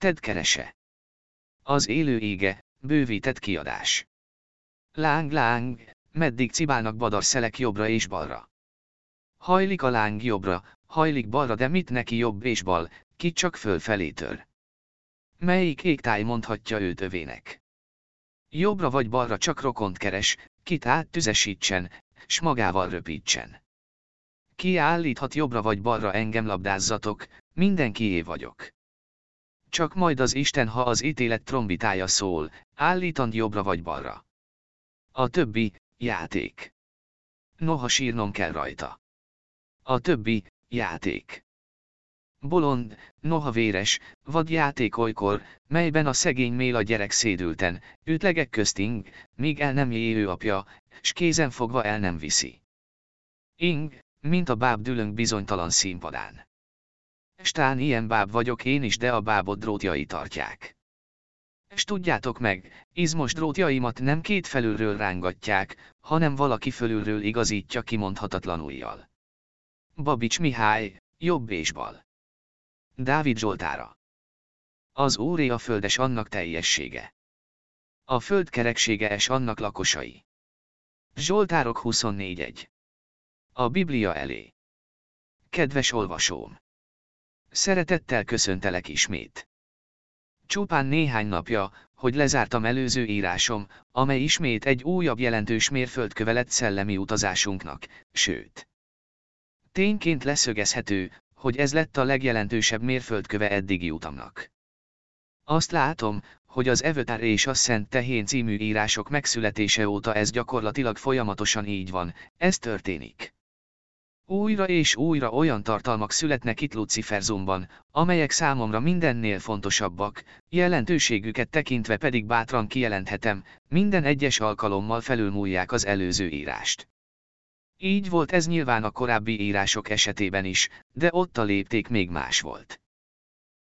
Ted kerese. Az élő ége, bővített kiadás. Láng, láng, meddig cibálnak badarszelek jobbra és balra. Hajlik a láng jobbra, hajlik balra, de mit neki jobb és bal, ki csak fölfelé tör. Melyik égtáj mondhatja őt övének? Jobbra vagy balra csak rokont keres, kit áttüzesítsen, s magával röpítsen. Ki állíthat jobbra vagy balra engem labdázzatok, mindenkié vagyok. Csak majd az Isten, ha az ítélet trombitája szól, állítand jobbra vagy balra. A többi, játék. Noha sírnom kell rajta. A többi, játék. Bolond, noha véres, vad játék olykor, melyben a szegény mél a gyerek szédülten, ütlegek közting, míg el nem jöjjő apja, s kézen fogva el nem viszi. Ing, mint a báb dülönk bizonytalan színpadán. Stán ilyen báb vagyok én is, de a bábot drótjai tartják. S tudjátok meg, izmos drótjaimat nem két felülről rángatják, hanem valaki fölülről igazítja kimondhatatlan ujjal. Babics Mihály, jobb és bal. Dávid Zsoltára. Az úré a földes annak teljessége. A föld kereksége es annak lakosai. Zsoltárok 24.1. A Biblia elé. Kedves olvasóm! Szeretettel köszöntelek ismét. Csupán néhány napja, hogy lezártam előző írásom, amely ismét egy újabb jelentős mérföldköve szellemi utazásunknak, sőt. Tényként leszögezhető, hogy ez lett a legjelentősebb mérföldköve eddigi utamnak. Azt látom, hogy az Evötár és a Szent Tehén című írások megszületése óta ez gyakorlatilag folyamatosan így van, ez történik. Újra és újra olyan tartalmak születnek itt Luciferzumban, amelyek számomra mindennél fontosabbak, jelentőségüket tekintve pedig bátran kijelenthetem, minden egyes alkalommal felülmúlják az előző írást. Így volt ez nyilván a korábbi írások esetében is, de ott a lépték még más volt.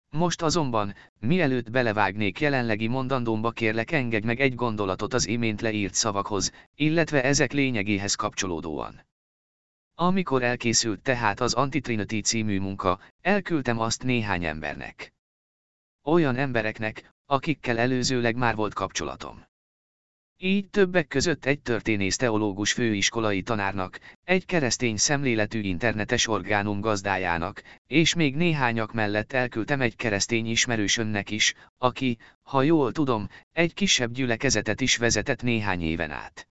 Most azonban, mielőtt belevágnék jelenlegi mondandómba kérlek engedj meg egy gondolatot az imént leírt szavakhoz, illetve ezek lényegéhez kapcsolódóan. Amikor elkészült tehát az Antitrinity című munka, elküldtem azt néhány embernek. Olyan embereknek, akikkel előzőleg már volt kapcsolatom. Így többek között egy történész teológus főiskolai tanárnak, egy keresztény szemléletű internetes orgánum gazdájának, és még néhányak mellett elküldtem egy keresztény ismerősönnek is, aki, ha jól tudom, egy kisebb gyülekezetet is vezetett néhány éven át.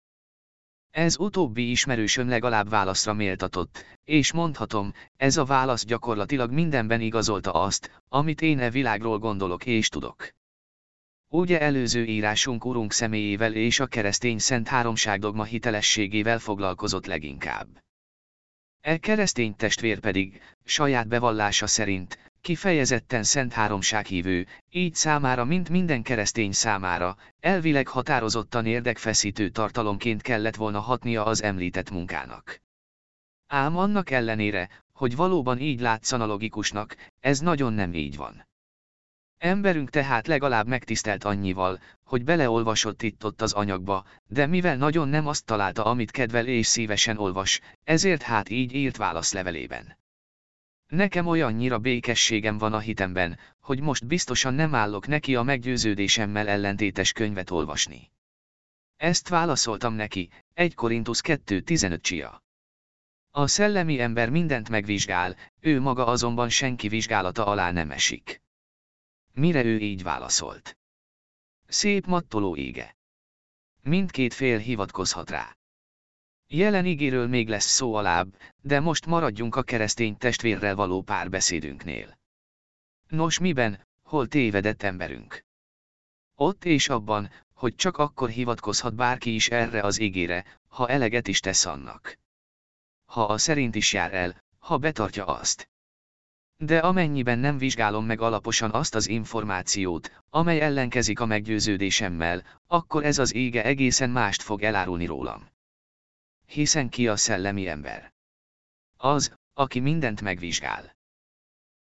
Ez utóbbi ismerősöm legalább válaszra méltatott, és mondhatom, ez a válasz gyakorlatilag mindenben igazolta azt, amit én e világról gondolok és tudok. Ugye előző írásunk Urunk személyével és a keresztény szent háromságdogma hitelességével foglalkozott leginkább. E keresztény testvér pedig, saját bevallása szerint, kifejezetten szent háromsághívő, így számára mint minden keresztény számára, elvileg határozottan érdekfeszítő tartalomként kellett volna hatnia az említett munkának. Ám annak ellenére, hogy valóban így látszana logikusnak, ez nagyon nem így van. Emberünk tehát legalább megtisztelt annyival, hogy beleolvasott itt-ott az anyagba, de mivel nagyon nem azt találta, amit kedvel és szívesen olvas, ezért hát így írt válaszlevelében. Nekem olyannyira békességem van a hitemben, hogy most biztosan nem állok neki a meggyőződésemmel ellentétes könyvet olvasni. Ezt válaszoltam neki, 1 Korintus 2.15 csia. A szellemi ember mindent megvizsgál, ő maga azonban senki vizsgálata alá nem esik. Mire ő így válaszolt? Szép mattoló ége. Mindkét fél hivatkozhat rá. Jelen ígéről még lesz szó alább, de most maradjunk a keresztény testvérrel való párbeszédünknél. Nos miben, hol tévedett emberünk? Ott és abban, hogy csak akkor hivatkozhat bárki is erre az ígére, ha eleget is tesz annak. Ha a szerint is jár el, ha betartja azt. De amennyiben nem vizsgálom meg alaposan azt az információt, amely ellenkezik a meggyőződésemmel, akkor ez az ége egészen mást fog elárulni rólam. Hiszen ki a szellemi ember? Az, aki mindent megvizsgál.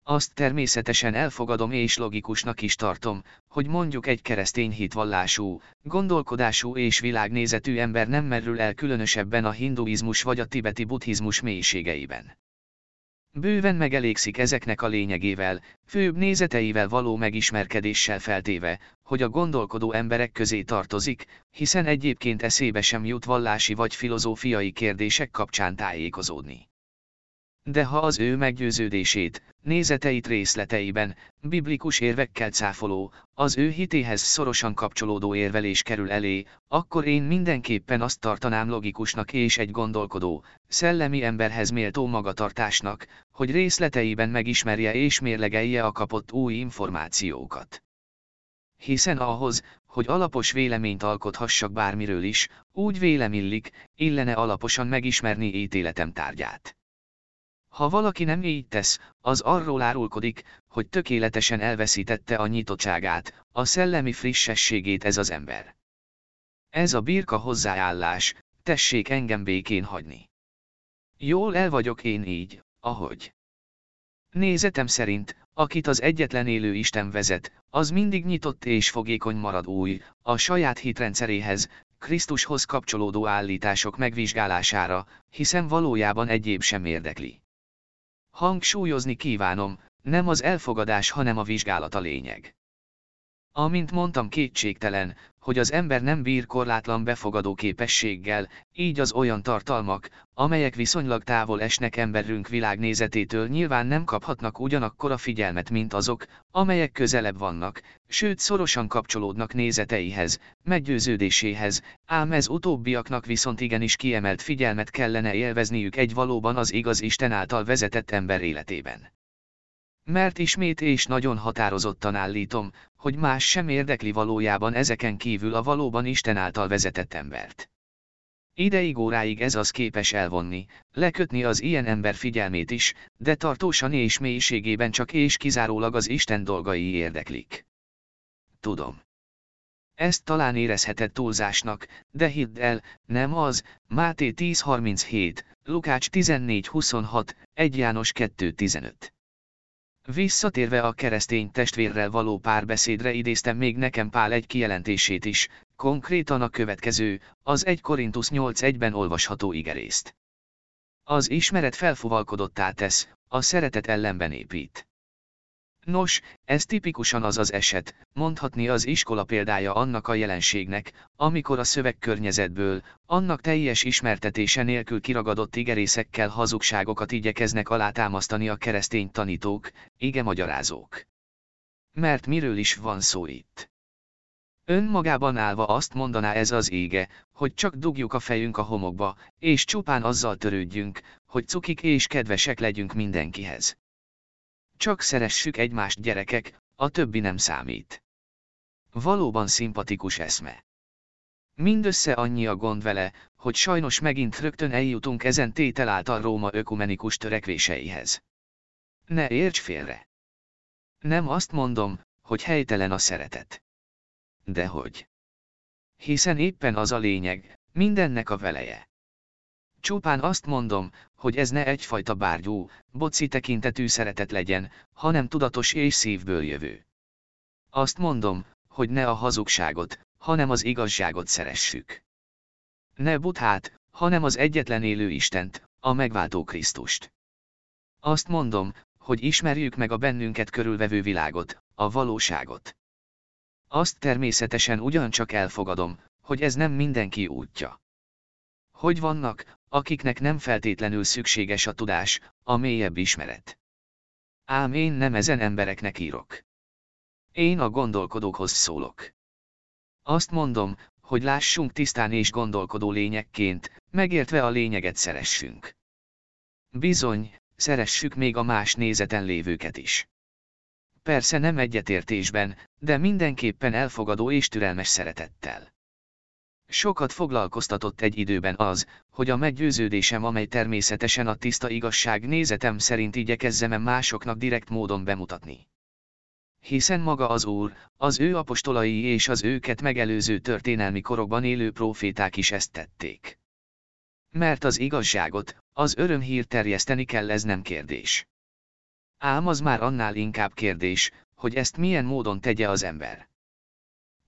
Azt természetesen elfogadom és logikusnak is tartom, hogy mondjuk egy keresztény hitvallású, gondolkodású és világnézetű ember nem merül el különösebben a hinduizmus vagy a tibeti buddhizmus mélységeiben. Bőven megelégszik ezeknek a lényegével, főbb nézeteivel való megismerkedéssel feltéve, hogy a gondolkodó emberek közé tartozik, hiszen egyébként eszébe sem jut vallási vagy filozófiai kérdések kapcsán tájékozódni. De ha az ő meggyőződését, nézeteit részleteiben, biblikus érvekkel cáfoló, az ő hitéhez szorosan kapcsolódó érvelés kerül elé, akkor én mindenképpen azt tartanám logikusnak és egy gondolkodó, szellemi emberhez méltó magatartásnak, hogy részleteiben megismerje és mérlegelje a kapott új információkat. Hiszen ahhoz, hogy alapos véleményt alkothassak bármiről is, úgy vélemillik, illene alaposan megismerni ítéletem tárgyát. Ha valaki nem így tesz, az arról árulkodik, hogy tökéletesen elveszítette a nyitottságát, a szellemi frissességét ez az ember. Ez a birka hozzáállás, tessék engem békén hagyni. Jól el vagyok én így, ahogy. Nézetem szerint, akit az egyetlen élő Isten vezet, az mindig nyitott és fogékony marad új, a saját hitrendszeréhez, Krisztushoz kapcsolódó állítások megvizsgálására, hiszen valójában egyéb sem érdekli. Hangsúlyozni kívánom, nem az elfogadás, hanem a vizsgálat a lényeg. Amint mondtam kétségtelen, hogy az ember nem bír korlátlan befogadó képességgel, így az olyan tartalmak, amelyek viszonylag távol esnek emberünk világnézetétől nyilván nem kaphatnak ugyanakkor a figyelmet, mint azok, amelyek közelebb vannak, sőt szorosan kapcsolódnak nézeteihez, meggyőződéséhez, ám ez utóbbiaknak viszont igenis kiemelt figyelmet kellene élvezniük egy valóban az igaz Isten által vezetett ember életében. Mert ismét és nagyon határozottan állítom, hogy más sem érdekli valójában ezeken kívül a valóban Isten által vezetett embert. Ideig óráig ez az képes elvonni, lekötni az ilyen ember figyelmét is, de tartósan és mélységében csak és kizárólag az Isten dolgai érdeklik. Tudom. Ezt talán érezheted túlzásnak, de hidd el, nem az, Máté 10.37, Lukács 14.26, 1 János 2.15. Visszatérve a keresztény testvérrel való párbeszédre idéztem még nekem Pál egy kijelentését is, konkrétan a következő, az 1 Korintus 8.1-ben olvasható igerészt. Az ismeret felfuvalkodottá tesz, a szeretet ellenben épít. Nos, ez tipikusan az az eset, mondhatni az iskola példája annak a jelenségnek, amikor a szövegkörnyezetből, annak teljes ismertetése nélkül kiragadott igerészekkel hazugságokat igyekeznek alátámasztani a keresztény tanítók, ige magyarázók. Mert miről is van szó itt? Önmagában állva azt mondaná ez az ége, hogy csak dugjuk a fejünk a homokba, és csupán azzal törődjünk, hogy cukik és kedvesek legyünk mindenkihez. Csak szeressük egymást gyerekek, a többi nem számít. Valóban szimpatikus eszme. Mindössze annyi a gond vele, hogy sajnos megint rögtön eljutunk ezen tétel által Róma ökumenikus törekvéseihez. Ne érts félre. Nem azt mondom, hogy helytelen a szeretet. Dehogy. Hiszen éppen az a lényeg, mindennek a veleje. Csupán azt mondom, hogy ez ne egyfajta bárgyú, boci tekintetű szeretet legyen, hanem tudatos és szívből jövő. Azt mondom, hogy ne a hazugságot, hanem az igazságot szeressük. Ne buthát, hanem az egyetlen élő Istent, a megváltó Krisztust. Azt mondom, hogy ismerjük meg a bennünket körülvevő világot, a valóságot. Azt természetesen ugyancsak elfogadom, hogy ez nem mindenki útja. Hogy vannak, akiknek nem feltétlenül szükséges a tudás, a mélyebb ismeret. Ám én nem ezen embereknek írok. Én a gondolkodókhoz szólok. Azt mondom, hogy lássunk tisztán és gondolkodó lényekként, megértve a lényeget szeressünk. Bizony, szeressük még a más nézeten lévőket is. Persze nem egyetértésben, de mindenképpen elfogadó és türelmes szeretettel. Sokat foglalkoztatott egy időben az, hogy a meggyőződésem amely természetesen a tiszta igazság nézetem szerint igyekezzem másoknak direkt módon bemutatni. Hiszen maga az Úr, az ő apostolai és az őket megelőző történelmi korokban élő proféták is ezt tették. Mert az igazságot, az örömhír terjeszteni kell ez nem kérdés. Ám az már annál inkább kérdés, hogy ezt milyen módon tegye az ember.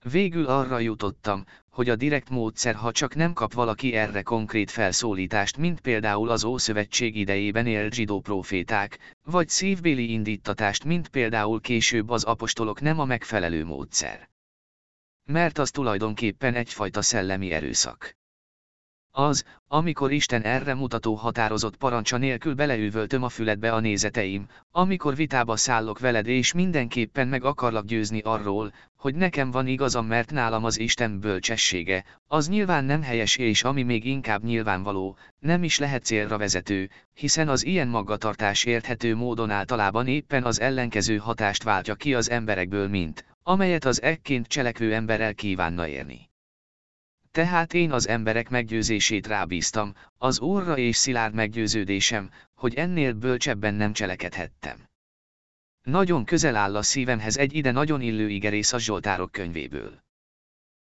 Végül arra jutottam, hogy a direkt módszer ha csak nem kap valaki erre konkrét felszólítást mint például az Ószövetség idejében élt zsidó proféták, vagy szívbéli indítatást mint például később az apostolok nem a megfelelő módszer. Mert az tulajdonképpen egyfajta szellemi erőszak. Az, amikor Isten erre mutató határozott parancsa nélkül beleüvöltöm a füledbe a nézeteim, amikor vitába szállok veled és mindenképpen meg akarlak győzni arról, hogy nekem van igazam mert nálam az Isten bölcsessége, az nyilván nem helyes és ami még inkább nyilvánvaló, nem is lehet célra vezető, hiszen az ilyen magatartás érthető módon általában éppen az ellenkező hatást váltja ki az emberekből mint, amelyet az ekként cselekvő ember el kívánna érni. Tehát én az emberek meggyőzését rábíztam, az Úrra és szilárd meggyőződésem, hogy ennél bölcsebben nem cselekedhettem. Nagyon közel áll a szívemhez egy ide nagyon illő igerész a Zsoltárok könyvéből.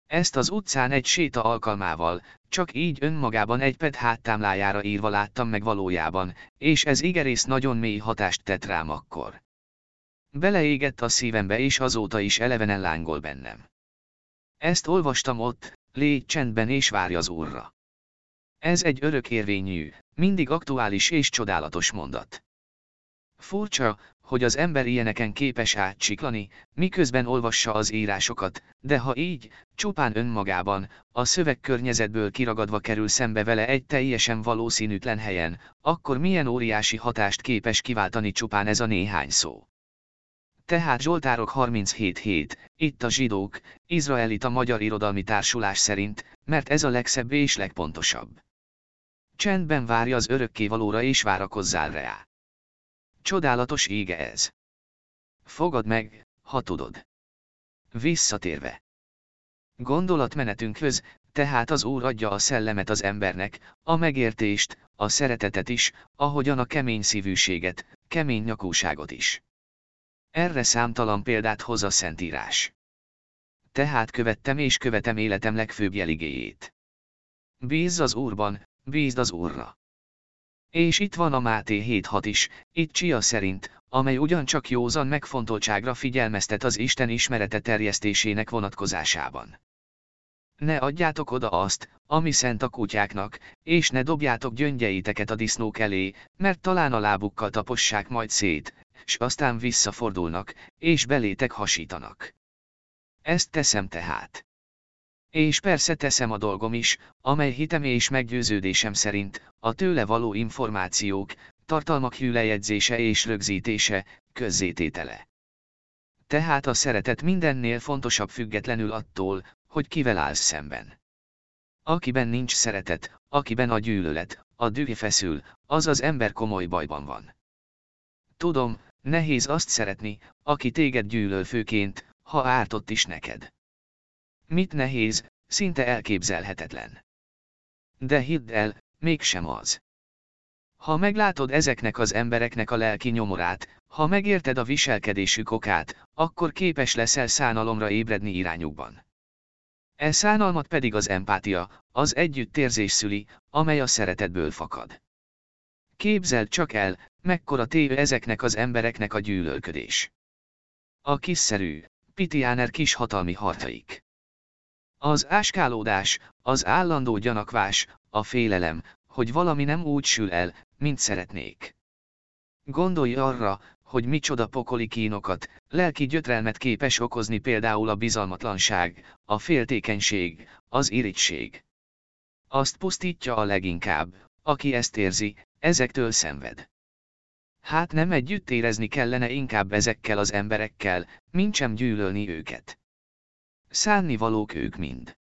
Ezt az utcán egy séta alkalmával, csak így önmagában egy pet háttámlájára írva láttam meg valójában, és ez igerész nagyon mély hatást tett rám akkor. Beleégett a szívembe és azóta is elevenen lángol bennem. Ezt olvastam ott, légy csendben és várj az Úrra. Ez egy örökérvényű, mindig aktuális és csodálatos mondat. Furcsa, hogy az ember ilyeneken képes átsiklani, miközben olvassa az írásokat, de ha így, csupán önmagában, a szövegkörnyezetből kiragadva kerül szembe vele egy teljesen valószínűtlen helyen, akkor milyen óriási hatást képes kiváltani csupán ez a néhány szó. Tehát Zsoltárok 37.7, itt a zsidók, izraelita magyar irodalmi társulás szerint, mert ez a legszebb és legpontosabb. Csendben várja az örökkévalóra és várakozzál rá. Csodálatos ége ez. Fogad meg, ha tudod. Visszatérve. Gondolatmenetünkhöz, tehát az Úr adja a szellemet az embernek, a megértést, a szeretetet is, ahogyan a kemény szívűséget, kemény nyakúságot is. Erre számtalan példát hoz a Szentírás. Tehát követtem és követem életem legfőbb jeligéjét. Bízz az Úrban, bízd az Úrra. És itt van a Máté 7.6 is, itt Csia szerint, amely ugyancsak józan megfontoltságra figyelmeztet az Isten ismerete terjesztésének vonatkozásában. Ne adjátok oda azt, ami szent a kutyáknak, és ne dobjátok gyöngyeiteket a disznók elé, mert talán a lábukkal tapossák majd szét, s aztán visszafordulnak, és belétek hasítanak. Ezt teszem tehát. És persze teszem a dolgom is, amely hitem és meggyőződésem szerint, a tőle való információk, tartalmak hűlejegyzése és rögzítése, közzététele. Tehát a szeretet mindennél fontosabb függetlenül attól, hogy kivel állsz szemben. Akiben nincs szeretet, akiben a gyűlölet, a düh feszül, az az ember komoly bajban van. Tudom, nehéz azt szeretni, aki téged gyűlöl főként, ha ártott is neked. Mit nehéz, szinte elképzelhetetlen. De hidd el, mégsem az. Ha meglátod ezeknek az embereknek a lelki nyomorát, ha megérted a viselkedésük okát, akkor képes leszel szánalomra ébredni irányukban. E szánalmat pedig az empátia, az együttérzés szüli, amely a szeretetből fakad. Képzeld csak el, mekkora téve ezeknek az embereknek a gyűlölködés. A kiszerű, pitiáner kis hatalmi harcaik. Az áskálódás, az állandó gyanakvás, a félelem, hogy valami nem úgy sül el, mint szeretnék. Gondolj arra, hogy micsoda pokoli kínokat, lelki gyötrelmet képes okozni például a bizalmatlanság, a féltékenység, az irigység. Azt pusztítja a leginkább, aki ezt érzi, ezektől szenved. Hát nem együtt érezni kellene inkább ezekkel az emberekkel, mint sem gyűlölni őket. Szánni valók ők mind.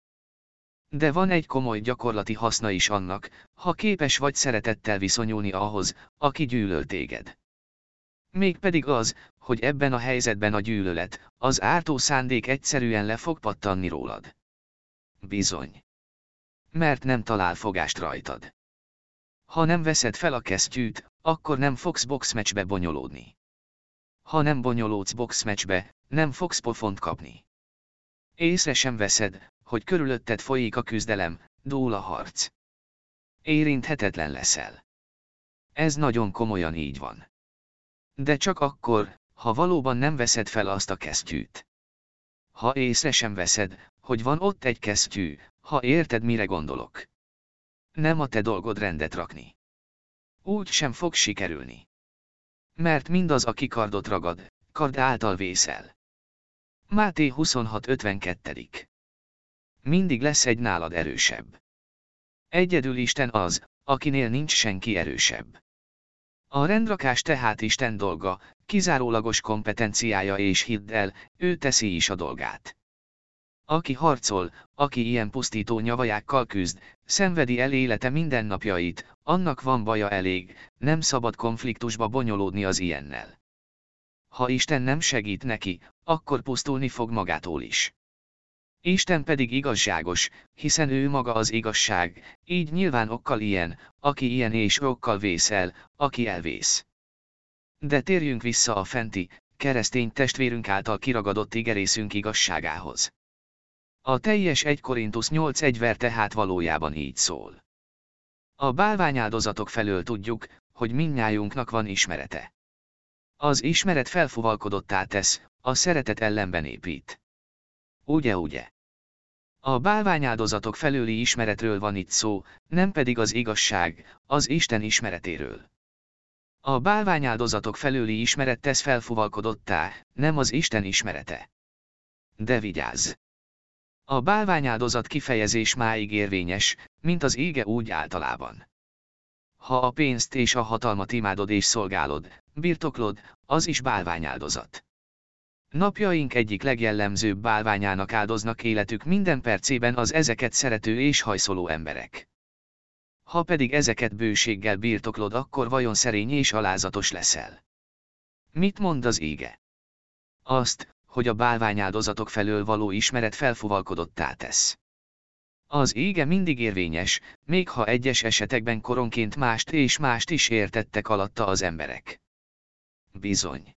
De van egy komoly gyakorlati haszna is annak, ha képes vagy szeretettel viszonyulni ahhoz, aki gyűlöl téged. Mégpedig az, hogy ebben a helyzetben a gyűlölet, az ártó szándék egyszerűen le fog pattanni rólad. Bizony. Mert nem talál fogást rajtad. Ha nem veszed fel a kesztyűt, akkor nem fogsz boxmeccsbe bonyolódni. Ha nem bonyolódsz boxmeccsbe, nem fogsz pofont kapni. Észre sem veszed, hogy körülötted folyik a küzdelem, dúl a harc. Érinthetetlen leszel. Ez nagyon komolyan így van. De csak akkor, ha valóban nem veszed fel azt a kesztyűt. Ha észre sem veszed, hogy van ott egy kesztyű, ha érted mire gondolok. Nem a te dolgod rendet rakni. Úgy sem fog sikerülni. Mert mindaz, aki kardot ragad, kard által vészel. Máté 26.52. Mindig lesz egy nálad erősebb. Egyedül Isten az, akinél nincs senki erősebb. A rendrakás tehát Isten dolga, kizárólagos kompetenciája és hidd el, ő teszi is a dolgát. Aki harcol, aki ilyen pusztító nyavajákkal küzd, szenvedi el élete mindennapjait, annak van baja elég, nem szabad konfliktusba bonyolódni az ilyennel. Ha Isten nem segít neki, akkor pusztulni fog magától is. Isten pedig igazságos, hiszen ő maga az igazság, így nyilván okkal ilyen, aki ilyen és okkal vészel, aki elvész. De térjünk vissza a fenti, keresztény testvérünk által kiragadott igerészünk igazságához. A teljes 1 Korintus 8 ver tehát valójában így szól. A bálványáldozatok felől tudjuk, hogy minnyájunknak van ismerete. Az ismeret felfuvalkodottá tesz, a szeretet ellenben épít. Ugye ugye? A bálványáldozatok felőli ismeretről van itt szó, nem pedig az igazság, az Isten ismeretéről. A bálványáldozatok felőli ismeret tesz felfuvalkodottá, nem az Isten ismerete. De vigyázz! A bálványáldozat kifejezés máig érvényes, mint az ége úgy általában. Ha a pénzt és a hatalmat imádod és szolgálod, birtoklod, az is bálványáldozat. Napjaink egyik legjellemzőbb bálványának áldoznak életük minden percében az ezeket szerető és hajszoló emberek. Ha pedig ezeket bőséggel birtoklod akkor vajon szerény és alázatos leszel? Mit mond az ége? Azt, hogy a bálványáldozatok felől való ismeret felfuvalkodottá tesz. Az ége mindig érvényes, még ha egyes esetekben koronként mást és mást is értettek alatta az emberek. Bizony.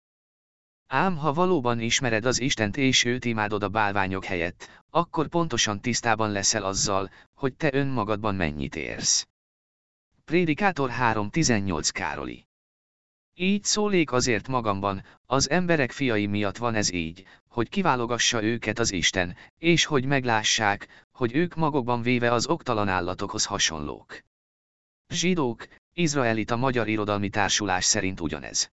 Ám ha valóban ismered az Istent és őt imádod a bálványok helyett, akkor pontosan tisztában leszel azzal, hogy te önmagadban mennyit érsz. Prédikátor 3.18 Károli így szólék azért magamban, az emberek fiai miatt van ez így, hogy kiválogassa őket az Isten, és hogy meglássák, hogy ők magukban véve az oktalan állatokhoz hasonlók. Zsidók, izraelita magyar irodalmi társulás szerint ugyanez.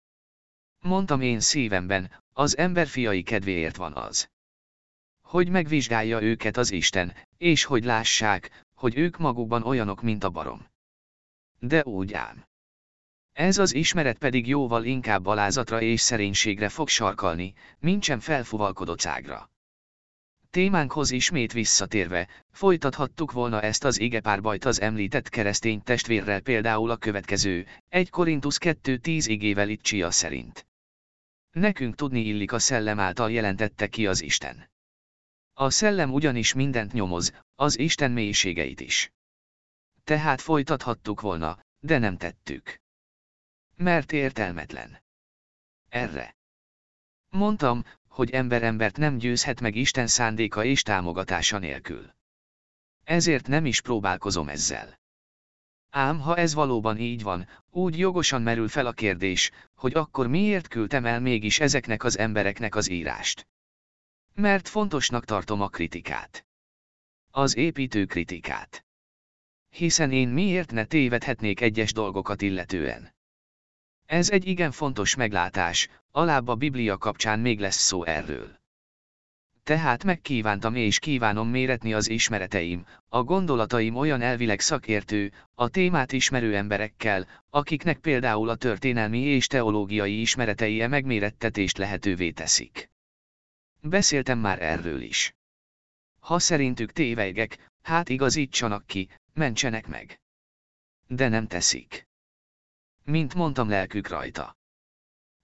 Mondtam én szívemben, az ember fiai kedvéért van az. Hogy megvizsgálja őket az Isten, és hogy lássák, hogy ők magukban olyanok, mint a barom. De úgy ám. Ez az ismeret pedig jóval inkább alázatra és szerénységre fog sarkalni, mintsem felfuvalkodottságra. Témánkhoz ismét visszatérve, folytathattuk volna ezt az igepárbajt az említett keresztény testvérrel például a következő, 1 Korintus 2.10 igével itt Csia szerint. Nekünk tudni illik a szellem által jelentette ki az Isten. A szellem ugyanis mindent nyomoz, az Isten mélységeit is. Tehát folytathattuk volna, de nem tettük. Mert értelmetlen. Erre. Mondtam, hogy ember embert nem győzhet meg Isten szándéka és támogatása nélkül. Ezért nem is próbálkozom ezzel. Ám ha ez valóban így van, úgy jogosan merül fel a kérdés, hogy akkor miért küldtem el mégis ezeknek az embereknek az írást. Mert fontosnak tartom a kritikát. Az építő kritikát. Hiszen én miért ne tévedhetnék egyes dolgokat illetően. Ez egy igen fontos meglátás, alább a Biblia kapcsán még lesz szó erről. Tehát megkívántam és kívánom méretni az ismereteim, a gondolataim olyan elvileg szakértő, a témát ismerő emberekkel, akiknek például a történelmi és teológiai ismeretei e megmérettetést lehetővé teszik. Beszéltem már erről is. Ha szerintük tévejgek, hát igazítsanak ki, mentsenek meg. De nem teszik mint mondtam lelkük rajta.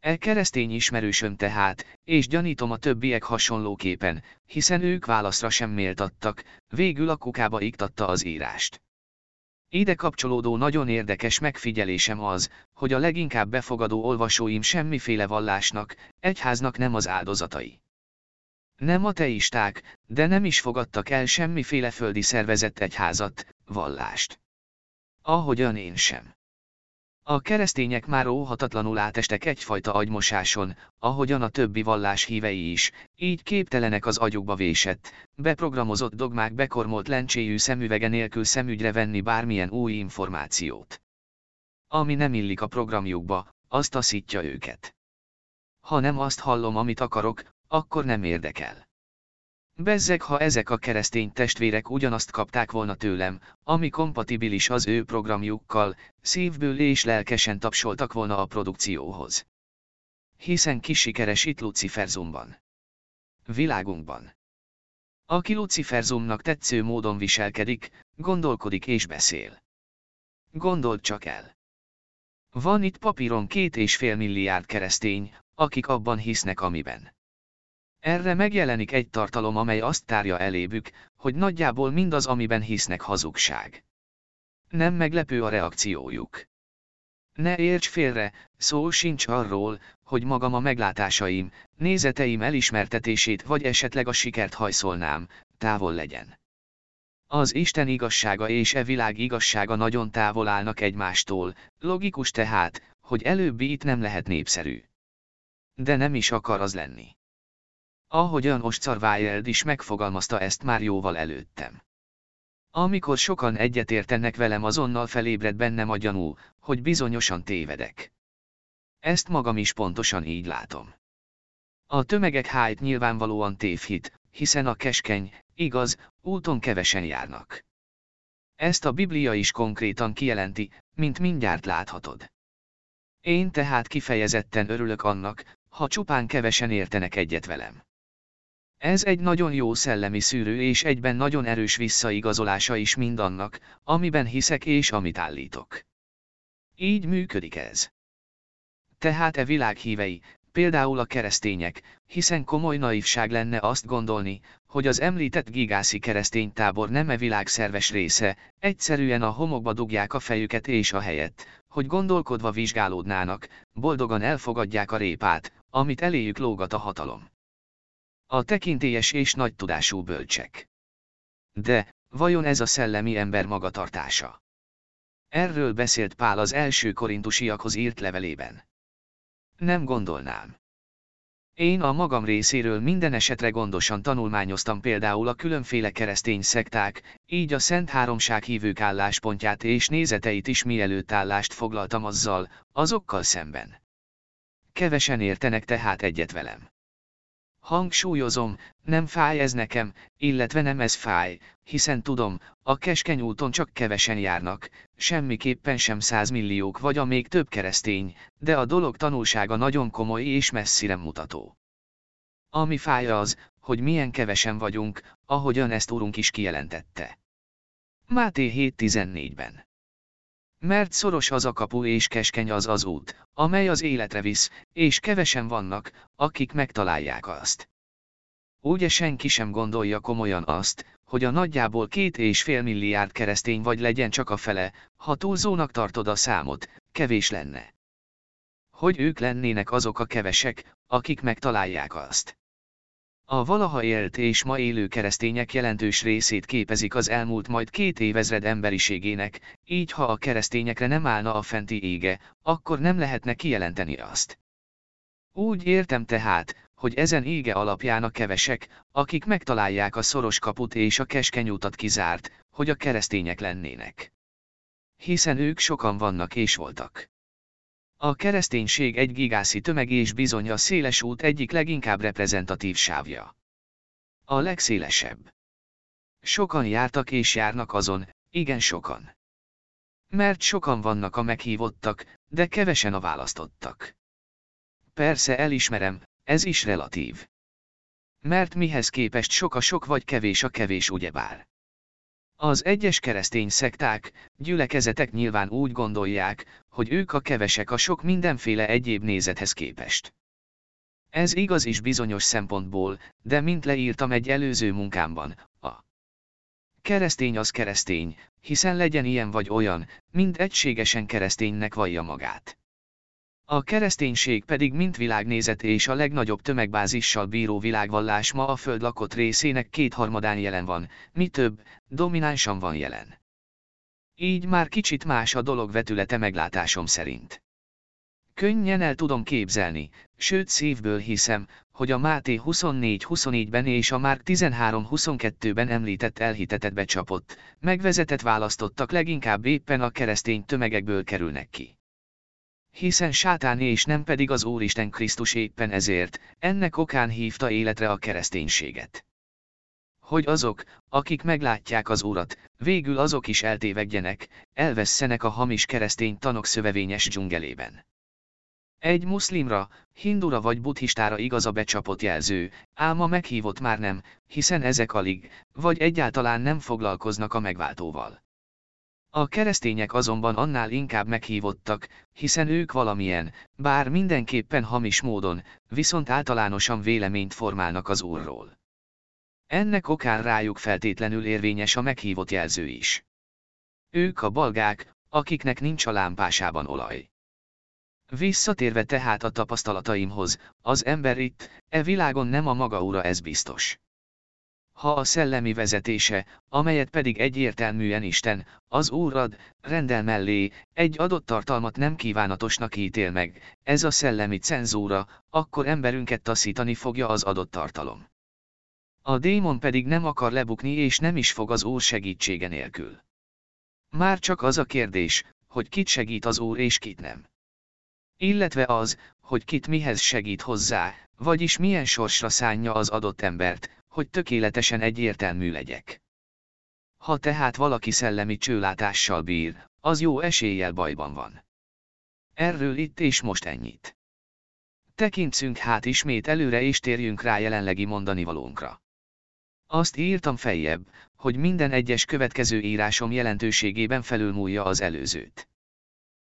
E keresztény ismerősöm tehát, és gyanítom a többiek hasonlóképpen, hiszen ők válaszra sem méltattak, végül a kukába iktatta az írást. Ide kapcsolódó nagyon érdekes megfigyelésem az, hogy a leginkább befogadó olvasóim semmiféle vallásnak, egyháznak nem az áldozatai. Nem ateisták, de nem is fogadtak el semmiféle földi szervezett egyházat, vallást. Ahogyan én sem. A keresztények már óhatatlanul átestek egyfajta agymosáson, ahogyan a többi vallás hívei is, így képtelenek az agyukba vésett, beprogramozott dogmák bekormolt lencséjű szemüvege nélkül szemügyre venni bármilyen új információt. Ami nem illik a programjukba, azt taszítja őket. Ha nem azt hallom, amit akarok, akkor nem érdekel. Bezzeg, ha ezek a keresztény testvérek ugyanazt kapták volna tőlem, ami kompatibilis az ő programjukkal, szívből és lelkesen tapsoltak volna a produkcióhoz. Hiszen kis sikeres itt Luciferzumban. Világunkban. Aki Luciferzumnak tetsző módon viselkedik, gondolkodik és beszél. Gondold csak el. Van itt papíron két és fél milliárd keresztény, akik abban hisznek amiben. Erre megjelenik egy tartalom, amely azt tárja elébük, hogy nagyjából mindaz, amiben hisznek hazugság. Nem meglepő a reakciójuk. Ne érts félre, szó sincs arról, hogy magam a meglátásaim, nézeteim elismertetését vagy esetleg a sikert hajszolnám, távol legyen. Az Isten igazsága és e világ igazsága nagyon távol állnak egymástól, logikus tehát, hogy előbbi itt nem lehet népszerű. De nem is akar az lenni. Ahogyan Oscar is megfogalmazta ezt már jóval előttem. Amikor sokan egyetértenek velem azonnal felébred bennem a gyanú, hogy bizonyosan tévedek. Ezt magam is pontosan így látom. A tömegek hájt nyilvánvalóan tévhit, hiszen a keskeny, igaz, úton kevesen járnak. Ezt a Biblia is konkrétan kijelenti, mint mindjárt láthatod. Én tehát kifejezetten örülök annak, ha csupán kevesen értenek egyet velem. Ez egy nagyon jó szellemi szűrő és egyben nagyon erős visszaigazolása is mindannak, amiben hiszek és amit állítok. Így működik ez. Tehát e világ hívei, például a keresztények, hiszen komoly naivság lenne azt gondolni, hogy az említett gigászi keresztény nem e világ szerves része, egyszerűen a homokba dugják a fejüket és a helyet, hogy gondolkodva vizsgálódnának, boldogan elfogadják a répát, amit eléjük lógat a hatalom. A tekintélyes és nagy tudású bölcsek. De, vajon ez a szellemi ember magatartása? Erről beszélt Pál az első korintusiakhoz írt levelében. Nem gondolnám. Én a magam részéről minden esetre gondosan tanulmányoztam például a különféle keresztény szekták, így a Szent Háromság hívők álláspontját és nézeteit is mielőtt állást foglaltam azzal, azokkal szemben. Kevesen értenek tehát egyet velem. Hangsúlyozom, nem fáj ez nekem, illetve nem ez fáj, hiszen tudom, a keskeny úton csak kevesen járnak, semmiképpen sem százmilliók vagy a még több keresztény, de a dolog tanulsága nagyon komoly és messzire mutató. Ami fáj az, hogy milyen kevesen vagyunk, ahogyan ezt úrunk is kijelentette. Máté 7.14-ben mert szoros az a kapu és keskeny az az út, amely az életre visz, és kevesen vannak, akik megtalálják azt. Ugye senki sem gondolja komolyan azt, hogy a nagyjából két és fél milliárd keresztény vagy legyen csak a fele, ha túlzónak tartod a számot, kevés lenne. Hogy ők lennének azok a kevesek, akik megtalálják azt. A valaha élt és ma élő keresztények jelentős részét képezik az elmúlt majd két évezred emberiségének, így ha a keresztényekre nem állna a fenti ége, akkor nem lehetne kijelenteni azt. Úgy értem tehát, hogy ezen ége alapján a kevesek, akik megtalálják a szoros kaput és a keskeny utat kizárt, hogy a keresztények lennének. Hiszen ők sokan vannak és voltak. A kereszténység egy gigászi tömeg és bizony a széles út egyik leginkább reprezentatív sávja. A legszélesebb. Sokan jártak és járnak azon, igen sokan. Mert sokan vannak a meghívottak, de kevesen a választottak. Persze elismerem, ez is relatív. Mert mihez képest sok a sok vagy kevés a kevés ugyebár. Az egyes keresztény szekták, gyülekezetek nyilván úgy gondolják, hogy ők a kevesek a sok mindenféle egyéb nézethez képest. Ez igaz is bizonyos szempontból, de mint leírtam egy előző munkámban, a keresztény az keresztény, hiszen legyen ilyen vagy olyan, mind egységesen kereszténynek vallja magát. A kereszténység pedig mint világnézet és a legnagyobb tömegbázissal bíró világvallás ma a föld lakott részének kétharmadán jelen van, mi több, dominánsan van jelen. Így már kicsit más a dolog vetülete meglátásom szerint. Könnyen el tudom képzelni, sőt szívből hiszem, hogy a Máté 24-24-ben és a Márk 13-22-ben említett elhitetett becsapott, megvezetett választottak leginkább éppen a keresztény tömegekből kerülnek ki. Hiszen sátán és nem pedig az Úristen Krisztus éppen ezért, ennek okán hívta életre a kereszténységet hogy azok, akik meglátják az Urat, végül azok is eltévegjenek, elvesszenek a hamis keresztény tanok szövevényes dzsungelében. Egy muszlimra, hindura vagy buddhistára igaz a becsapott jelző, álma meghívott már nem, hiszen ezek alig, vagy egyáltalán nem foglalkoznak a megváltóval. A keresztények azonban annál inkább meghívottak, hiszen ők valamilyen, bár mindenképpen hamis módon, viszont általánosan véleményt formálnak az Úrról. Ennek okán rájuk feltétlenül érvényes a meghívott jelző is. Ők a balgák, akiknek nincs a lámpásában olaj. Visszatérve tehát a tapasztalataimhoz, az ember itt, e világon nem a maga ura ez biztos. Ha a szellemi vezetése, amelyet pedig egyértelműen Isten, az Úrad, rendel mellé, egy adott tartalmat nem kívánatosnak ítél meg, ez a szellemi cenzúra, akkor emberünket taszítani fogja az adott tartalom. A démon pedig nem akar lebukni és nem is fog az Úr segítsége nélkül. Már csak az a kérdés, hogy kit segít az Úr és kit nem. Illetve az, hogy kit mihez segít hozzá, vagyis milyen sorsra szánja az adott embert, hogy tökéletesen egyértelmű legyek. Ha tehát valaki szellemi csőlátással bír, az jó eséllyel bajban van. Erről itt és most ennyit. Tekintsünk hát ismét előre és térjünk rá jelenlegi mondani valónkra. Azt írtam feljebb, hogy minden egyes következő írásom jelentőségében felülmúlja az előzőt.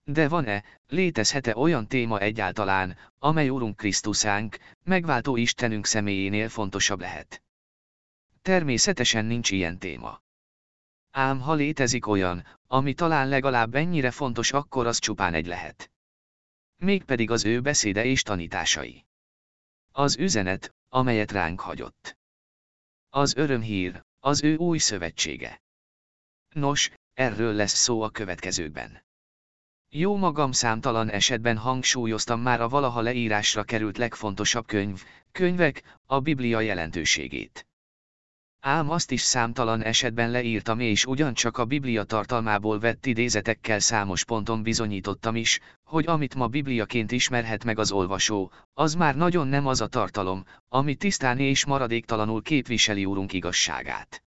De van-e, létezhet-e olyan téma egyáltalán, amely Úrunk Krisztusánk, megváltó Istenünk személyénél fontosabb lehet? Természetesen nincs ilyen téma. Ám ha létezik olyan, ami talán legalább ennyire fontos akkor az csupán egy lehet. Mégpedig az ő beszéde és tanításai. Az üzenet, amelyet ránk hagyott. Az örömhír, az ő új szövetsége. Nos, erről lesz szó a következőkben. Jó magam számtalan esetben hangsúlyoztam már a valaha leírásra került legfontosabb könyv, könyvek, a Biblia jelentőségét. Ám azt is számtalan esetben leírtam és ugyancsak a Biblia tartalmából vett idézetekkel számos ponton bizonyítottam is, hogy amit ma Bibliaként ismerhet meg az olvasó, az már nagyon nem az a tartalom, ami tisztán és maradéktalanul képviseli Úrunk igazságát.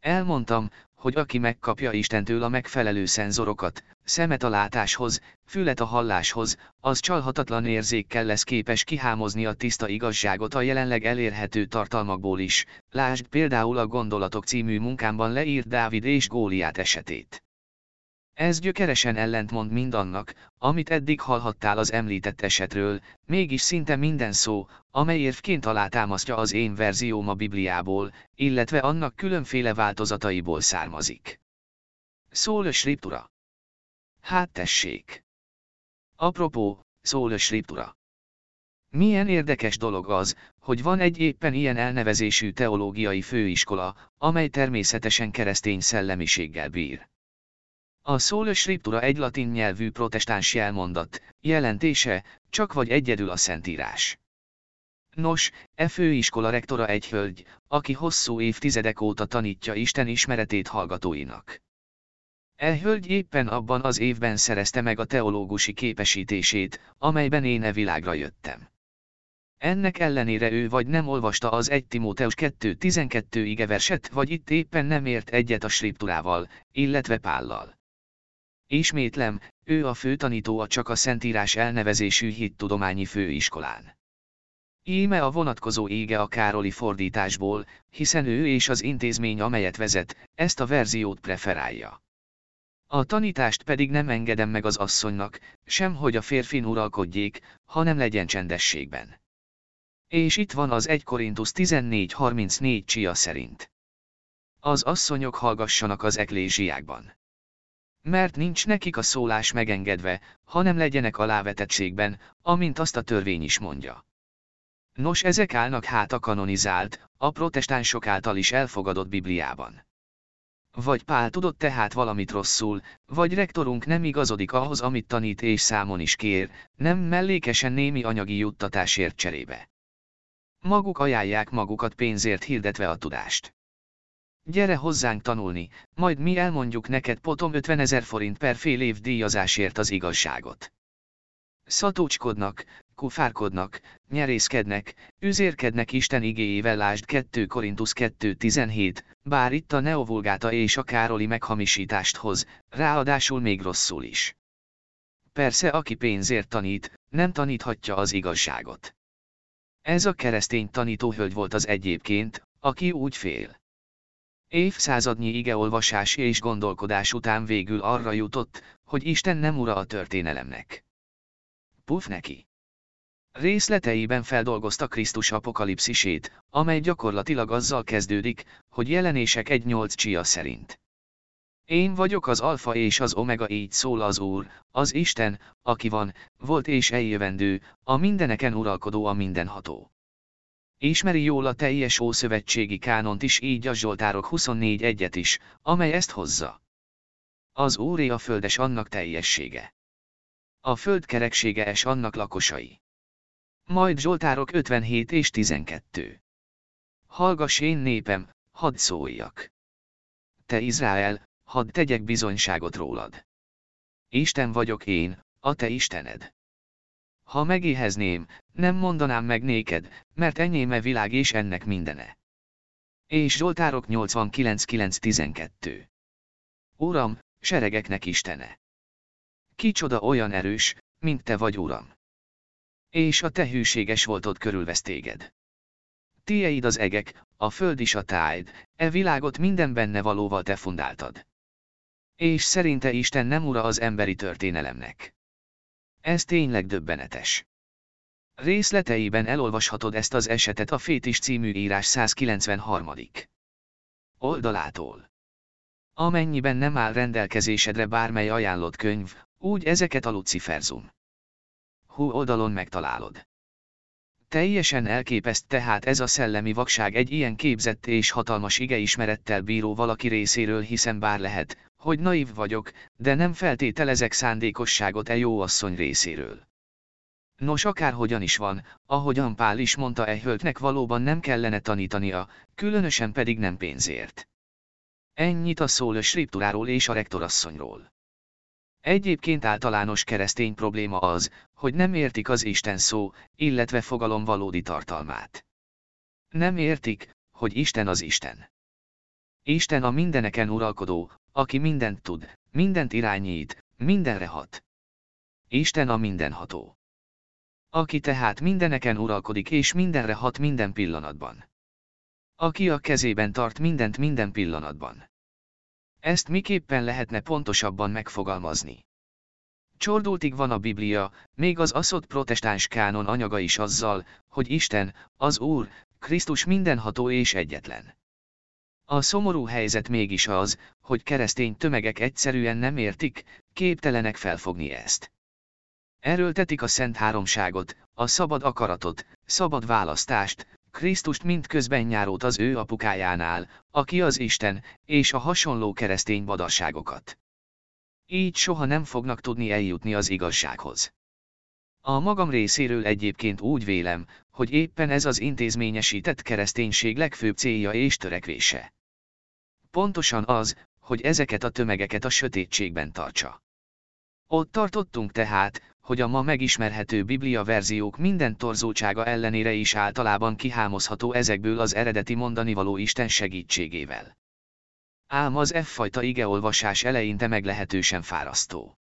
Elmondtam, hogy aki megkapja Istentől a megfelelő szenzorokat, szemet a látáshoz, fület a halláshoz, az csalhatatlan érzékkel lesz képes kihámozni a tiszta igazságot a jelenleg elérhető tartalmakból is, lásd például a Gondolatok című munkámban leírt Dávid és Góliát esetét. Ez gyökeresen ellentmond mindannak, amit eddig hallhattál az említett esetről, mégis szinte minden szó, amely érvként alátámasztja az én verzióm a Bibliából, illetve annak különféle változataiból származik. Szól a sriptura. Hát tessék. Apropó, szól a sriptura. Milyen érdekes dolog az, hogy van egy éppen ilyen elnevezésű teológiai főiskola, amely természetesen keresztény szellemiséggel bír. A Szóla Scriptura egy latin nyelvű protestáns jelmondat, jelentése, csak vagy egyedül a Szentírás. Nos, e főiskola rektora egy hölgy, aki hosszú évtizedek óta tanítja Isten ismeretét hallgatóinak. E hölgy éppen abban az évben szerezte meg a teológusi képesítését, amelyben én e világra jöttem. Ennek ellenére ő vagy nem olvasta az 1 Timóteus 2.12 igeverset, vagy itt éppen nem ért egyet a skripturával, illetve Pállal. Ismétlem, ő a főtanító a csak a Szentírás elnevezésű hittudományi főiskolán. Íme a vonatkozó ége a Károli fordításból, hiszen ő és az intézmény amelyet vezet, ezt a verziót preferálja. A tanítást pedig nem engedem meg az asszonynak, sem hogy a férfin uralkodjék, hanem legyen csendességben. És itt van az 1 Korintus 14.34 csia szerint. Az asszonyok hallgassanak az eklésiákban. Mert nincs nekik a szólás megengedve, hanem legyenek alávetettségben, amint azt a törvény is mondja. Nos ezek állnak hát a kanonizált, a protestánsok által is elfogadott Bibliában. Vagy Pál tudott tehát valamit rosszul, vagy rektorunk nem igazodik ahhoz, amit tanít és számon is kér, nem mellékesen némi anyagi juttatásért cserébe. Maguk ajánlják magukat pénzért hirdetve a tudást. Gyere hozzánk tanulni, majd mi elmondjuk neked potom 50 ezer forint per fél év díjazásért az igazságot. Szatócskodnak, kufárkodnak, nyerészkednek, üzérkednek Isten igéjével lásd 2 Korintus 2.17, bár itt a neovulgáta és a Károli meghamisítást hoz, ráadásul még rosszul is. Persze aki pénzért tanít, nem taníthatja az igazságot. Ez a keresztény tanítóhölgy volt az egyébként, aki úgy fél. Évszázadnyi igeolvasás és gondolkodás után végül arra jutott, hogy Isten nem ura a történelemnek. Puf neki. Részleteiben feldolgozta Krisztus apokalipszisét, amely gyakorlatilag azzal kezdődik, hogy jelenések 1.8 csia szerint. Én vagyok az alfa és az omega így szól az Úr, az Isten, aki van, volt és eljövendő, a mindeneken uralkodó a mindenható. Ismeri jól a teljes ószövetségi kánont is így a Zsoltárok 24 egyet is, amely ezt hozza. Az Úré a földes annak teljessége. A föld kereksége es annak lakosai. Majd Zsoltárok 57 és 12. Hallgass én népem, hadd szóljak. Te Izrael, hadd tegyek bizonyságot rólad. Isten vagyok én, a te Istened. Ha megéhezném, nem mondanám meg néked, mert enyéme világ és ennek mindene. És Zsoltárok 89.9.12. Uram, seregeknek Istene. Kicsoda olyan erős, mint te vagy, Uram. És a te hűséges voltod körülvesz téged. Tieid az egek, a föld is a tájd, e világot minden benne valóval te fundáltad. És szerinte Isten nem ura az emberi történelemnek. Ez tényleg döbbenetes. Részleteiben elolvashatod ezt az esetet a Fétis című írás 193. oldalától. Amennyiben nem áll rendelkezésedre bármely ajánlott könyv, úgy ezeket a Luciferzum. Hú oldalon megtalálod. Teljesen elképeszt tehát ez a szellemi vakság egy ilyen képzett és hatalmas igeismerettel bíró valaki részéről hiszen bár lehet, hogy naív vagyok, de nem feltételezek szándékosságot e jó asszony részéről. Nos akárhogyan is van, ahogyan Pál is mondta e hölgynek valóban nem kellene tanítania, különösen pedig nem pénzért. Ennyit a szól a és a rektorasszonyról. Egyébként általános keresztény probléma az, hogy nem értik az Isten szó, illetve fogalom valódi tartalmát. Nem értik, hogy Isten az Isten. Isten a mindeneken uralkodó, aki mindent tud, mindent irányít, mindenre hat. Isten a mindenható. Aki tehát mindeneken uralkodik és mindenre hat minden pillanatban. Aki a kezében tart mindent minden pillanatban. Ezt miképpen lehetne pontosabban megfogalmazni? Csordultig van a Biblia, még az aszott protestáns kánon anyaga is azzal, hogy Isten, az Úr, Krisztus mindenható és egyetlen. A szomorú helyzet mégis az, hogy keresztény tömegek egyszerűen nem értik, képtelenek felfogni ezt. Erőltetik a szent háromságot, a szabad akaratot, szabad választást, Krisztust mindközben nyárót az ő apukájánál, aki az Isten, és a hasonló keresztény badasságokat. Így soha nem fognak tudni eljutni az igazsághoz. A magam részéről egyébként úgy vélem, hogy éppen ez az intézményesített kereszténység legfőbb célja és törekvése. Pontosan az, hogy ezeket a tömegeket a sötétségben tartsa. Ott tartottunk tehát, hogy a ma megismerhető Biblia verziók minden torzultsága ellenére is általában kihámozható ezekből az eredeti mondani való Isten segítségével. Ám az F-fajta igeolvasás eleinte meglehetősen fárasztó.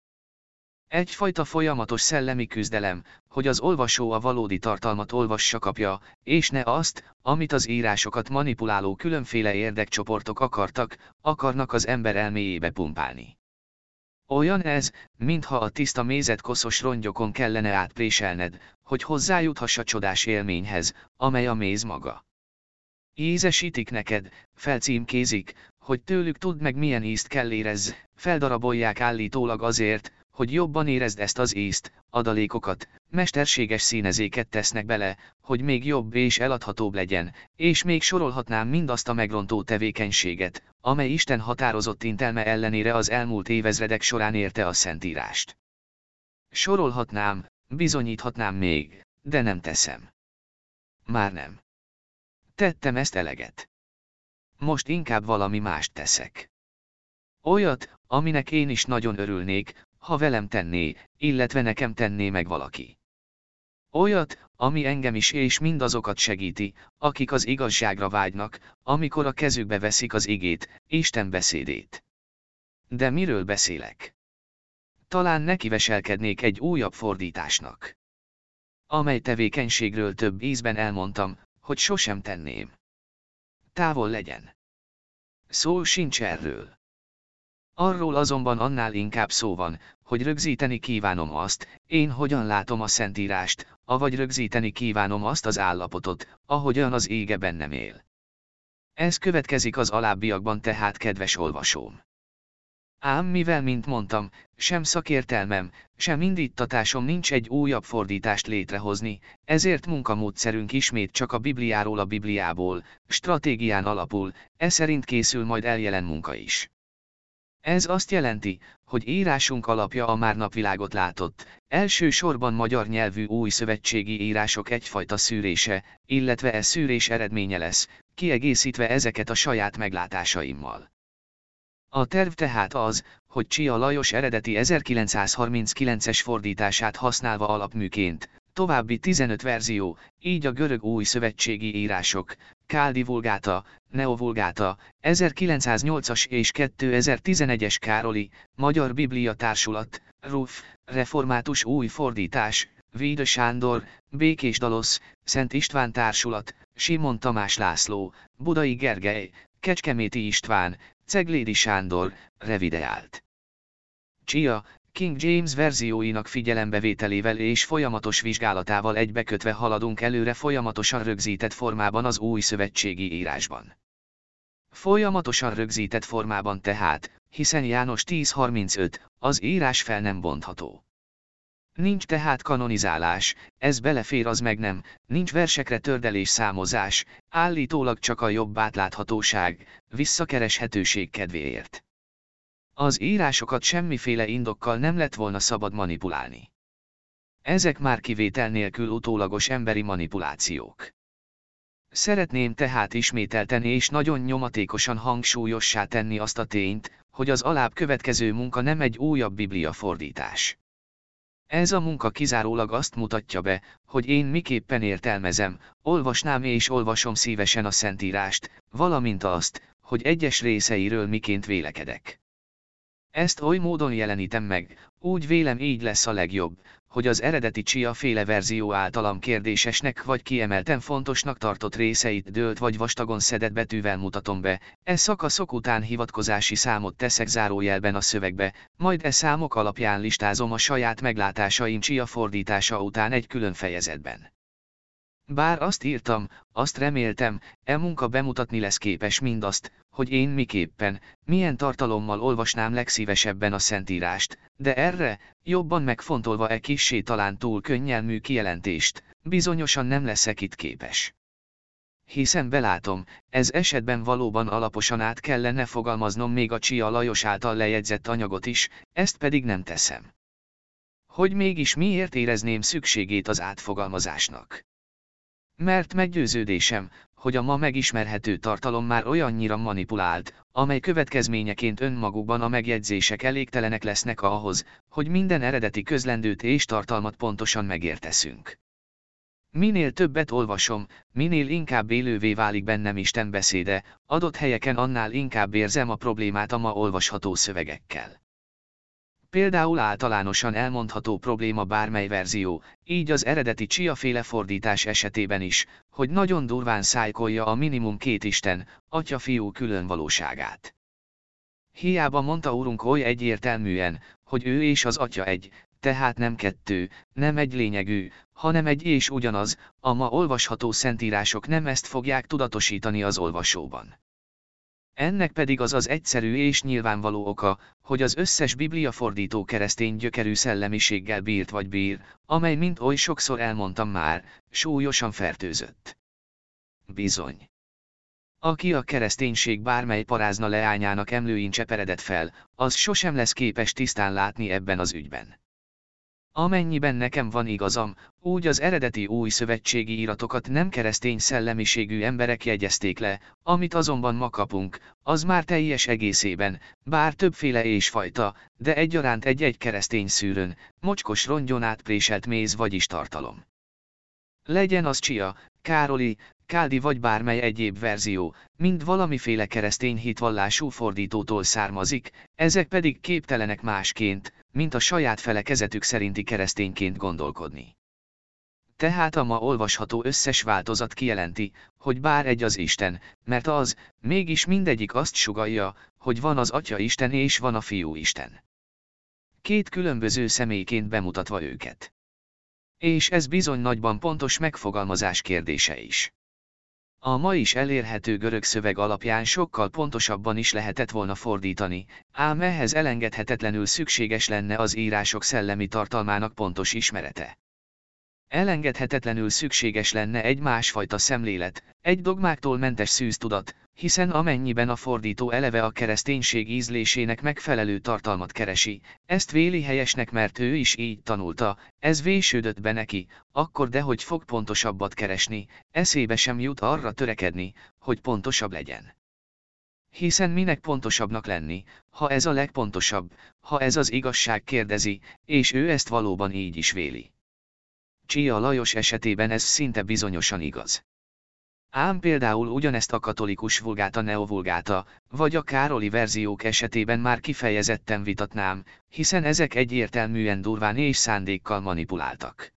Egyfajta folyamatos szellemi küzdelem, hogy az olvasó a valódi tartalmat olvassa kapja, és ne azt, amit az írásokat manipuláló különféle érdekcsoportok akartak, akarnak az ember elméjébe pumpálni. Olyan ez, mintha a tiszta mézet koszos rongyokon kellene átpréselned, hogy hozzájuthass a csodás élményhez, amely a méz maga. Ízesítik neked, felcímkézik, hogy tőlük tudd meg milyen ízt kell érez, feldarabolják állítólag azért, hogy jobban érezd ezt az ízt, adalékokat, mesterséges színezéket tesznek bele, hogy még jobb és eladhatóbb legyen, és még sorolhatnám mindazt a megrontó tevékenységet, amely Isten határozott intelme ellenére az elmúlt évezredek során érte a Szentírást. Sorolhatnám, bizonyíthatnám még, de nem teszem. Már nem. Tettem ezt eleget. Most inkább valami mást teszek. Olyat, aminek én is nagyon örülnék, ha velem tenné, illetve nekem tenné meg valaki. Olyat, ami engem is és mindazokat segíti, akik az igazságra vágynak, amikor a kezükbe veszik az igét, Isten beszédét. De miről beszélek? Talán nekiveselkednék egy újabb fordításnak. Amely tevékenységről több ízben elmondtam, hogy sosem tenném. Távol legyen. Szó sincs erről. Arról azonban annál inkább szó van, hogy rögzíteni kívánom azt, én hogyan látom a Szentírást, avagy rögzíteni kívánom azt az állapotot, ahogyan az ége bennem él. Ez következik az alábbiakban tehát kedves olvasóm. Ám mivel mint mondtam, sem szakértelmem, sem indítatásom nincs egy újabb fordítást létrehozni, ezért munkamódszerünk ismét csak a Bibliáról a Bibliából, stratégián alapul, e szerint készül majd eljelen munka is. Ez azt jelenti, hogy írásunk alapja a már napvilágot látott, elsősorban magyar nyelvű új szövetségi írások egyfajta szűrése, illetve e szűrés eredménye lesz, kiegészítve ezeket a saját meglátásaimmal. A terv tehát az, hogy Csia Lajos eredeti 1939-es fordítását használva alapműként, további 15 verzió, így a görög új szövetségi írások, Káldi Vulgáta, Neovulgáta, 1908-as és 2011-es Károli, Magyar Biblia Társulat, RUF, Református új fordítás, Víde Sándor, Békés Dalosz, Szent István Társulat, Simon Tamás László, Budai Gergely, Kecskeméti István, Ceglédi Sándor, revideált. Csia, King James verzióinak figyelembevételével és folyamatos vizsgálatával egybekötve haladunk előre folyamatosan rögzített formában az új szövetségi írásban. Folyamatosan rögzített formában tehát, hiszen János 10.35, az írás fel nem bontható. Nincs tehát kanonizálás, ez belefér az meg nem, nincs versekre tördelés számozás, állítólag csak a jobb átláthatóság, visszakereshetőség kedvéért. Az írásokat semmiféle indokkal nem lett volna szabad manipulálni. Ezek már kivétel nélkül utólagos emberi manipulációk. Szeretném tehát ismételten és nagyon nyomatékosan hangsúlyossá tenni azt a tényt, hogy az alább következő munka nem egy újabb biblia fordítás. Ez a munka kizárólag azt mutatja be, hogy én miképpen értelmezem, olvasnám és olvasom szívesen a Szentírást, valamint azt, hogy egyes részeiről miként vélekedek. Ezt oly módon jelenítem meg, úgy vélem így lesz a legjobb, hogy az eredeti csia féle verzió általam kérdésesnek vagy kiemelten fontosnak tartott részeit dőlt vagy vastagon szedett betűvel mutatom be, e szakaszok után hivatkozási számot teszek zárójelben a szövegbe, majd e számok alapján listázom a saját meglátásaim csia fordítása után egy külön fejezetben. Bár azt írtam, azt reméltem, e munka bemutatni lesz képes mindazt, hogy én miképpen, milyen tartalommal olvasnám legszívesebben a Szentírást, de erre, jobban megfontolva e kissé talán túl könnyelmű kijelentést, bizonyosan nem leszek itt képes. Hiszen belátom, ez esetben valóban alaposan át kellene fogalmaznom még a Csia Lajos által lejegyzett anyagot is, ezt pedig nem teszem. Hogy mégis miért érezném szükségét az átfogalmazásnak? Mert meggyőződésem, hogy a ma megismerhető tartalom már olyannyira manipulált, amely következményeként önmagukban a megjegyzések elégtelenek lesznek ahhoz, hogy minden eredeti közlendőt és tartalmat pontosan megérteszünk. Minél többet olvasom, minél inkább élővé válik bennem Isten beszéde, adott helyeken annál inkább érzem a problémát a ma olvasható szövegekkel. Például általánosan elmondható probléma bármely verzió, így az eredeti csia-féle fordítás esetében is, hogy nagyon durván szájkolja a minimum két Isten, atya-fiú külön valóságát. Hiába mondta úrunk oly egyértelműen, hogy ő és az atya egy, tehát nem kettő, nem egy lényegű, hanem egy és ugyanaz, a ma olvasható szentírások nem ezt fogják tudatosítani az olvasóban. Ennek pedig az az egyszerű és nyilvánvaló oka, hogy az összes Biblia fordító keresztény gyökerű szellemiséggel bírt vagy bír, amely mint oly sokszor elmondtam már, súlyosan fertőzött. Bizony. Aki a kereszténység bármely parázna leányának emlőin cseperedett fel, az sosem lesz képes tisztán látni ebben az ügyben. Amennyiben nekem van igazam, úgy az eredeti új szövetségi iratokat nem keresztény szellemiségű emberek jegyezték le, amit azonban ma kapunk, az már teljes egészében, bár többféle és fajta, de egyaránt egy-egy keresztény szűrön, mocskos rongyon átpréselt méz vagyis tartalom. Legyen az Csia, Károli, Káldi vagy bármely egyéb verzió, mind valamiféle keresztény hitvallású fordítótól származik, ezek pedig képtelenek másként, mint a saját felekezetük szerinti keresztényként gondolkodni. Tehát a ma olvasható összes változat kijelenti, hogy bár egy az Isten, mert az, mégis mindegyik azt sugalja, hogy van az Atya Isten és van a Fiú Isten. Két különböző személyként bemutatva őket. És ez bizony nagyban pontos megfogalmazás kérdése is. A ma is elérhető görög szöveg alapján sokkal pontosabban is lehetett volna fordítani, ám ehhez elengedhetetlenül szükséges lenne az írások szellemi tartalmának pontos ismerete. Elengedhetetlenül szükséges lenne egy másfajta szemlélet, egy dogmáktól mentes szűztudat, hiszen amennyiben a fordító eleve a kereszténység ízlésének megfelelő tartalmat keresi, ezt véli helyesnek mert ő is így tanulta, ez vésődött be neki, akkor dehogy fog pontosabbat keresni, eszébe sem jut arra törekedni, hogy pontosabb legyen. Hiszen minek pontosabbnak lenni, ha ez a legpontosabb, ha ez az igazság kérdezi, és ő ezt valóban így is véli. Csia Lajos esetében ez szinte bizonyosan igaz. Ám például ugyanezt a katolikus vulgáta neovulgáta, vagy a Károli verziók esetében már kifejezetten vitatnám, hiszen ezek egyértelműen durván és szándékkal manipuláltak.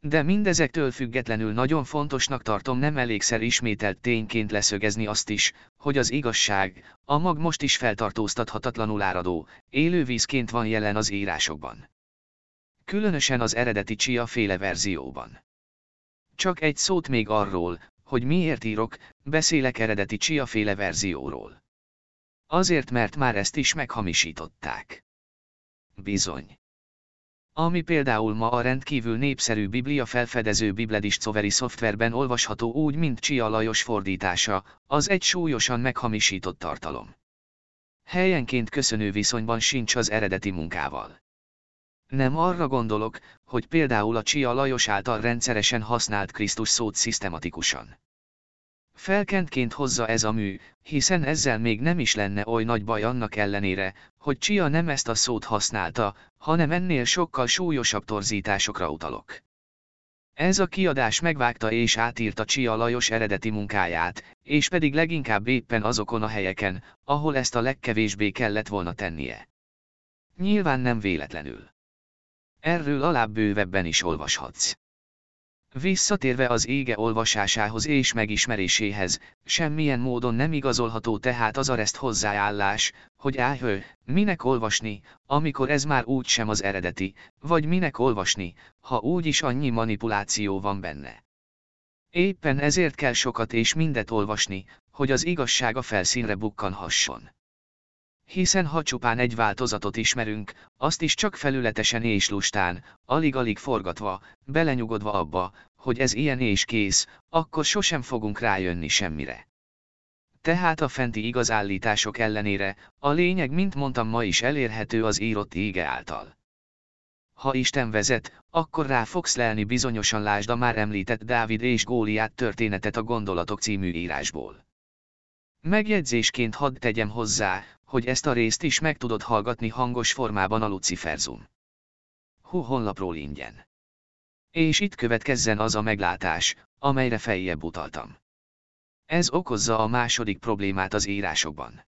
De mindezektől függetlenül nagyon fontosnak tartom nem elégszer ismételt tényként leszögezni azt is, hogy az igazság, a mag most is feltartóztathatatlanul áradó, élővízként van jelen az írásokban. Különösen az eredeti Csia féle verzióban. Csak egy szót még arról, hogy miért írok, beszélek eredeti Csia féle verzióról. Azért mert már ezt is meghamisították. Bizony. Ami például ma a rendkívül népszerű Biblia felfedező Bibledis Coveri szoftverben olvasható úgy, mint Csia Lajos fordítása, az egy súlyosan meghamisított tartalom. Helyenként köszönő viszonyban sincs az eredeti munkával. Nem arra gondolok, hogy például a Csia Lajos által rendszeresen használt Krisztus szót szisztematikusan. Felkentként hozza ez a mű, hiszen ezzel még nem is lenne oly nagy baj annak ellenére, hogy Csia nem ezt a szót használta, hanem ennél sokkal súlyosabb torzításokra utalok. Ez a kiadás megvágta és átírta Csia Lajos eredeti munkáját, és pedig leginkább éppen azokon a helyeken, ahol ezt a legkevésbé kellett volna tennie. Nyilván nem véletlenül. Erről alább bővebben is olvashatsz. Visszatérve az ége olvasásához és megismeréséhez, semmilyen módon nem igazolható tehát az areszt hozzáállás, hogy áhő, minek olvasni, amikor ez már úgy sem az eredeti, vagy minek olvasni, ha úgy is annyi manipuláció van benne. Éppen ezért kell sokat és mindet olvasni, hogy az igazság a felszínre bukkanhasson. Hiszen ha csupán egy változatot ismerünk, azt is csak felületesen és lustán, alig-alig forgatva, belenyugodva abba, hogy ez ilyen és kész, akkor sosem fogunk rájönni semmire. Tehát a fenti igazállítások ellenére, a lényeg mint mondtam ma is elérhető az írott ége által. Ha Isten vezet, akkor rá fogsz lelni bizonyosan lásd a már említett Dávid és Góliát történetet a Gondolatok című írásból. Megjegyzésként hadd tegyem hozzá, hogy ezt a részt is meg tudod hallgatni hangos formában a Luciferzum. Hú honlapról ingyen. És itt következzen az a meglátás, amelyre feljebb utaltam. Ez okozza a második problémát az írásokban.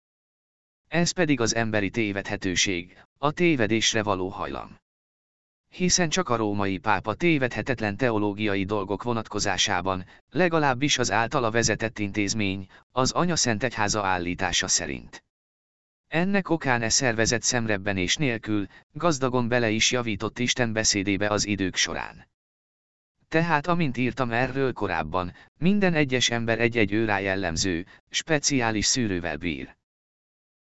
Ez pedig az emberi tévedhetőség, a tévedésre való hajlam. Hiszen csak a római pápa tévedhetetlen teológiai dolgok vonatkozásában, legalábbis az általa vezetett intézmény, az Anya Szent állítása szerint. Ennek okán e szervezet szemrebbenés nélkül, gazdagon bele is javított Isten beszédébe az idők során. Tehát amint írtam erről korábban, minden egyes ember egy-egy őrá jellemző, speciális szűrővel bír.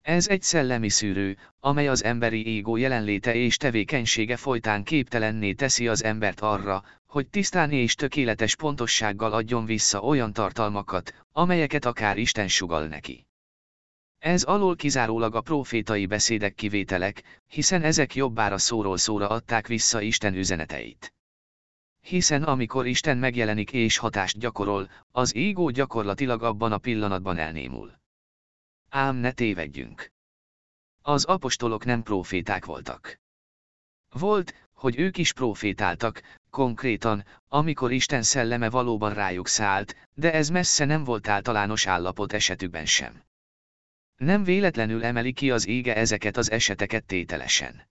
Ez egy szellemi szűrő, amely az emberi égó jelenléte és tevékenysége folytán képtelenné teszi az embert arra, hogy tisztán és tökéletes pontossággal adjon vissza olyan tartalmakat, amelyeket akár Isten sugal neki. Ez alól kizárólag a profétai beszédek kivételek, hiszen ezek jobbára szóról szóra adták vissza Isten üzeneteit. Hiszen amikor Isten megjelenik és hatást gyakorol, az égó gyakorlatilag abban a pillanatban elnémul. Ám ne tévedjünk. Az apostolok nem proféták voltak. Volt, hogy ők is profétáltak, konkrétan, amikor Isten szelleme valóban rájuk szállt, de ez messze nem volt általános állapot esetükben sem. Nem véletlenül emeli ki az ége ezeket az eseteket tételesen.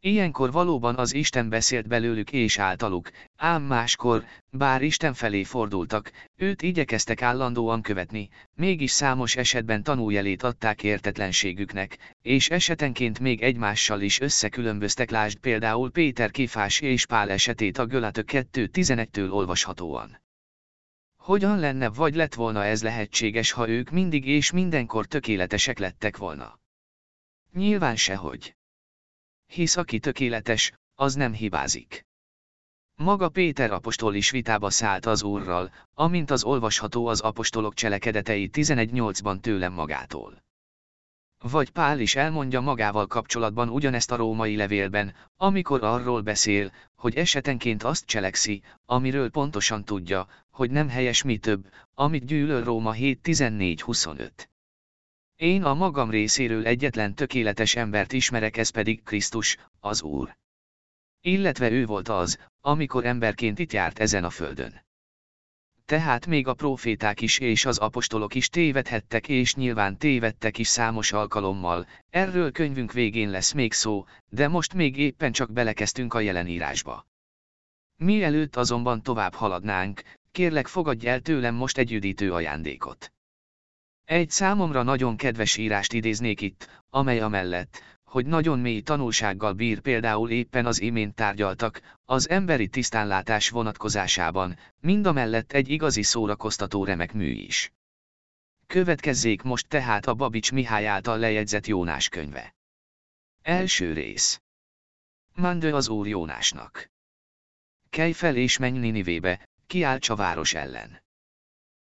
Ilyenkor valóban az Isten beszélt belőlük és általuk, ám máskor, bár Isten felé fordultak, őt igyekeztek állandóan követni, mégis számos esetben tanújelét adták értetlenségüknek, és esetenként még egymással is összekülönböztek lásd például Péter Kifás és Pál esetét a Gölatök 2.11-től olvashatóan. Hogyan lenne vagy lett volna ez lehetséges, ha ők mindig és mindenkor tökéletesek lettek volna? Nyilván sehogy. Hisz aki tökéletes, az nem hibázik. Maga Péter apostol is vitába szállt az Úrral, amint az olvasható az apostolok cselekedetei 11.8-ban tőlem magától. Vagy Pál is elmondja magával kapcsolatban ugyanezt a római levélben, amikor arról beszél, hogy esetenként azt cselekszi, amiről pontosan tudja, hogy nem helyes mi több, amit gyűlöl Róma 7.14.25. Én a magam részéről egyetlen tökéletes embert ismerek ez pedig Krisztus, az Úr. Illetve ő volt az, amikor emberként itt járt ezen a földön. Tehát még a proféták is és az apostolok is tévedhettek és nyilván tévedtek is számos alkalommal, erről könyvünk végén lesz még szó, de most még éppen csak belekezdtünk a jelenírásba. Mielőtt azonban tovább haladnánk, kérlek fogadj el tőlem most egy üdítő ajándékot. Egy számomra nagyon kedves írást idéznék itt, amely amellett, hogy nagyon mély tanulsággal bír például éppen az imént tárgyaltak, az emberi tisztánlátás vonatkozásában, mind a mellett egy igazi szórakoztató remek mű is. Következzék most tehát a Babics Mihály által lejegyzett Jónás könyve. Első rész. Mandő az Úr Jónásnak. Kelj fel és menj Ninivébe, kiálts a város ellen.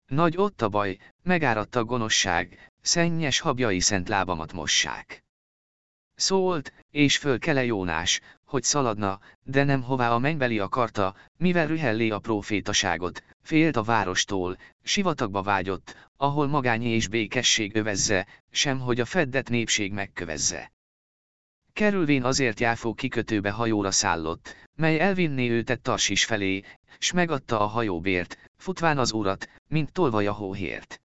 Nagy ott a baj, megáradt a gonoszság, szennyes habjai szent lábamat mossák. Szólt, és fölkele Jónás, hogy szaladna, de nem hová a mennybeli akarta, mivel rühellé a profétaságot, félt a várostól, sivatagba vágyott, ahol magány és békesség övezze, sem hogy a feddet népség megkövezze. Kerülvén azért Jáfó kikötőbe hajóra szállott, mely elvinné őtet Tarsis felé, s megadta a hajóbért, futván az urat, mint tolvaj a hóhért.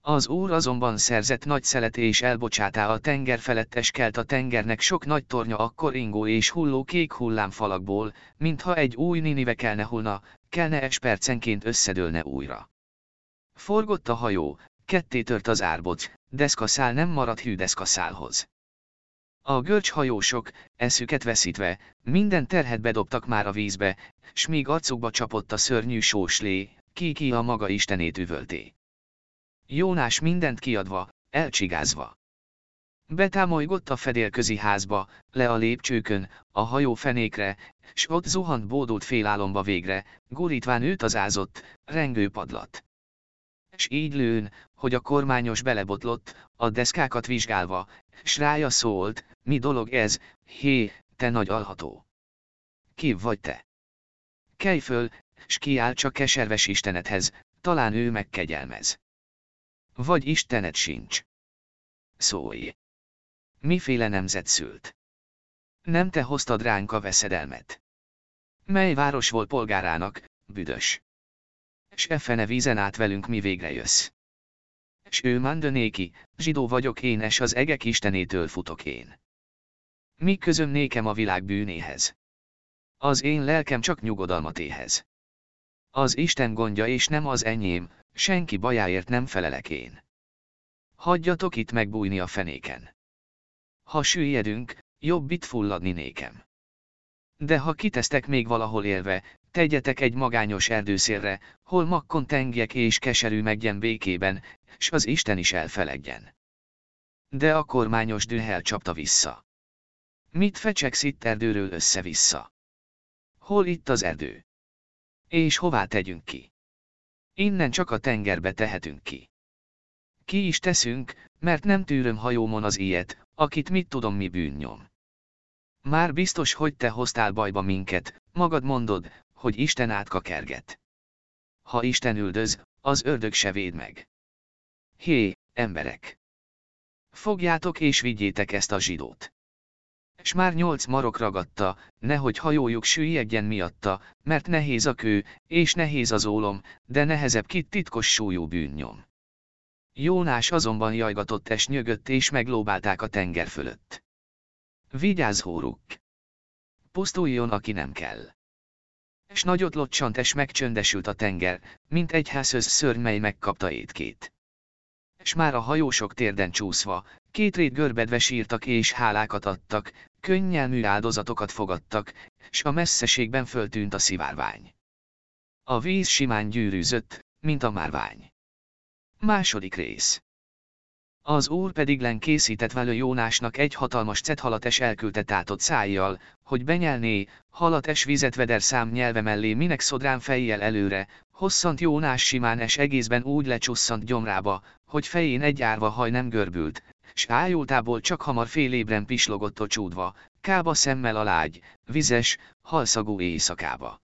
Az úr azonban szerzett nagy szelet és elbocsátá a tenger felett eskelt a tengernek sok nagy tornya akkor ingó és hulló kék hullámfalakból, mintha egy új ninive kelne hullna, kelne es percenként összedőlne újra. Forgott a hajó, ketté tört az árboc, deszkaszál nem maradt hű deszkaszálhoz. A görcshajósok, eszüket veszítve, minden terhet bedobtak már a vízbe, s míg arcukba csapott a szörnyű sóslé, ki-ki a maga istenét üvölté. Jónás mindent kiadva, elcsigázva. Betámolygott a fedélközi házba, le a lépcsőkön, a hajó fenékre, s ott zuhant bódult félálomba végre, gurítván őt az ázott, rengő padlat. S így lőn, hogy a kormányos belebotlott, a deszkákat vizsgálva, s rája szólt, mi dolog ez, hé, te nagy alható. Ki vagy te? Kelj föl, s kiáll csak keserves Istenethez, talán ő megkegyelmez. Vagy Istenet sincs. Szólj. Miféle nemzet szült? Nem te hoztad ránk a veszedelmet. Mely város volt polgárának, büdös. S e fene vízen át velünk mi végre jössz. S ő mandönéki, zsidó vagyok én, és az egek istenétől futok én. Mi közöm nékem a világ bűnéhez? Az én lelkem csak nyugodalmat éhez. Az Isten gondja és nem az enyém, senki bajáért nem felelek én. Hagyjatok itt megbújni a fenéken. Ha süllyedünk, jobb itt fulladni nékem. De ha kitesztek még valahol élve, tegyetek egy magányos erdőszélre, hol makkon tengjek és keserű megyen békében, s az Isten is elfeledjen. De a kormányos dühel csapta vissza. Mit fecsegsz itt erdőről össze-vissza? Hol itt az erdő? És hová tegyünk ki? Innen csak a tengerbe tehetünk ki. Ki is teszünk, mert nem tűröm hajómon az ilyet, akit mit tudom mi bűnnyom. Már biztos, hogy te hoztál bajba minket, magad mondod, hogy Isten átka kerget. Ha Isten üldöz, az ördög se véd meg. Hé, emberek! Fogjátok és vigyétek ezt a zsidót. S már nyolc marok ragadta, nehogy hajójuk süllyedjen miatta, mert nehéz a kő, és nehéz az ólom, de nehezebb kit titkos súlyú bűnnyom. Jónás azonban jajgatott és nyögött és meglóbálták a tenger fölött. Vigyázz hóruk! Pusztuljon, aki nem kell. És nagyot locsant és megcsöndesült a tenger, mint egy házhöz szörny, mely megkapta étkét. És már a hajósok térden csúszva, két rét görbedve sírtak és hálákat adtak, könnyelmű áldozatokat fogadtak, s a messzeségben föltűnt a szivárvány. A víz simán gyűrűzött, mint a márvány. Második rész. Az úr pedig len készített velő Jónásnak egy hatalmas cethalat elküldte tátott szájjal, hogy benyelné, halat és vizet veder szám nyelve mellé minek szodrán fejjel előre, hosszant Jónás simán és egészben úgy lecsusszant gyomrába, hogy fején egy árva haj nem görbült, s ájultából csak hamar fél ébren pislogott a csúdva, kába szemmel a lágy, vizes, halszagú éjszakába.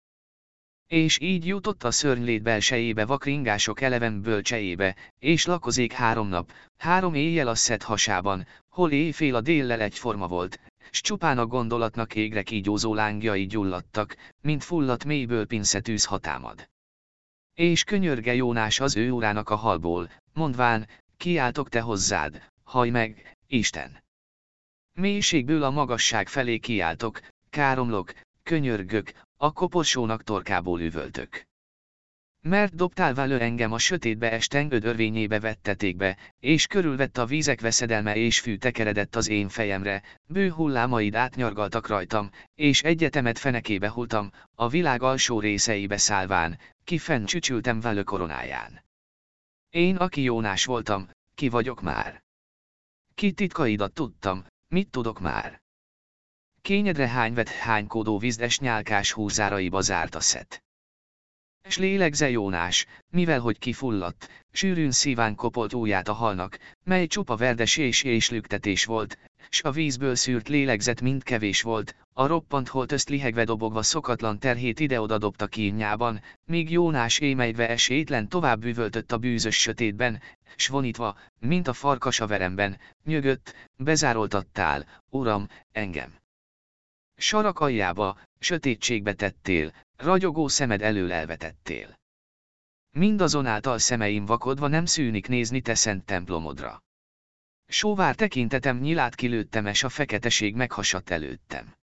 És így jutott a szörnylét belsejébe vakringások eleven bölcsejébe, és lakozék három nap, három éjjel a szed hasában, hol éjfél a déllel egyforma volt, s csupán a gondolatnak égre kígyózó lángjai gyulladtak, mint fulladt mélyből pinszetűz hatámad. És könyörge Jónás az ő urának a halból, mondván, kiáltok te hozzád, haj meg, Isten! Mélységből a magasság felé kiáltok, káromlok, könyörgök, a koporsónak torkából üvöltök. Mert dobtál velő engem a sötétbe esteng ödörvényébe vetteték be, és körülvett a vízek veszedelme és fű tekeredett az én fejemre, bő hullámaid átnyargaltak rajtam, és egyetemet fenekébe hultam, a világ alsó részeibe szállván, ki fenn csücsültem velő koronáján. Én, aki Jónás voltam, ki vagyok már? Ki titkaidat tudtam, mit tudok már? Kényedre hány vett hánykódó vízdes nyálkás húzáraiba zárt a szet. S lélegze Jónás, mivel hogy kifulladt, sűrűn szíván kopolt ujját a halnak, mely csupa verdesés és lüktetés volt, s a vízből szűrt lélegzet mind kevés volt, a roppant holt özt lihegve dobogva szokatlan terhét ide-oda dobta kínjában, míg Jónás émelyve esétlen tovább üvöltött a bűzös sötétben, s vonítva, mint a farkas a veremben, nyögött, bezároltattál, uram, engem. Sarak aljába, sötétségbe tettél, ragyogó szemed elől elvetettél. Mindazonáltal szemeim vakodva nem szűnik nézni te szent templomodra. Sóvár tekintetem nyilát kilőttem és a feketeség meghasadt előttem.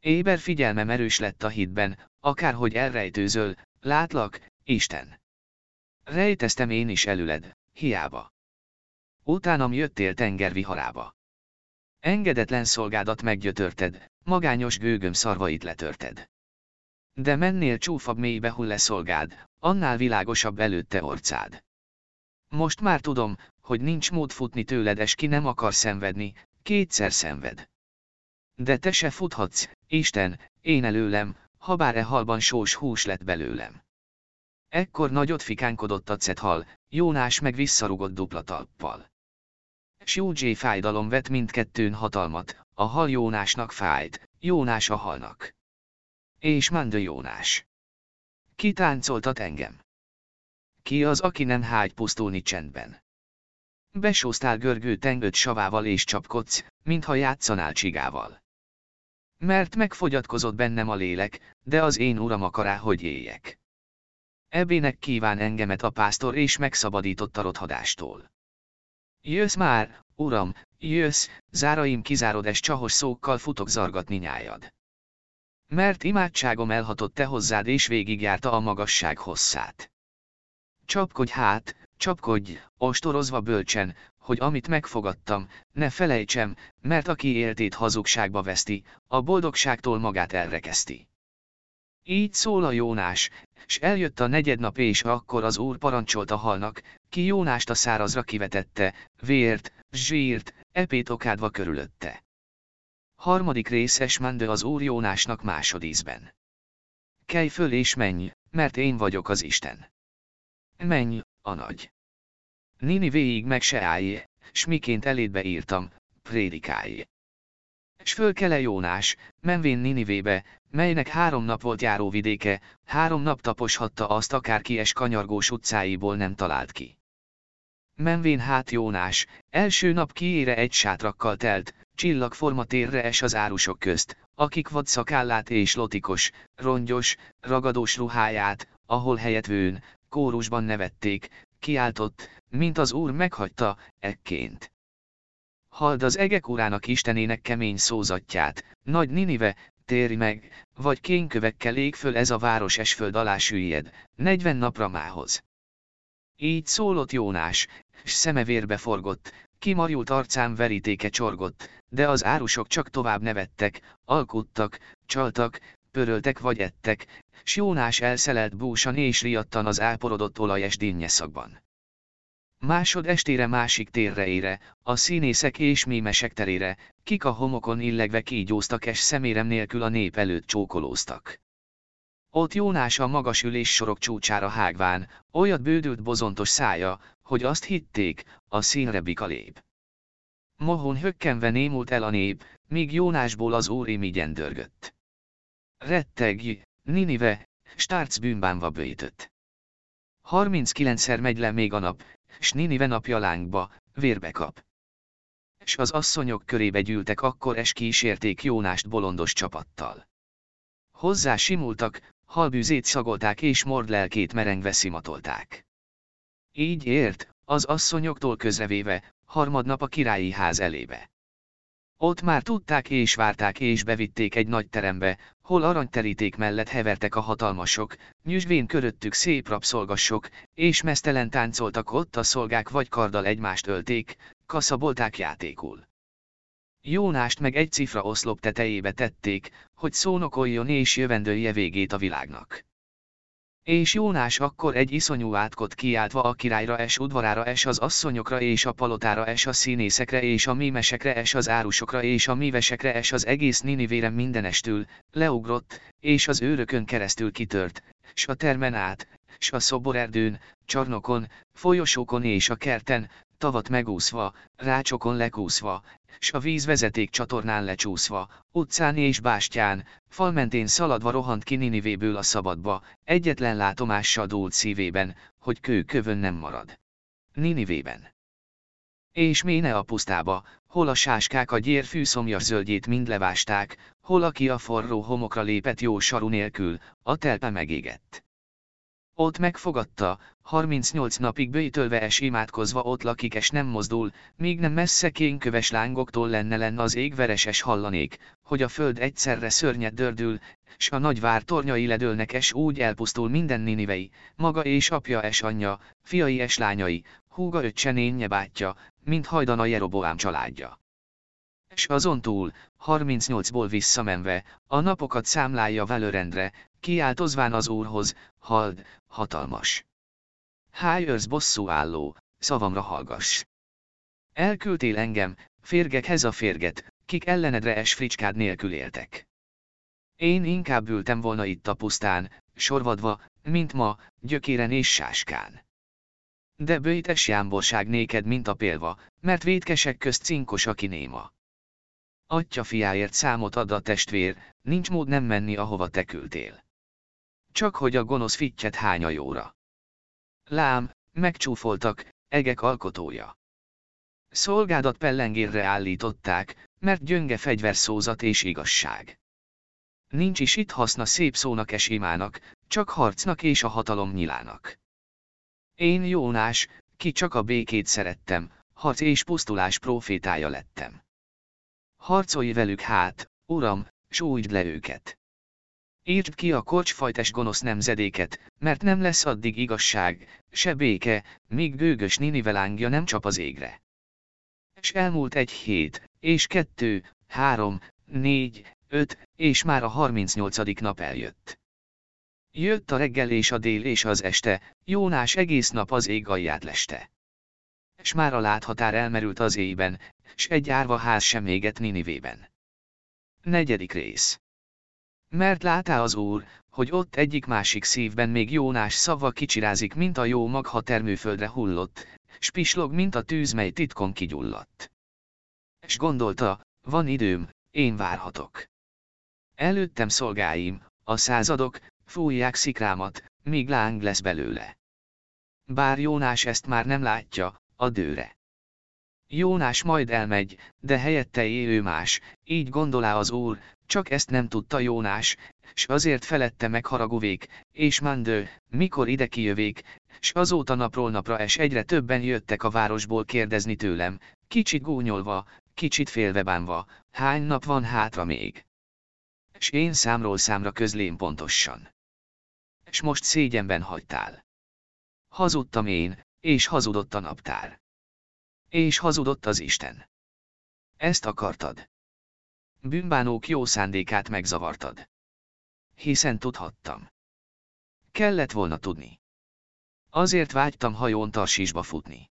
Éber figyelmem erős lett a hitben, akárhogy elrejtőzöl, látlak, Isten. Rejteztem én is előled, hiába. Utánam jöttél tenger viharába. Engedetlen szolgádat meggyötörted, magányos gőgöm szarvait letörted. De mennél csúfabb mélybe hull le szolgád, annál világosabb előtte orcád. Most már tudom, hogy nincs mód futni tőled és ki nem akar szenvedni, kétszer szenved. De te se futhatsz, Isten, én előlem, ha bár e halban sós hús lett belőlem. Ekkor nagyot fikánkodott a cethal, Jónás meg visszarugott dupla talppal. S Józsé fájdalom vett mindkettőn hatalmat, a hal Jónásnak fájt, Jónás a halnak. És Mandő Jónás. Ki táncoltat engem? Ki az, aki nem hágy pusztulni csendben? Besóztál görgő tengőt savával és csapkodsz, mintha játszanál csigával. Mert megfogyatkozott bennem a lélek, de az én uram akará, hogy éljek. Ebének kíván engemet a pásztor és megszabadított a rothadástól. Jössz már, uram, jössz, záraim kizárod és csahos szókkal futok zargatni nyájad. Mert imádságom elhatott te hozzád és végigjárta a magasság hosszát. Csapkodj hát, csapkodj, ostorozva bölcsen, hogy amit megfogadtam, ne felejtsem, mert aki éltét hazugságba veszti, a boldogságtól magát elrekeszti. Így szól a Jónás, s eljött a negyednap és akkor az úr parancsolta halnak, ki Jónást a szárazra kivetette, vért, zsírt, epét okádva körülötte. Harmadik részes mendő az úr Jónásnak másodízben. Kelj föl és menj, mert én vagyok az Isten. Menj, a nagy. Nini végig meg se állj, s miként elédbe írtam, prédikálj. S fölkele Jónás, menvén Ninivébe, melynek három nap volt járóvidéke, három nap taposhatta azt akárki es kanyargós utcáiból nem talált ki. Menvén hát Jónás, első nap kiére egy sátrakkal telt, csillagforma térre es az árusok közt, akik vad szakállát és lotikos, rongyos, ragadós ruháját, ahol helyet vőn, kórusban nevették, kiáltott, mint az úr meghagyta, ekként. Hald az egek urának istenének kemény szózatját, nagy Ninive, térj meg, vagy kénykövekkel ég föl ez a város esföld alá süllyed, negyven napra mához. Így szólott Jónás, s szeme vérbe forgott, kimarjult arcán verítéke csorgott, de az árusok csak tovább nevettek, alkuttak, csaltak, pöröltek vagy ettek, s Jónás elszelelt búsan és riadtan az elporodott olajes dinnyeszakban. Másod estére másik térre ére, a színészek és mémesek terére, kik a homokon illegve kígyóztak és szemérem nélkül a nép előtt csókolóztak. Ott Jónás a magas ülés sorok csúcsára hágván, olyat bődült bozontos szája, hogy azt hitték, a színre lép. Mohon hökkenve némult el a nép, míg Jónásból az úr imigyen dörgött. Retteg, Ninive, stárc bűnbánva bőjtött. 39-szer megy le még a nap, s Ninive napja lángba, vérbe kap. S az asszonyok körébe gyűltek akkor es kísérték Jónást bolondos csapattal. Hozzá simultak, halbűzét szagolták és mord lelkét merengve szimatolták. Így ért, az asszonyoktól közrevéve, harmadnap a királyi ház elébe. Ott már tudták és várták és bevitték egy nagy terembe, hol aranyteríték mellett hevertek a hatalmasok, nyüzsvén köröttük szép rabszolgassok, és mesztelen táncoltak ott a szolgák vagy karddal egymást ölték, kaszabolták játékul. Jónást meg egy cifra oszlop tetejébe tették, hogy szónokoljon és jövendője végét a világnak. És Jónás akkor egy iszonyú átkot kiáltva a királyra es udvarára es az asszonyokra és a palotára es a színészekre és a mémesekre es az árusokra és a mívesekre es az egész Ninivére mindenestül, leugrott, és az őrökön keresztül kitört, s a termen át, s a szoborerdőn, csarnokon, folyosókon és a kerten, tavat megúszva, rácsokon lekúszva, s a vízvezeték csatornán lecsúszva, utcán és bástyán, falmentén szaladva rohant ki Ninivéből a szabadba, egyetlen látomással dúlt szívében, hogy kő kövön nem marad. Ninivében. És méne a pusztába, hol a sáskák a gyér fűszomjas zöldjét mind levásták, hol aki a forró homokra lépett jó saru nélkül, a telpe megégett. Ott megfogadta, 38 napig bőjtölve es imádkozva ott lakik és nem mozdul, míg nem messze kénköves lángoktól lenne lenne az ég vereses hallanék, hogy a föld egyszerre szörnyet dördül, s a nagy vár tornyai ledőlnek és úgy elpusztul minden ninivei, maga és apja és anyja, fiai és lányai, húga öccsenénye bátyja, mint hajdan a Jeroboám családja. S azon túl, 38-ból visszamenve, a napokat számlálja velőrendre, kiáltozván az úrhoz, hald, hatalmas. Hájörsz bosszú álló, szavamra hallgass. Elküldtél engem, férgekhez a férget, kik ellenedre es fricskád nélkül éltek. Én inkább ültem volna itt a pusztán, sorvadva, mint ma, gyökéren és sáskán. De bőjtes jámborság néked mint a pélva, mert vétkesek közt cinkos aki néma. Atya fiáért számot ad a testvér, nincs mód nem menni ahova te küldtél. Csak hogy a gonosz fittyet hánya jóra. Lám, megcsúfoltak, egek alkotója. Szolgádat pellengérre állították, mert gyönge fegyverszózat és igazság. Nincs is itt haszna szép szónak és imának, csak harcnak és a hatalom nyilának. Én Jónás, ki csak a békét szerettem, harc és pusztulás profétája lettem. Harcolj velük hát, uram, sújtsd le őket. Írd ki a kocsfajtes gonosz nemzedéket, mert nem lesz addig igazság, se béke, míg gőgös Ninivelángja nem csap az égre. És elmúlt egy hét, és kettő, három, négy, öt, és már a harmincnyolcadik nap eljött. Jött a reggel és a dél és az este, Jónás egész nap az ég alját leste. S már a láthatár elmerült az éjben, s egy árva ház sem égett Ninivében. Negyedik rész. Mert látá az úr, hogy ott egyik-másik szívben még Jónás szava kicsirázik, mint a jó mag, ha termőföldre hullott, s pislog, mint a tűz, mely titkon kigyulladt. S gondolta, van időm, én várhatok. Előttem szolgáim, a századok, fújják szikrámat, míg láng lesz belőle. Bár Jónás ezt már nem látja, a dőre. Jónás majd elmegy, de helyette élő más, így gondolá az úr, csak ezt nem tudta Jónás, s azért felette megharagovék, és mandő, mikor ide kijövék, s azóta napról napra es egyre többen jöttek a városból kérdezni tőlem, kicsit gúnyolva, kicsit félve bánva, hány nap van hátra még. S én számról számra közlém pontosan. S most szégyenben hagytál. Hazudtam én, és hazudott a naptár. És hazudott az Isten. Ezt akartad. Bűnbánók jó szándékát megzavartad. Hiszen tudhattam. Kellett volna tudni. Azért vágytam hajón tarsisba futni.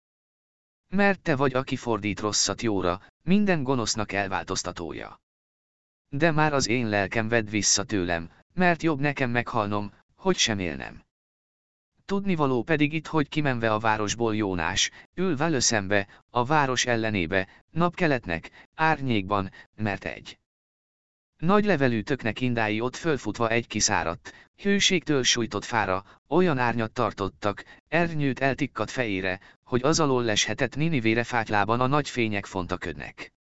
Mert te vagy, aki fordít rosszat jóra, minden gonosznak elváltoztatója. De már az én lelkem vedd vissza tőlem, mert jobb nekem meghalnom, hogy sem élnem. Tudnivaló pedig itt, hogy kimenve a városból Jónás, ül vele szembe, a város ellenébe, napkeletnek, árnyékban, mert egy. Nagy levelű töknek indái ott fölfutva egy kiszáradt, hőségtől sújtott fára, olyan árnyat tartottak, ernyőt eltikkadt fejére, hogy az alól leshetett Ninivére fátylában a nagy fények fontaködnek.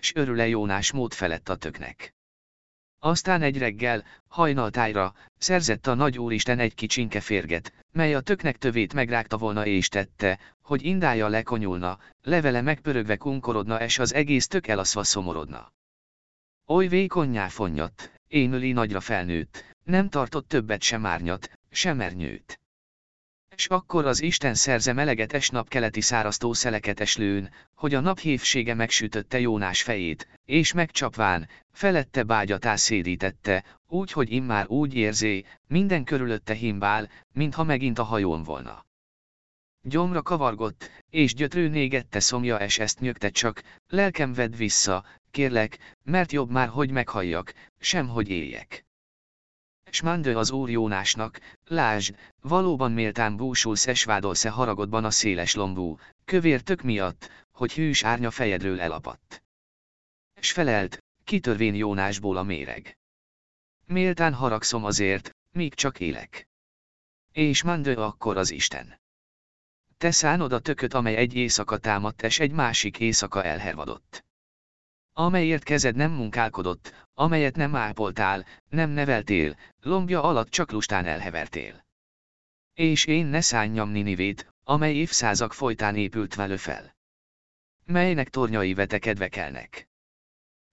S örüle Jónás mód felett a töknek. Aztán egy reggel, hajnaltájra, szerzett a nagy úristen egy kicsinke férget, mely a töknek tövét megrágta volna és tette, hogy indája lekonyulna, levele megpörögve kunkorodna és az egész tök elaszva szomorodna. Oly vékonyá fonnyott, émüli nagyra felnőtt, nem tartott többet sem árnyat, sem ernyőt. És akkor az Isten szerze meleget es nap keleti szárasztó szeleket eslőn, hogy a nap hívsége megsütötte Jónás fejét, és megcsapván, felette bágyatá szédítette, úgy, hogy immár úgy érzé, minden körülötte himbál, mintha megint a hajón volna. Gyomra kavargott, és gyötrő négette szomja es ezt nyögte csak, lelkem vedd vissza, kérlek, mert jobb már, hogy meghalljak, sem hogy éljek. S mandő az úr Jónásnak, lásd, valóban méltán búsulsz és vádolsz-e haragodban a széles lombú, kövér tök miatt, hogy hűs árnya fejedről elapadt. S felelt, kitörvén Jónásból a méreg. Méltán haragszom azért, míg csak élek. És mandő akkor az Isten. Te szánod a tököt, amely egy éjszaka támadt, és egy másik éjszaka elhervadott amelyért kezed nem munkálkodott, amelyet nem ápoltál, nem neveltél, lombja alatt csak lustán elhevertél. És én ne szánjam Ninivét, amely évszázak folytán épült velő fel. Melynek tornyai vetekedve kelnek.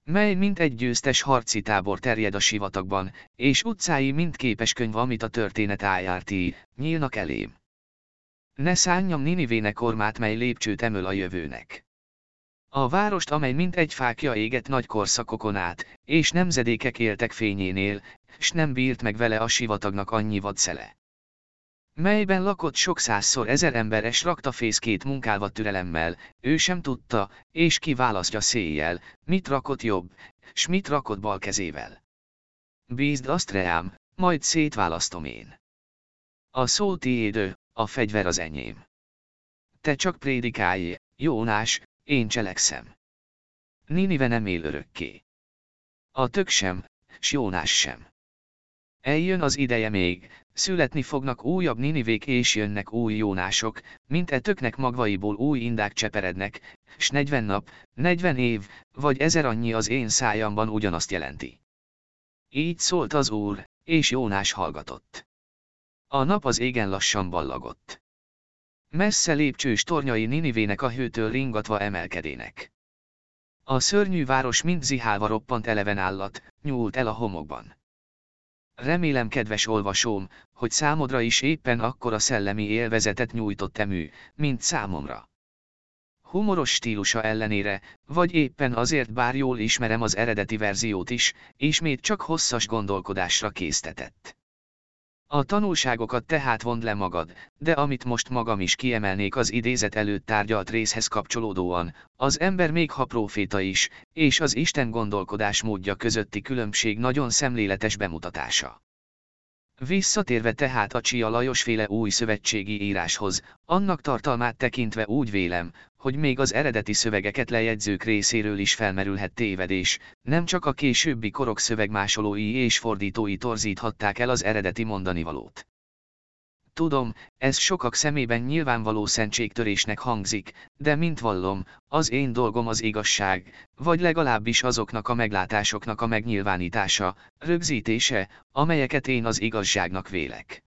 Mely mint egy győztes harci tábor terjed a sivatagban, és utcái mind képes könyv, amit a történet ájárti, nyílnak elém. Ne szánjam Ninivének ormát, mely lépcsőt emöl a jövőnek. A várost, amely mint egy fákja égett nagy korszakokon át, és nemzedékek éltek fényénél, s nem bírt meg vele a sivatagnak annyi vadszele. Melyben lakott sok százszor ezer emberes rakta fészkét munkálva türelemmel, ő sem tudta, és kiválasztja széjjel, mit rakott jobb, s mit rakott bal kezével. Bízd azt reám, majd szétválasztom én. A szó tiédő, a fegyver az enyém. Te csak prédikálj, Jónás, én cselekszem. Ninive nem él örökké. A tök sem, s Jónás sem. Eljön az ideje még, születni fognak újabb Ninivék és jönnek új Jónások, mint e töknek magvaiból új indák cseperednek, s negyven nap, negyven év, vagy ezer annyi az én szájamban ugyanazt jelenti. Így szólt az úr, és Jónás hallgatott. A nap az égen lassan ballagott. Messze lépcsős tornyai Ninivének a hőtől ringatva emelkedének. A szörnyű város mind zihálva roppant eleven állat, nyúlt el a homokban. Remélem, kedves olvasóm, hogy számodra is éppen akkora szellemi élvezetet nyújtott emű, mint számomra. Humoros stílusa ellenére, vagy éppen azért bár jól ismerem az eredeti verziót is, ismét csak hosszas gondolkodásra késztetett. A tanulságokat tehát vond le magad, de amit most magam is kiemelnék az idézet előtt tárgyalt részhez kapcsolódóan, az ember még ha proféta is, és az Isten gondolkodás módja közötti különbség nagyon szemléletes bemutatása. Visszatérve tehát a Csia Lajosféle új szövetségi íráshoz, annak tartalmát tekintve úgy vélem, hogy még az eredeti szövegeket lejegyzők részéről is felmerülhet tévedés, nem csak a későbbi korok szövegmásolói és fordítói torzíthatták el az eredeti mondanivalót. Tudom, ez sokak szemében nyilvánvaló szentségtörésnek hangzik, de mint vallom, az én dolgom az igazság, vagy legalábbis azoknak a meglátásoknak a megnyilvánítása, rögzítése, amelyeket én az igazságnak vélek.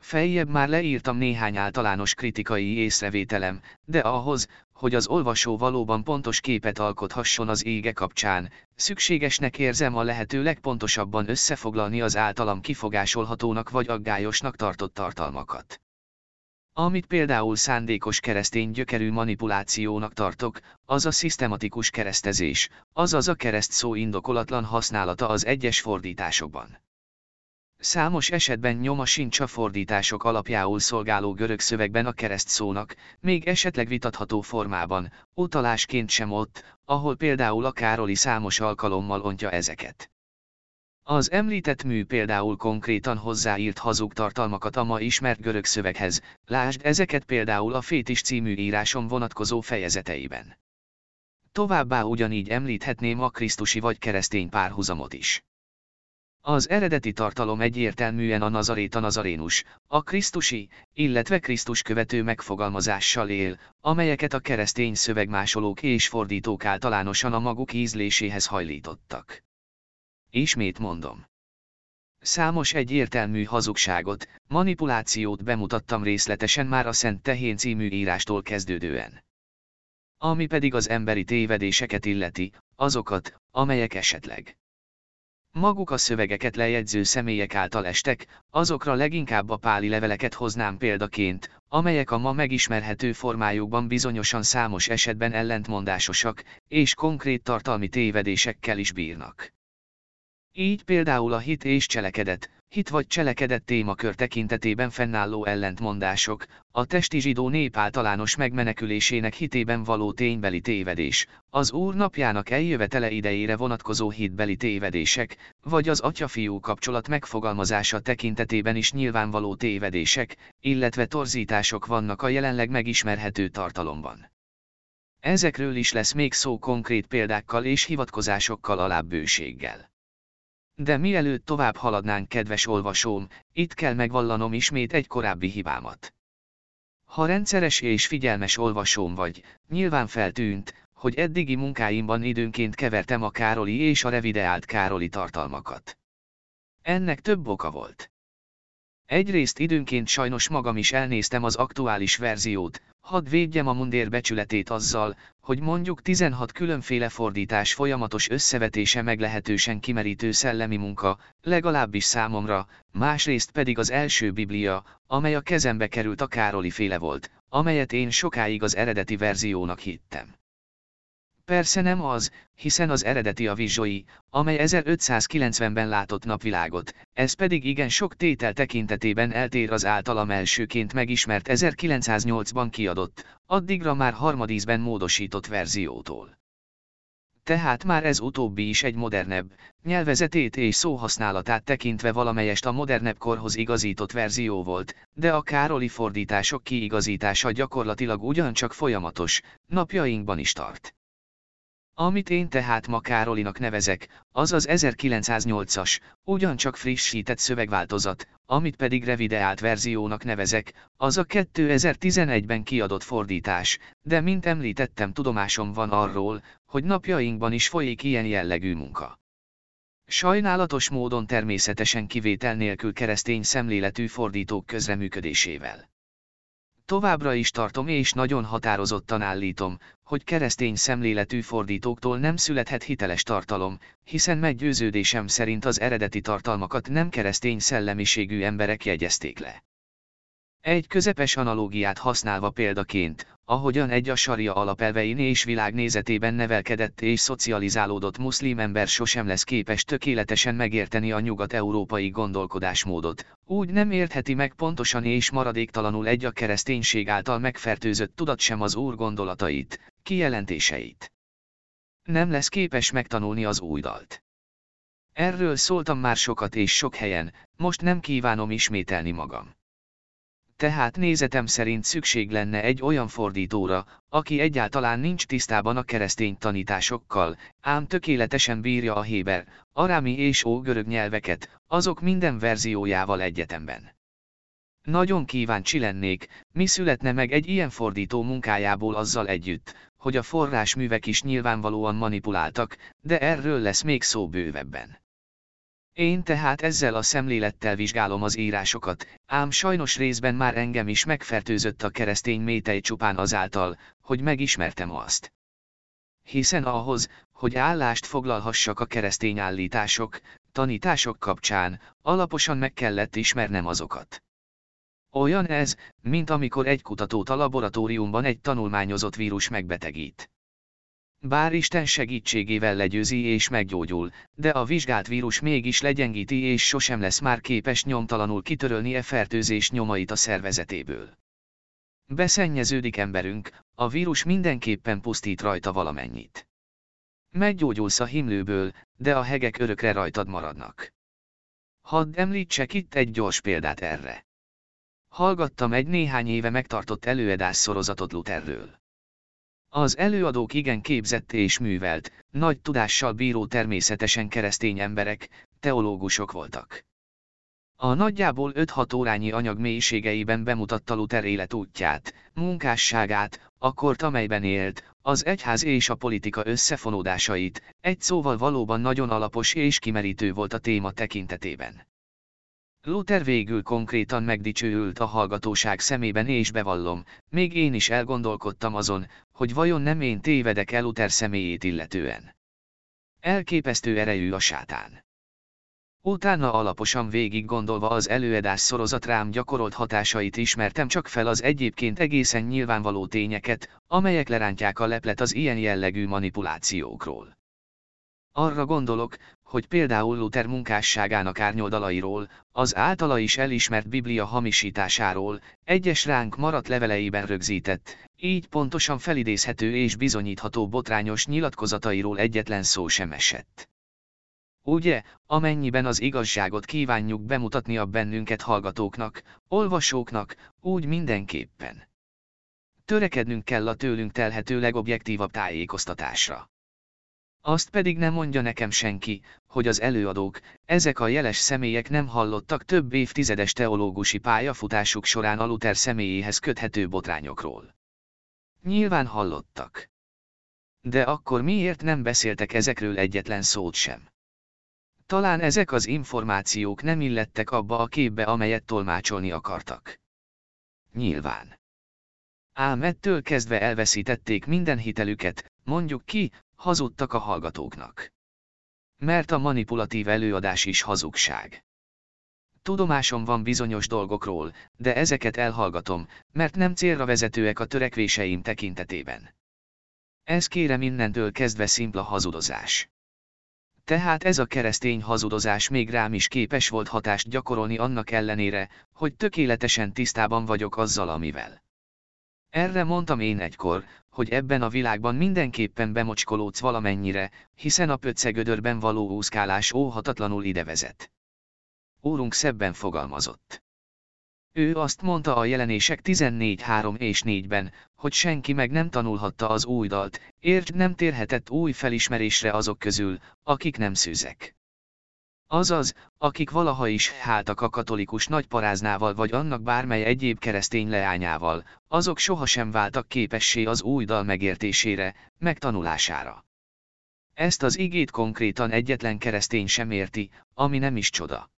Feljebb már leírtam néhány általános kritikai észrevételem, de ahhoz, hogy az olvasó valóban pontos képet alkothasson az ége kapcsán, szükségesnek érzem a lehető legpontosabban összefoglalni az általam kifogásolhatónak vagy aggályosnak tartott tartalmakat. Amit például szándékos keresztény gyökerű manipulációnak tartok, az a szisztematikus keresztezés, azaz a kereszt szó indokolatlan használata az egyes fordításokban. Számos esetben nyoma sincs a fordítások alapjául szolgáló görög szövegben a kereszt szónak, még esetleg vitatható formában, utalásként sem ott, ahol például a Károli számos alkalommal ontja ezeket. Az említett mű például konkrétan hozzáírt hazug tartalmakat a ma ismert görög szöveghez, lásd ezeket például a Fétis című írásom vonatkozó fejezeteiben. Továbbá ugyanígy említhetném a krisztusi vagy keresztény párhuzamot is. Az eredeti tartalom egyértelműen a nazaréta nazarénus, a Krisztusi, illetve Krisztus követő megfogalmazással él, amelyeket a keresztény szövegmásolók és fordítók általánosan a maguk ízléséhez hajlítottak. Ismét mondom. Számos egyértelmű hazugságot, manipulációt bemutattam részletesen már a Szent Tehén című írástól kezdődően. Ami pedig az emberi tévedéseket illeti, azokat, amelyek esetleg Maguk a szövegeket lejegyző személyek által estek, azokra leginkább a páli leveleket hoznám példaként, amelyek a ma megismerhető formájukban bizonyosan számos esetben ellentmondásosak, és konkrét tartalmi tévedésekkel is bírnak. Így például a hit és cselekedet, hit vagy cselekedett témakör tekintetében fennálló ellentmondások, a testi zsidó nép általános megmenekülésének hitében való ténybeli tévedés, az Úr napjának eljövetele idejére vonatkozó hitbeli tévedések, vagy az atya-fiú kapcsolat megfogalmazása tekintetében is nyilvánvaló tévedések, illetve torzítások vannak a jelenleg megismerhető tartalomban. Ezekről is lesz még szó konkrét példákkal és hivatkozásokkal alább bőséggel. De mielőtt tovább haladnánk kedves olvasóm, itt kell megvallanom ismét egy korábbi hibámat. Ha rendszeres és figyelmes olvasóm vagy, nyilván feltűnt, hogy eddigi munkáimban időnként kevertem a Károli és a revideált Károli tartalmakat. Ennek több oka volt. Egyrészt időnként sajnos magam is elnéztem az aktuális verziót, hadd védjem a mundér becsületét azzal, hogy mondjuk 16 különféle fordítás folyamatos összevetése meglehetősen kimerítő szellemi munka, legalábbis számomra, másrészt pedig az első Biblia, amely a kezembe került a Károli féle volt, amelyet én sokáig az eredeti verziónak hittem. Persze nem az, hiszen az eredeti a vizsói, amely 1590-ben látott napvilágot, ez pedig igen sok tétel tekintetében eltér az általam elsőként megismert 1908-ban kiadott, addigra már harmadízben módosított verziótól. Tehát már ez utóbbi is egy modernebb, nyelvezetét és szóhasználatát tekintve valamelyest a modernebb korhoz igazított verzió volt, de a Károli fordítások kiigazítása gyakorlatilag ugyancsak folyamatos, napjainkban is tart. Amit én tehát ma Károlinak nevezek, az az 1908-as, ugyancsak frissített szövegváltozat, amit pedig revideált verziónak nevezek, az a 2011-ben kiadott fordítás, de mint említettem tudomásom van arról, hogy napjainkban is folyik ilyen jellegű munka. Sajnálatos módon természetesen kivétel nélkül keresztény szemléletű fordítók közreműködésével. Továbbra is tartom és nagyon határozottan állítom, hogy keresztény szemléletű fordítóktól nem születhet hiteles tartalom, hiszen meggyőződésem szerint az eredeti tartalmakat nem keresztény szellemiségű emberek jegyezték le. Egy közepes analógiát használva példaként, ahogyan egy a saria alapelvein és világnézetében nevelkedett és szocializálódott muszlim ember sosem lesz képes tökéletesen megérteni a nyugat-európai gondolkodásmódot, úgy nem értheti meg pontosan és maradéktalanul egy a kereszténység által megfertőzött tudat sem az Úr gondolatait, kijelentéseit. Nem lesz képes megtanulni az új dalt. Erről szóltam már sokat és sok helyen, most nem kívánom ismételni magam. Tehát nézetem szerint szükség lenne egy olyan fordítóra, aki egyáltalán nincs tisztában a keresztény tanításokkal, ám tökéletesen bírja a héber, arámi és ógörög nyelveket, azok minden verziójával egyetemben. Nagyon kíváncsi lennék, mi születne meg egy ilyen fordító munkájából azzal együtt, hogy a forrásművek is nyilvánvalóan manipuláltak, de erről lesz még szó bővebben. Én tehát ezzel a szemlélettel vizsgálom az írásokat, ám sajnos részben már engem is megfertőzött a keresztény métej csupán azáltal, hogy megismertem azt. Hiszen ahhoz, hogy állást foglalhassak a keresztény állítások, tanítások kapcsán, alaposan meg kellett ismernem azokat. Olyan ez, mint amikor egy kutatót a laboratóriumban egy tanulmányozott vírus megbetegít. Bár Isten segítségével legyőzi és meggyógyul, de a vizsgált vírus mégis legyengíti és sosem lesz már képes nyomtalanul kitörölni e fertőzés nyomait a szervezetéből. Beszennyeződik emberünk, a vírus mindenképpen pusztít rajta valamennyit. Meggyógyulsz a himlőből, de a hegek örökre rajtad maradnak. Hadd említsek itt egy gyors példát erre. Hallgattam egy néhány éve megtartott előadás sorozatot Lutherről. Az előadók igen képzett és művelt, nagy tudással bíró természetesen keresztény emberek, teológusok voltak. A nagyjából 5-6 órányi anyag mélységeiben bemutatta Luther életútját, munkásságát, a kort amelyben élt, az egyház és a politika összefonódásait, egy szóval valóban nagyon alapos és kimerítő volt a téma tekintetében. Luther végül konkrétan megdicsőült a hallgatóság szemében és bevallom, még én is elgondolkodtam azon, hogy vajon nem én tévedek el Luther személyét illetően. Elképesztő erejű a sátán. Utána alaposan végig gondolva az előadás sorozat rám gyakorolt hatásait ismertem csak fel az egyébként egészen nyilvánvaló tényeket, amelyek lerántják a leplet az ilyen jellegű manipulációkról. Arra gondolok, hogy például Luther munkásságának árnyoldalairól, az általa is elismert Biblia hamisításáról, egyes ránk maradt leveleiben rögzített, így pontosan felidézhető és bizonyítható botrányos nyilatkozatairól egyetlen szó sem esett. Ugye, amennyiben az igazságot kívánjuk bemutatni a bennünket hallgatóknak, olvasóknak, úgy mindenképpen. Törekednünk kell a tőlünk telhető legobjektívabb tájékoztatásra. Azt pedig nem mondja nekem senki, hogy az előadók, ezek a jeles személyek nem hallottak több évtizedes teológusi pályafutásuk során a Luther személyéhez köthető botrányokról. Nyilván hallottak. De akkor miért nem beszéltek ezekről egyetlen szót sem? Talán ezek az információk nem illettek abba a képbe, amelyet tolmácsolni akartak. Nyilván. Ám ettől kezdve elveszítették minden hitelüket, mondjuk ki, hazudtak a hallgatóknak. Mert a manipulatív előadás is hazugság. Tudomásom van bizonyos dolgokról, de ezeket elhallgatom, mert nem célra vezetőek a törekvéseim tekintetében. Ez kérem innentől kezdve szimpla hazudozás. Tehát ez a keresztény hazudozás még rám is képes volt hatást gyakorolni annak ellenére, hogy tökéletesen tisztában vagyok azzal amivel. Erre mondtam én egykor, hogy ebben a világban mindenképpen bemocskolódsz valamennyire, hiszen a pöccegödörben való úszkálás óhatatlanul ide vezet. Úrunk szebben fogalmazott. Ő azt mondta a jelenések 14.3 és 4-ben, hogy senki meg nem tanulhatta az új dalt, értsd nem térhetett új felismerésre azok közül, akik nem szűzek. Azaz, akik valaha is háltak a katolikus nagyparáznával vagy annak bármely egyéb keresztény leányával, azok sohasem váltak képessé az új dal megértésére, megtanulására. Ezt az igét konkrétan egyetlen keresztény sem érti, ami nem is csoda.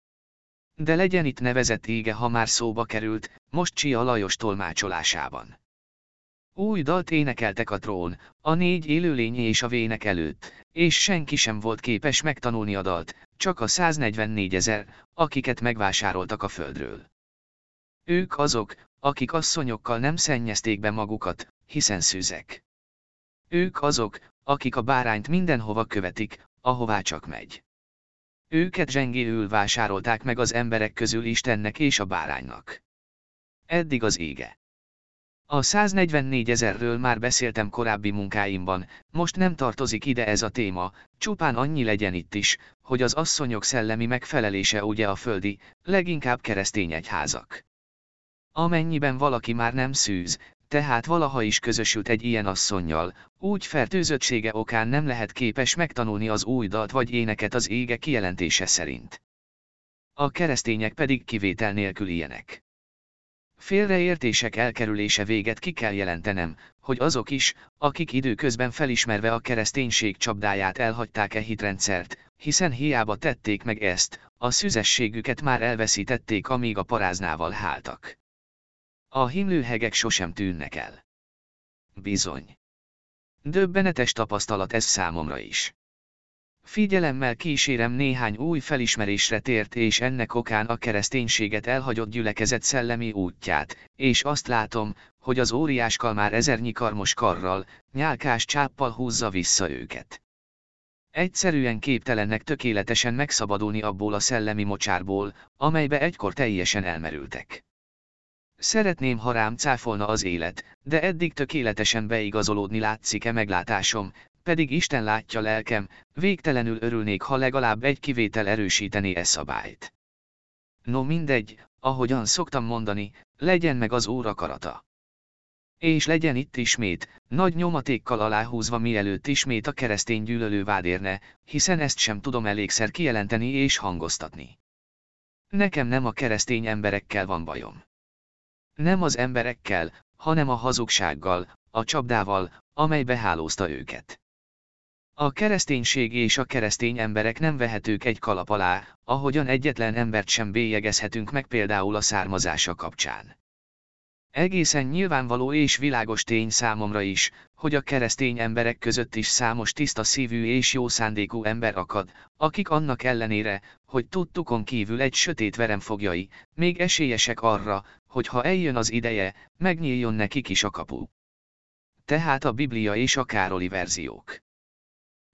De legyen itt nevezett ége ha már szóba került, most Csia Lajos tolmácsolásában. Új dalt énekeltek a trón, a négy élőlény és a vének előtt, és senki sem volt képes megtanulni a dalt, csak a 144 ezer, akiket megvásároltak a földről. Ők azok, akik asszonyokkal nem szennyezték be magukat, hiszen szűzek. Ők azok, akik a bárányt mindenhova követik, ahová csak megy. Őket zsengéül vásárolták meg az emberek közül Istennek és a báránynak. Eddig az ége. A 144 ezerről már beszéltem korábbi munkáimban, most nem tartozik ide ez a téma, csupán annyi legyen itt is, hogy az asszonyok szellemi megfelelése ugye a földi, leginkább keresztény egyházak. Amennyiben valaki már nem szűz, tehát valaha is közösült egy ilyen asszonnyal, úgy fertőzöttsége okán nem lehet képes megtanulni az új dalt vagy éneket az ége kijelentése szerint. A keresztények pedig kivétel nélkül ilyenek. Félreértések elkerülése véget ki kell jelentenem, hogy azok is, akik időközben felismerve a kereszténység csapdáját elhagyták e hitrendszert, hiszen hiába tették meg ezt, a szüzességüket már elveszítették amíg a paráznával háltak. A himlőhegek sosem tűnnek el. Bizony. Döbbenetes tapasztalat ez számomra is. Figyelemmel kísérem néhány új felismerésre tért és ennek okán a kereszténységet elhagyott gyülekezet szellemi útját, és azt látom, hogy az óriáskal már ezernyi karmos karral, nyálkás csáppal húzza vissza őket. Egyszerűen képtelennek tökéletesen megszabadulni abból a szellemi mocsárból, amelybe egykor teljesen elmerültek. Szeretném, ha rám cáfolna az élet, de eddig tökéletesen beigazolódni látszik-e meglátásom, pedig Isten látja lelkem, végtelenül örülnék, ha legalább egy kivétel erősítené e szabályt. No mindegy, ahogyan szoktam mondani, legyen meg az óra karata. És legyen itt ismét, nagy nyomatékkal aláhúzva mielőtt ismét a keresztény gyűlölő vád érne, hiszen ezt sem tudom elégszer kijelenteni és hangoztatni. Nekem nem a keresztény emberekkel van bajom. Nem az emberekkel, hanem a hazugsággal, a csapdával, amely behálózta őket. A kereszténység és a keresztény emberek nem vehetők egy kalap alá, ahogyan egyetlen embert sem bélyegezhetünk meg például a származása kapcsán. Egészen nyilvánvaló és világos tény számomra is, hogy a keresztény emberek között is számos tiszta szívű és jó szándékú ember akad, akik annak ellenére, hogy tudtukon kívül egy sötét verem fogjai, még esélyesek arra, hogy ha eljön az ideje, megnyíljon nekik is a kapu. Tehát a Biblia és a Károli verziók.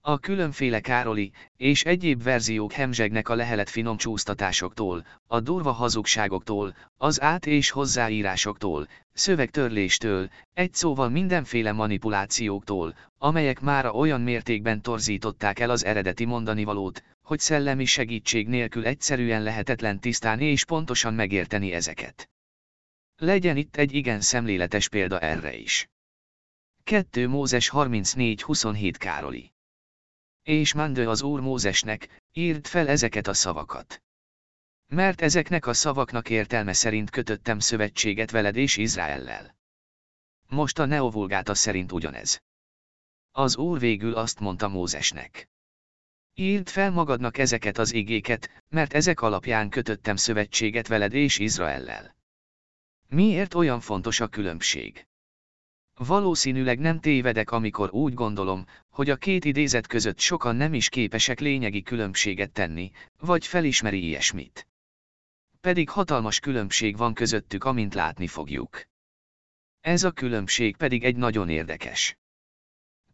A különféle Károli és egyéb verziók hemzsegnek a lehelet finom csúsztatásoktól, a durva hazugságoktól, az át- és hozzáírásoktól, szövegtörléstől, egy szóval mindenféle manipulációktól, amelyek mára olyan mértékben torzították el az eredeti mondanivalót, hogy szellemi segítség nélkül egyszerűen lehetetlen tisztán és pontosan megérteni ezeket. Legyen itt egy igen szemléletes példa erre is. 2 Mózes 34-27 Károli és Mandő az Úr Mózesnek, írd fel ezeket a szavakat. Mert ezeknek a szavaknak értelme szerint kötöttem szövetséget veled és Izraellel. Most a neovulgáta szerint ugyanez. Az Úr végül azt mondta Mózesnek. Írd fel magadnak ezeket az igéket, mert ezek alapján kötöttem szövetséget veled és Izraellel. Miért olyan fontos a különbség? Valószínűleg nem tévedek, amikor úgy gondolom, hogy a két idézet között sokan nem is képesek lényegi különbséget tenni, vagy felismeri ilyesmit. Pedig hatalmas különbség van közöttük, amint látni fogjuk. Ez a különbség pedig egy nagyon érdekes.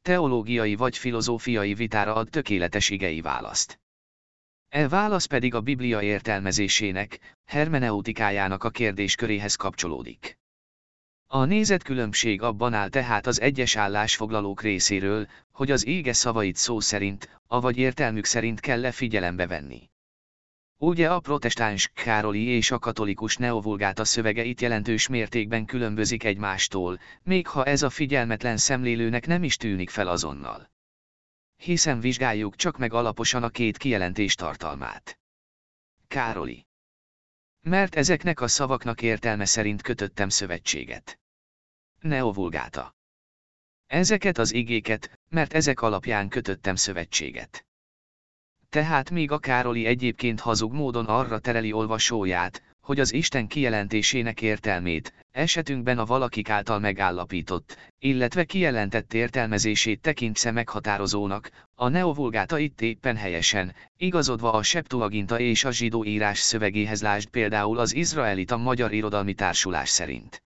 Teológiai vagy filozófiai vitára ad tökéletes igei választ. E válasz pedig a Biblia értelmezésének, hermeneutikájának a kérdésköréhez kapcsolódik. A nézetkülönbség abban áll tehát az egyes állásfoglalók részéről, hogy az ége szavait szó szerint, avagy értelmük szerint kell -e figyelembe venni. Ugye a protestáns Károli és a katolikus neovulgáta szövege itt jelentős mértékben különbözik egymástól, még ha ez a figyelmetlen szemlélőnek nem is tűnik fel azonnal. Hiszen vizsgáljuk csak meg alaposan a két kijelentés tartalmát. Károli mert ezeknek a szavaknak értelme szerint kötöttem szövetséget. Neovulgáta. Ezeket az igéket, mert ezek alapján kötöttem szövetséget. Tehát még a Károli egyébként hazug módon arra tereli olvasóját, hogy az Isten kijelentésének értelmét, esetünkben a valakik által megállapított, illetve kijelentett értelmezését tekintse meghatározónak, a neovulgáta itt éppen helyesen, igazodva a Septuaginta és a zsidó írás szövegéhez lásd például az izraelita magyar irodalmi társulás szerint.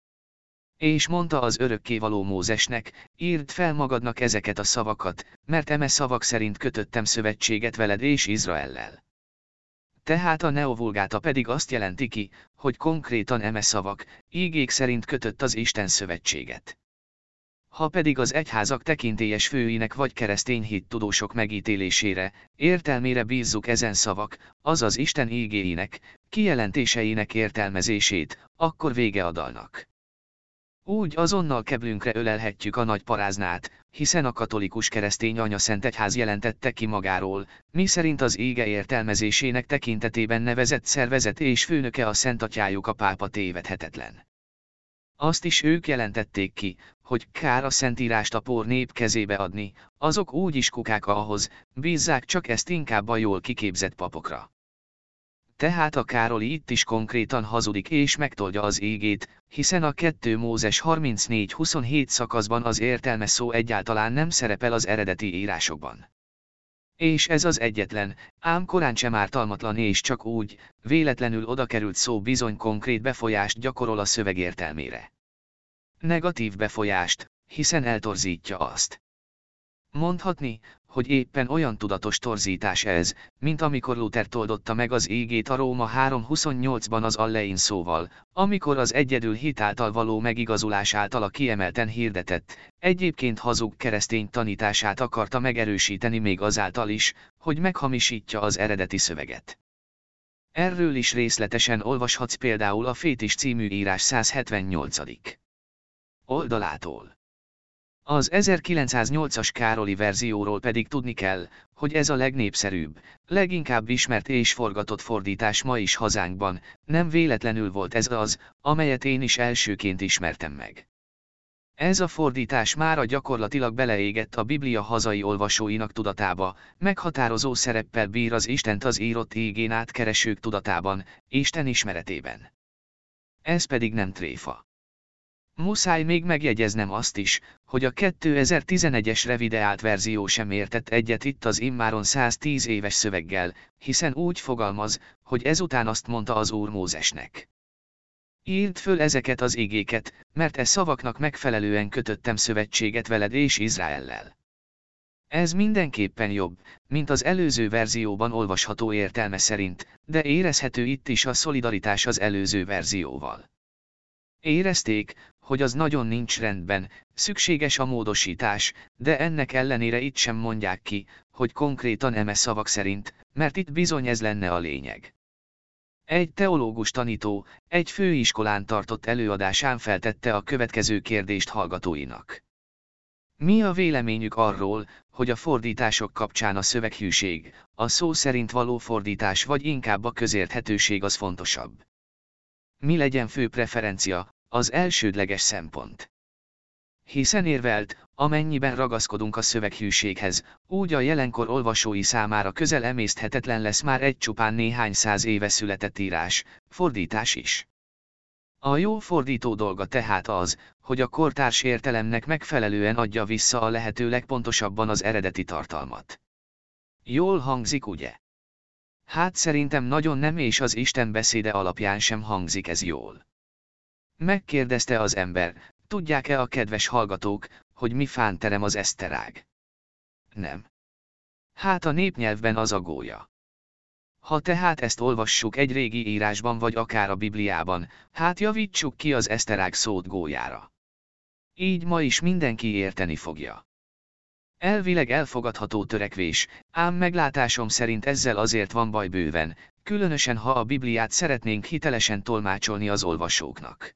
És mondta az örökkévaló Mózesnek, írd fel magadnak ezeket a szavakat, mert eme szavak szerint kötöttem szövetséget veled és Izraellel. Tehát a neovulgáta pedig azt jelenti ki, hogy konkrétan eme szavak, ígék szerint kötött az Isten szövetséget. Ha pedig az egyházak tekintélyes főinek vagy keresztény hit tudósok megítélésére, értelmére bízzuk ezen szavak, azaz Isten ígéinek, kijelentéseinek értelmezését, akkor vége adalnak. Úgy azonnal keblünkre ölelhetjük a nagy paráznát, hiszen a katolikus keresztény anya Szent Egyház jelentette ki magáról, mi szerint az ége értelmezésének tekintetében nevezett szervezet és főnöke a Szent Atyájuk a pápa tévedhetetlen. Azt is ők jelentették ki, hogy kár a szentírást a por nép kezébe adni, azok úgy is kukák ahhoz, bízzák csak ezt inkább a jól kiképzett papokra. Tehát a Károli itt is konkrétan hazudik és megtolja az égét, hiszen a 2 Mózes 34-27 szakaszban az értelme szó egyáltalán nem szerepel az eredeti írásokban. És ez az egyetlen, ám korán sem ártalmatlan és csak úgy, véletlenül oda került szó bizony konkrét befolyást gyakorol a szöveg értelmére. Negatív befolyást, hiszen eltorzítja azt. Mondhatni, hogy éppen olyan tudatos torzítás ez, mint amikor Luther toldotta meg az égét a Róma 3.28-ban az Allein szóval, amikor az egyedül hitáltal való megigazulás által a kiemelten hirdetett, egyébként hazug keresztény tanítását akarta megerősíteni még azáltal is, hogy meghamisítja az eredeti szöveget. Erről is részletesen olvashatsz például a Fétis című írás 178. oldalától. Az 1908-as Károli verzióról pedig tudni kell, hogy ez a legnépszerűbb, leginkább ismert és forgatott fordítás ma is hazánkban, nem véletlenül volt ez az, amelyet én is elsőként ismertem meg. Ez a fordítás már a gyakorlatilag beleégett a Biblia hazai olvasóinak tudatába, meghatározó szereppel bír az Istent az írott égén átkeresők tudatában, Isten ismeretében. Ez pedig nem tréfa. Muszáj még megjegyeznem azt is, hogy a 2011-es revideált verzió sem értett egyet itt az immáron 110 éves szöveggel, hiszen úgy fogalmaz, hogy ezután azt mondta az Úr Mózesnek. Írd föl ezeket az igéket, mert e szavaknak megfelelően kötöttem szövetséget veled és Izraellel. Ez mindenképpen jobb, mint az előző verzióban olvasható értelme szerint, de érezhető itt is a szolidaritás az előző verzióval. Érezték, hogy az nagyon nincs rendben, szükséges a módosítás, de ennek ellenére itt sem mondják ki, hogy konkrétan eme szavak szerint, mert itt bizony ez lenne a lényeg. Egy teológus tanító, egy főiskolán tartott előadásán feltette a következő kérdést hallgatóinak. Mi a véleményük arról, hogy a fordítások kapcsán a szöveghűség, a szó szerint való fordítás vagy inkább a közérthetőség az fontosabb? Mi legyen fő preferencia, az elsődleges szempont. Hiszen érvelt, amennyiben ragaszkodunk a szöveghűséghez, úgy a jelenkor olvasói számára közel emészthetetlen lesz már egy csupán néhány száz éve született írás, fordítás is. A jó fordító dolga tehát az, hogy a kortárs értelemnek megfelelően adja vissza a lehető legpontosabban az eredeti tartalmat. Jól hangzik ugye? Hát szerintem nagyon nem és az Isten beszéde alapján sem hangzik ez jól. Megkérdezte az ember, tudják-e a kedves hallgatók, hogy mi fánterem az eszterág? Nem. Hát a népnyelvben az a gólya. Ha tehát ezt olvassuk egy régi írásban vagy akár a Bibliában, hát javítsuk ki az eszterág szót gólyára. Így ma is mindenki érteni fogja. Elvileg elfogadható törekvés, ám meglátásom szerint ezzel azért van baj bőven, különösen ha a Bibliát szeretnénk hitelesen tolmácsolni az olvasóknak.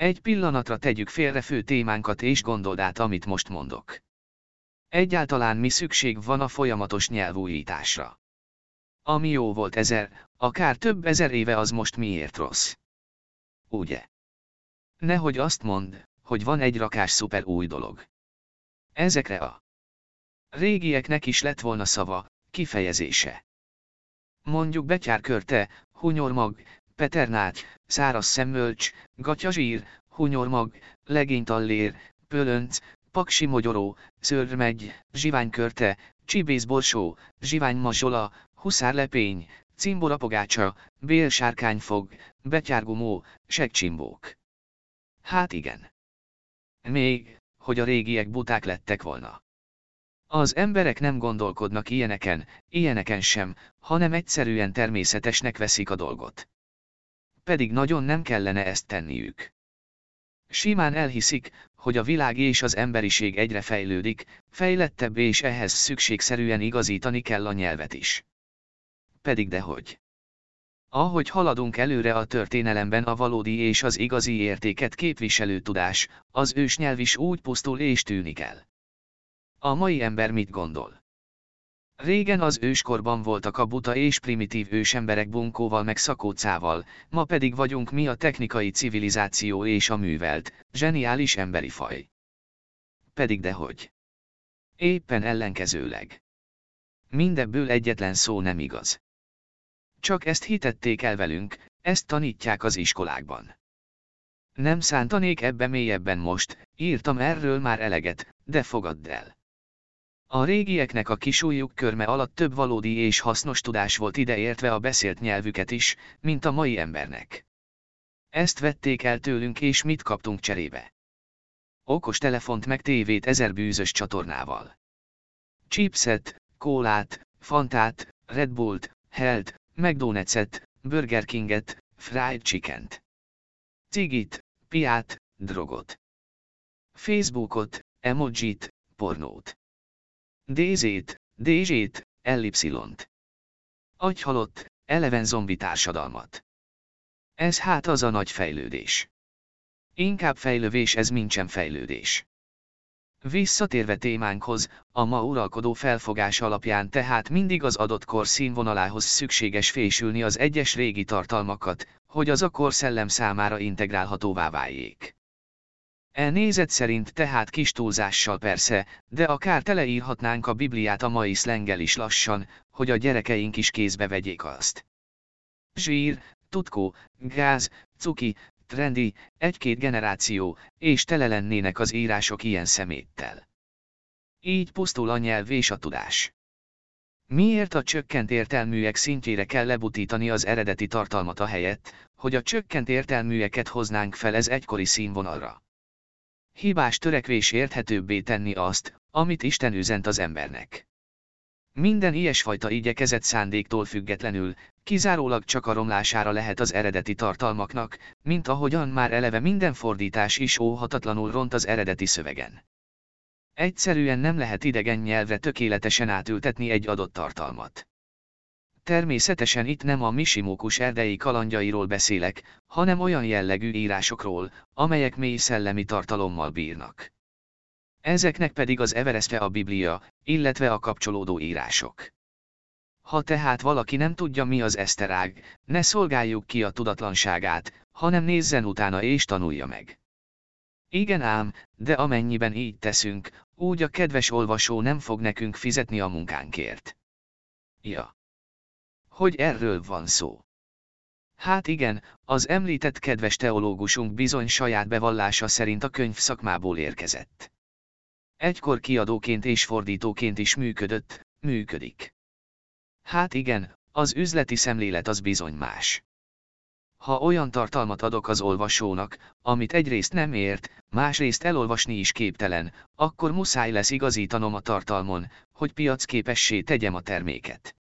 Egy pillanatra tegyük félre fő témánkat és gondold át, amit most mondok. Egyáltalán mi szükség van a folyamatos nyelvújításra? Ami jó volt ezer, akár több ezer éve az most miért rossz? Ugye? Nehogy azt mond, hogy van egy rakás szuper új dolog. Ezekre a régieknek is lett volna szava, kifejezése. Mondjuk betyárkörte, hunyormag, peternát, száraz szemmölcs, gatyazsír, hunyormag, legénytallér, pölönc, paksi mogyoró, szőrmegy, zsiványkörte, csibészborsó, zsiványmazsola, huszárlepény, cimborapogácsa, bélsárkányfog, betyárgumó, segcsimbók. Hát igen. Még, hogy a régiek buták lettek volna. Az emberek nem gondolkodnak ilyeneken, ilyeneken sem, hanem egyszerűen természetesnek veszik a dolgot. Pedig nagyon nem kellene ezt tenniük. Simán elhiszik, hogy a világ és az emberiség egyre fejlődik, fejlettebb és ehhez szükségszerűen igazítani kell a nyelvet is. Pedig dehogy. Ahogy haladunk előre a történelemben a valódi és az igazi értéket képviselő tudás, az ősnyelv is úgy pusztul és tűnik el. A mai ember mit gondol? Régen az őskorban voltak a buta és primitív ősemberek bunkóval meg szakócával, ma pedig vagyunk mi a technikai civilizáció és a művelt, zseniális emberi faj. Pedig dehogy. Éppen ellenkezőleg. Mindebből egyetlen szó nem igaz. Csak ezt hitették el velünk, ezt tanítják az iskolákban. Nem szántanék ebbe mélyebben most, írtam erről már eleget, de fogadd el. A régieknek a kisúlyuk körme alatt több valódi és hasznos tudás volt ideértve a beszélt nyelvüket is, mint a mai embernek. Ezt vették el tőlünk és mit kaptunk cserébe? Okos telefont meg tévét ezer bűzös csatornával. Chipset, kólát, fantát, Red Bullt, Held, McDonald's-et, Burger Kinget, Fried Chicken-t. Cigit, piát, drogot. Facebookot, emojit, pornót. DZ-t, DZ-t, ellipszilont. Agyhalott, eleven zombi társadalmat. Ez hát az a nagy fejlődés. Inkább fejlővés ez nincsen fejlődés. Visszatérve témánkhoz, a ma uralkodó felfogás alapján tehát mindig az adott kor színvonalához szükséges fésülni az egyes régi tartalmakat, hogy az a kor szellem számára integrálhatóvá váljék. E nézet szerint tehát kis túlzással persze, de akár teleírhatnánk a Bibliát a mai szlengel is lassan, hogy a gyerekeink is kézbe vegyék azt. Zsír, tutkó, gáz, cuki, trendi, egy-két generáció, és tele lennének az írások ilyen szeméttel. Így pusztul a nyelv és a tudás. Miért a csökkent értelműek szintjére kell lebutítani az eredeti tartalmat a helyett, hogy a csökkent értelműeket hoznánk fel ez egykori színvonalra? Hibás törekvés érthetőbbé tenni azt, amit Isten üzent az embernek. Minden ilyesfajta igyekezett szándéktól függetlenül, kizárólag csak a romlására lehet az eredeti tartalmaknak, mint ahogyan már eleve minden fordítás is óhatatlanul ront az eredeti szövegen. Egyszerűen nem lehet idegen nyelvre tökéletesen átültetni egy adott tartalmat. Természetesen itt nem a Misimókus erdei kalandjairól beszélek, hanem olyan jellegű írásokról, amelyek mély szellemi tartalommal bírnak. Ezeknek pedig az Evereste a Biblia, illetve a kapcsolódó írások. Ha tehát valaki nem tudja mi az eszterág, ne szolgáljuk ki a tudatlanságát, hanem nézzen utána és tanulja meg. Igen ám, de amennyiben így teszünk, úgy a kedves olvasó nem fog nekünk fizetni a munkánkért. Ja. Hogy erről van szó? Hát igen, az említett kedves teológusunk bizony saját bevallása szerint a könyv szakmából érkezett. Egykor kiadóként és fordítóként is működött, működik. Hát igen, az üzleti szemlélet az bizony más. Ha olyan tartalmat adok az olvasónak, amit egyrészt nem ért, másrészt elolvasni is képtelen, akkor muszáj lesz igazítanom a tartalmon, hogy piacképessé tegyem a terméket.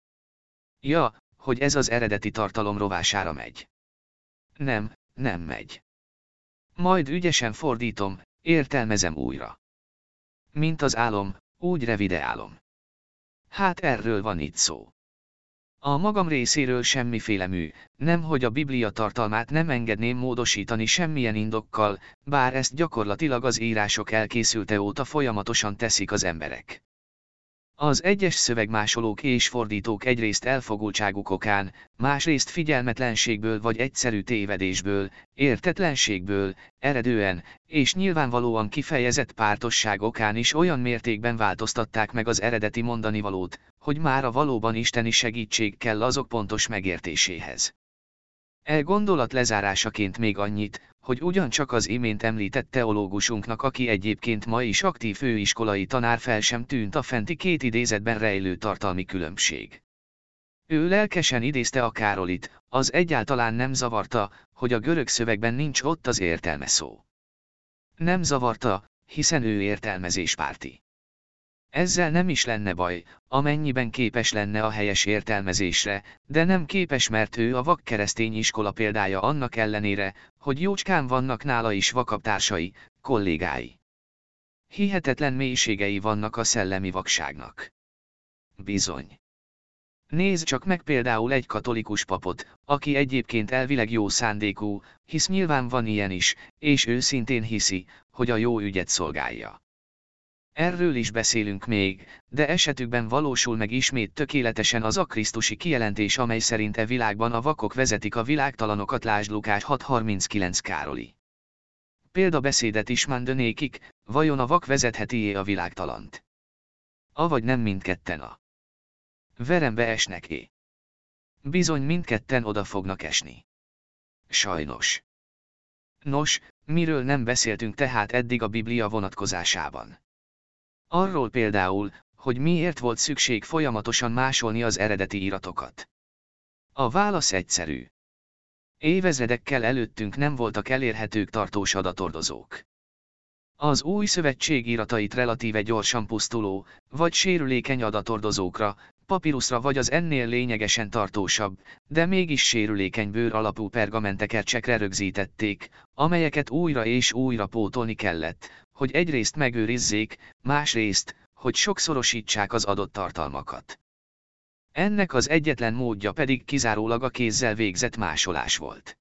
Ja, hogy ez az eredeti tartalom rovására megy. Nem, nem megy. Majd ügyesen fordítom, értelmezem újra. Mint az álom, úgy revideálom. Hát erről van itt szó. A magam részéről semmiféle mű, nem hogy a Biblia tartalmát nem engedném módosítani semmilyen indokkal, bár ezt gyakorlatilag az írások elkészülte óta folyamatosan teszik az emberek. Az egyes szövegmásolók és fordítók egyrészt elfogultságuk okán, másrészt figyelmetlenségből vagy egyszerű tévedésből, értetlenségből, eredően, és nyilvánvalóan kifejezett pártosság okán is olyan mértékben változtatták meg az eredeti mondani valót, hogy már a valóban isteni segítség kell azok pontos megértéséhez. E gondolat lezárásaként még annyit, hogy ugyancsak az imént említett teológusunknak aki egyébként ma is aktív főiskolai tanár fel sem tűnt a fenti két idézetben rejlő tartalmi különbség. Ő lelkesen idézte a Károlit, az egyáltalán nem zavarta, hogy a görög szövegben nincs ott az értelme szó. Nem zavarta, hiszen ő értelmezéspárti. Ezzel nem is lenne baj, amennyiben képes lenne a helyes értelmezésre, de nem képes mert ő a vak keresztény iskola példája annak ellenére, hogy jócskán vannak nála is vakabb társai, kollégái. Hihetetlen mélységei vannak a szellemi vakságnak. Bizony. Nézd csak meg például egy katolikus papot, aki egyébként elvileg jó szándékú, hisz nyilván van ilyen is, és őszintén hiszi, hogy a jó ügyet szolgálja. Erről is beszélünk még, de esetükben valósul meg ismét tökéletesen az akrisztusi kijelentés amely szerint e világban a vakok vezetik a világtalanokat lásd Lukás 6.39 Károli. Példabeszédet is mondanékik, vajon a vak vezetheti -e a világtalant? Avagy nem mindketten a verembe esnek-é. Bizony mindketten oda fognak esni. Sajnos. Nos, miről nem beszéltünk tehát eddig a Biblia vonatkozásában? Arról például, hogy miért volt szükség folyamatosan másolni az eredeti íratokat. A válasz egyszerű. Évezredekkel előttünk nem voltak elérhetők tartós adatordozók. Az új szövetség iratait relatíve gyorsan pusztuló, vagy sérülékeny adatordozókra, papíruszra vagy az ennél lényegesen tartósabb, de mégis sérülékeny bőr alapú pergamentekert csekre rögzítették, amelyeket újra és újra pótolni kellett, hogy egyrészt megőrizzék, másrészt, hogy sokszorosítsák az adott tartalmakat. Ennek az egyetlen módja pedig kizárólag a kézzel végzett másolás volt.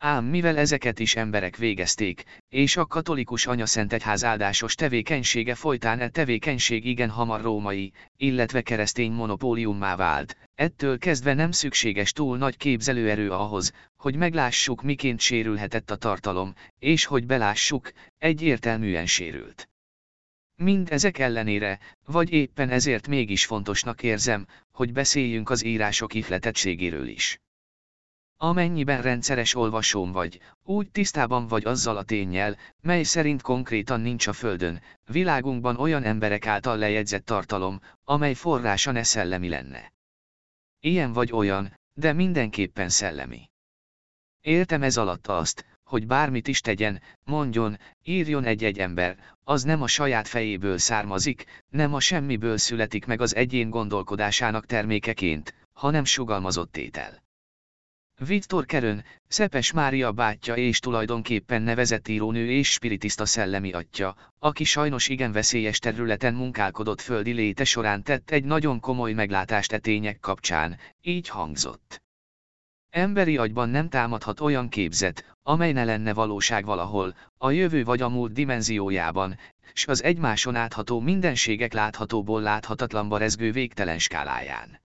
Ám mivel ezeket is emberek végezték, és a katolikus anyaszentegyház áldásos tevékenysége folytán e tevékenység igen hamar római, illetve keresztény monopóliummá vált, ettől kezdve nem szükséges túl nagy képzelőerő ahhoz, hogy meglássuk miként sérülhetett a tartalom, és hogy belássuk, egyértelműen sérült. Mind ezek ellenére, vagy éppen ezért mégis fontosnak érzem, hogy beszéljünk az írások ihletettségéről is. Amennyiben rendszeres olvasóm vagy, úgy tisztában vagy azzal a tényel, mely szerint konkrétan nincs a Földön, világunkban olyan emberek által lejegyzett tartalom, amely forrása ne szellemi lenne. Ilyen vagy olyan, de mindenképpen szellemi. Éltem ez alatt azt, hogy bármit is tegyen, mondjon, írjon egy-egy ember, az nem a saját fejéből származik, nem a semmiből születik meg az egyén gondolkodásának termékeként, hanem sugalmazott étel. Viktor Kerön, Szepes Mária bátyja és tulajdonképpen nevezett írónő és spiritista szellemi atya, aki sajnos igen veszélyes területen munkálkodott földi léte során tett egy nagyon komoly meglátást e kapcsán, így hangzott. Emberi agyban nem támadhat olyan képzet, amely ne lenne valóság valahol, a jövő vagy a múlt dimenziójában, s az egymáson átható mindenségek láthatóból láthatatlanba rezgő végtelen skáláján.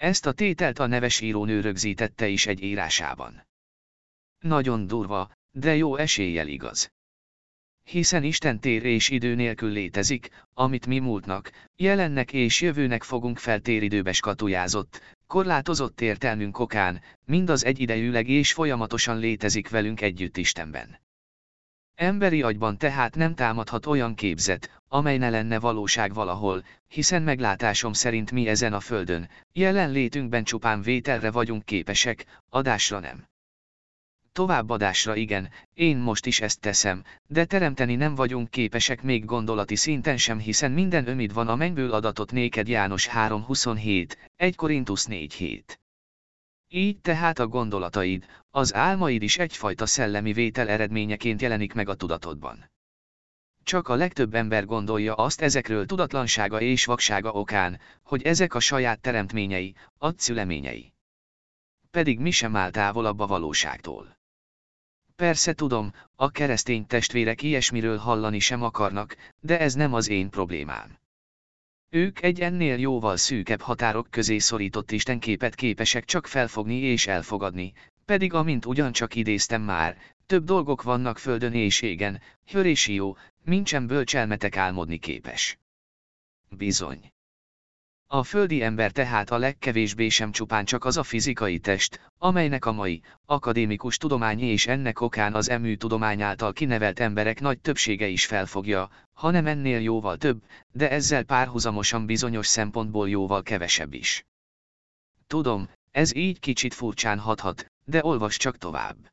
Ezt a tételt a neves írónő rögzítette is egy írásában. Nagyon durva, de jó eséllyel igaz. Hiszen Isten tér és idő nélkül létezik, amit mi múltnak, jelennek és jövőnek fogunk feltéridőbe skatujázott, korlátozott értelmünk okán, mindaz egyidejűleg és folyamatosan létezik velünk együtt Istenben. Emberi agyban tehát nem támadhat olyan képzet, amely ne lenne valóság valahol, hiszen meglátásom szerint mi ezen a földön, jelen létünkben csupán vételre vagyunk képesek, adásra nem. Továbbadásra igen, én most is ezt teszem, de teremteni nem vagyunk képesek még gondolati szinten sem hiszen minden ömid van a mennyből adatot néked János 3.27, 1 Korintus 4.7. Így tehát a gondolataid, az álmaid is egyfajta szellemi vétel eredményeként jelenik meg a tudatodban. Csak a legtöbb ember gondolja azt ezekről tudatlansága és vaksága okán, hogy ezek a saját teremtményei, adszüleményei. Pedig mi sem áll távolabb a valóságtól. Persze tudom, a keresztény testvérek ilyesmiről hallani sem akarnak, de ez nem az én problémám. Ők egy ennél jóval szűkebb határok közé szorított istenképet képesek csak felfogni és elfogadni, pedig amint ugyancsak idéztem már, több dolgok vannak földön és égen, hörési jó, mincsem bölcselmetek álmodni képes. Bizony. A földi ember tehát a legkevésbé sem csupán csak az a fizikai test, amelynek a mai, akadémikus tudomány és ennek okán az emű tudomány által kinevelt emberek nagy többsége is felfogja, hanem ennél jóval több, de ezzel párhuzamosan bizonyos szempontból jóval kevesebb is. Tudom, ez így kicsit furcsán hathat, de olvas csak tovább.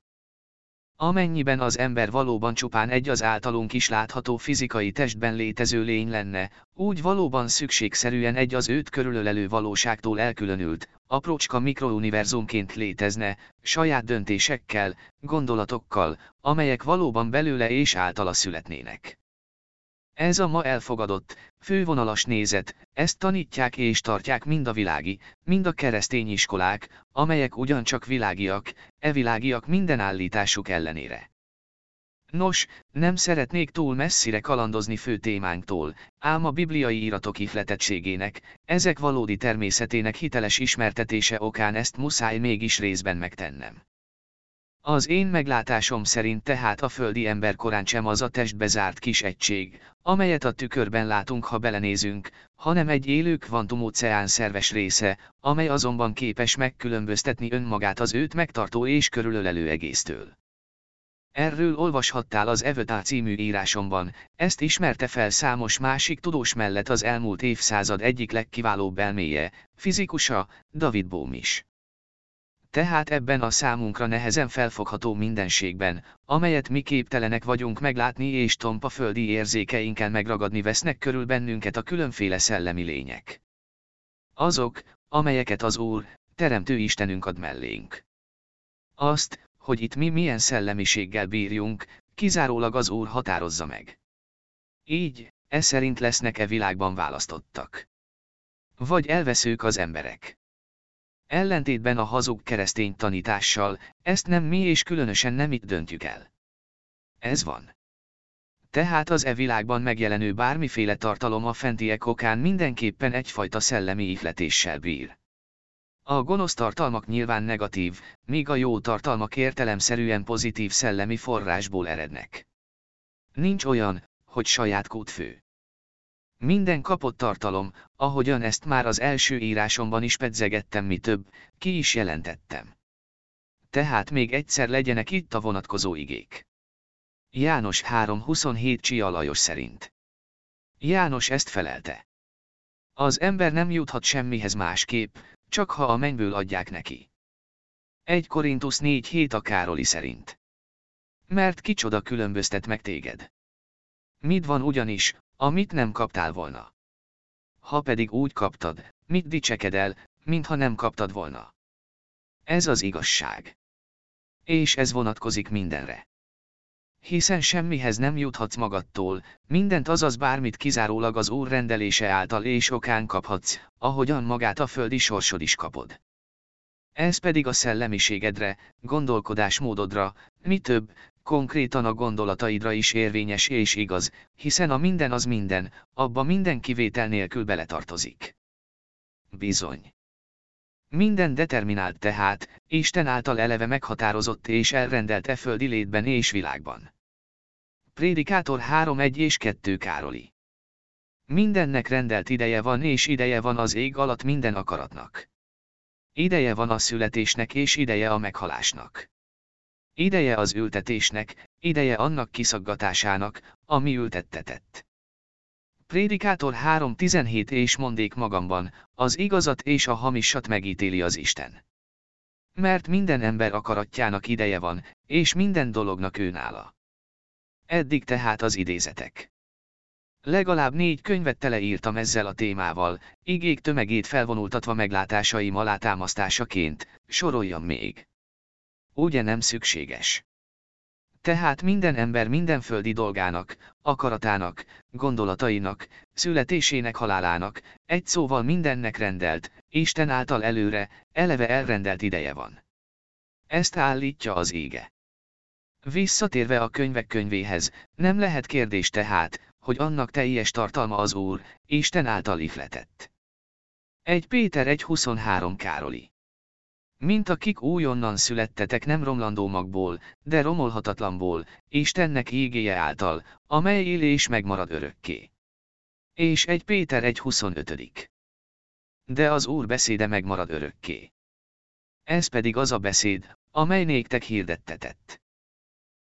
Amennyiben az ember valóban csupán egy az általunk is látható fizikai testben létező lény lenne, úgy valóban szükségszerűen egy az őt körülölelő valóságtól elkülönült, aprócska mikrouniverzumként létezne, saját döntésekkel, gondolatokkal, amelyek valóban belőle és általa születnének. Ez a ma elfogadott, fővonalas nézet, ezt tanítják és tartják mind a világi, mind a keresztény iskolák, amelyek ugyancsak világiak, evilágiak minden állításuk ellenére. Nos, nem szeretnék túl messzire kalandozni fő témánktól, ám a bibliai iratok ihletettségének, ezek valódi természetének hiteles ismertetése okán ezt muszáj mégis részben megtennem. Az én meglátásom szerint tehát a földi ember korán sem az a testbe zárt kis egység, amelyet a tükörben látunk ha belenézünk, hanem egy élő kvantumóceán szerves része, amely azonban képes megkülönböztetni önmagát az őt megtartó és körülölelő egésztől. Erről olvashattál az Evötá című írásomban, ezt ismerte fel számos másik tudós mellett az elmúlt évszázad egyik legkiválóbb elméje, fizikusa, David Bohm is. Tehát ebben a számunkra nehezen felfogható mindenségben, amelyet mi képtelenek vagyunk meglátni és tompa földi érzékeinkkel megragadni vesznek körül bennünket a különféle szellemi lények. Azok, amelyeket az Úr, Teremtő Istenünk ad mellénk. Azt, hogy itt mi milyen szellemiséggel bírjunk, kizárólag az Úr határozza meg. Így, ez szerint lesznek-e világban választottak. Vagy elveszők az emberek. Ellentétben a hazug keresztény tanítással, ezt nem mi és különösen nem itt döntjük el. Ez van. Tehát az e világban megjelenő bármiféle tartalom a fentiek okán mindenképpen egyfajta szellemi ihletéssel bír. A gonosz tartalmak nyilván negatív, míg a jó tartalmak értelemszerűen pozitív szellemi forrásból erednek. Nincs olyan, hogy saját kódfő. Minden kapott tartalom, ahogyan ezt már az első írásomban is pedzegettem mi több, ki is jelentettem. Tehát még egyszer legyenek itt a vonatkozó igék. János 3.27 Csia Lajos szerint. János ezt felelte. Az ember nem juthat semmihez másképp, csak ha a mennyből adják neki. 1 Korintus 4 hét a Károli szerint. Mert kicsoda különböztet meg téged. Mit van ugyanis, amit nem kaptál volna? Ha pedig úgy kaptad, mit dicseked el, mintha nem kaptad volna? Ez az igazság. És ez vonatkozik mindenre. Hiszen semmihez nem juthatsz magadtól, mindent azaz bármit kizárólag az Úr rendelése által és okán kaphatsz, ahogyan magát a földi sorsod is kapod. Ez pedig a szellemiségedre, gondolkodásmódodra, mi több, konkrétan a gondolataidra is érvényes és igaz, hiszen a minden az minden, abba minden kivétel nélkül beletartozik. Bizony. Minden determinált tehát, Isten által eleve meghatározott és elrendelt e földi létben és világban. Prédikátor 3.1 és 2 Károli. Mindennek rendelt ideje van és ideje van az ég alatt minden akaratnak. Ideje van a születésnek és ideje a meghalásnak. Ideje az ültetésnek, ideje annak kiszaggatásának, ami ültettetett. Prédikátor 3.17 és mondék magamban, az igazat és a hamisat megítéli az Isten. Mert minden ember akaratjának ideje van, és minden dolognak őnála. Eddig tehát az idézetek. Legalább négy könyvet teleírtam ezzel a témával, igék tömegét felvonultatva meglátásaim alátámasztásaként, soroljam még. Ugye nem szükséges. Tehát minden ember minden földi dolgának, akaratának, gondolatainak, születésének halálának, egy szóval mindennek rendelt, Isten által előre, eleve elrendelt ideje van. Ezt állítja az ége. Visszatérve a könyvek könyvéhez, nem lehet kérdés tehát, hogy annak teljes tartalma az Úr, Isten által ihletett. 1 Péter 1.23 Károli mint akik újonnan születtetek nem romlandó magból, de romolhatatlanból, Istennek ígéje által, amely él és megmarad örökké. És egy Péter 1.25. De az Úr beszéde megmarad örökké. Ez pedig az a beszéd, amely néktek hirdettetett.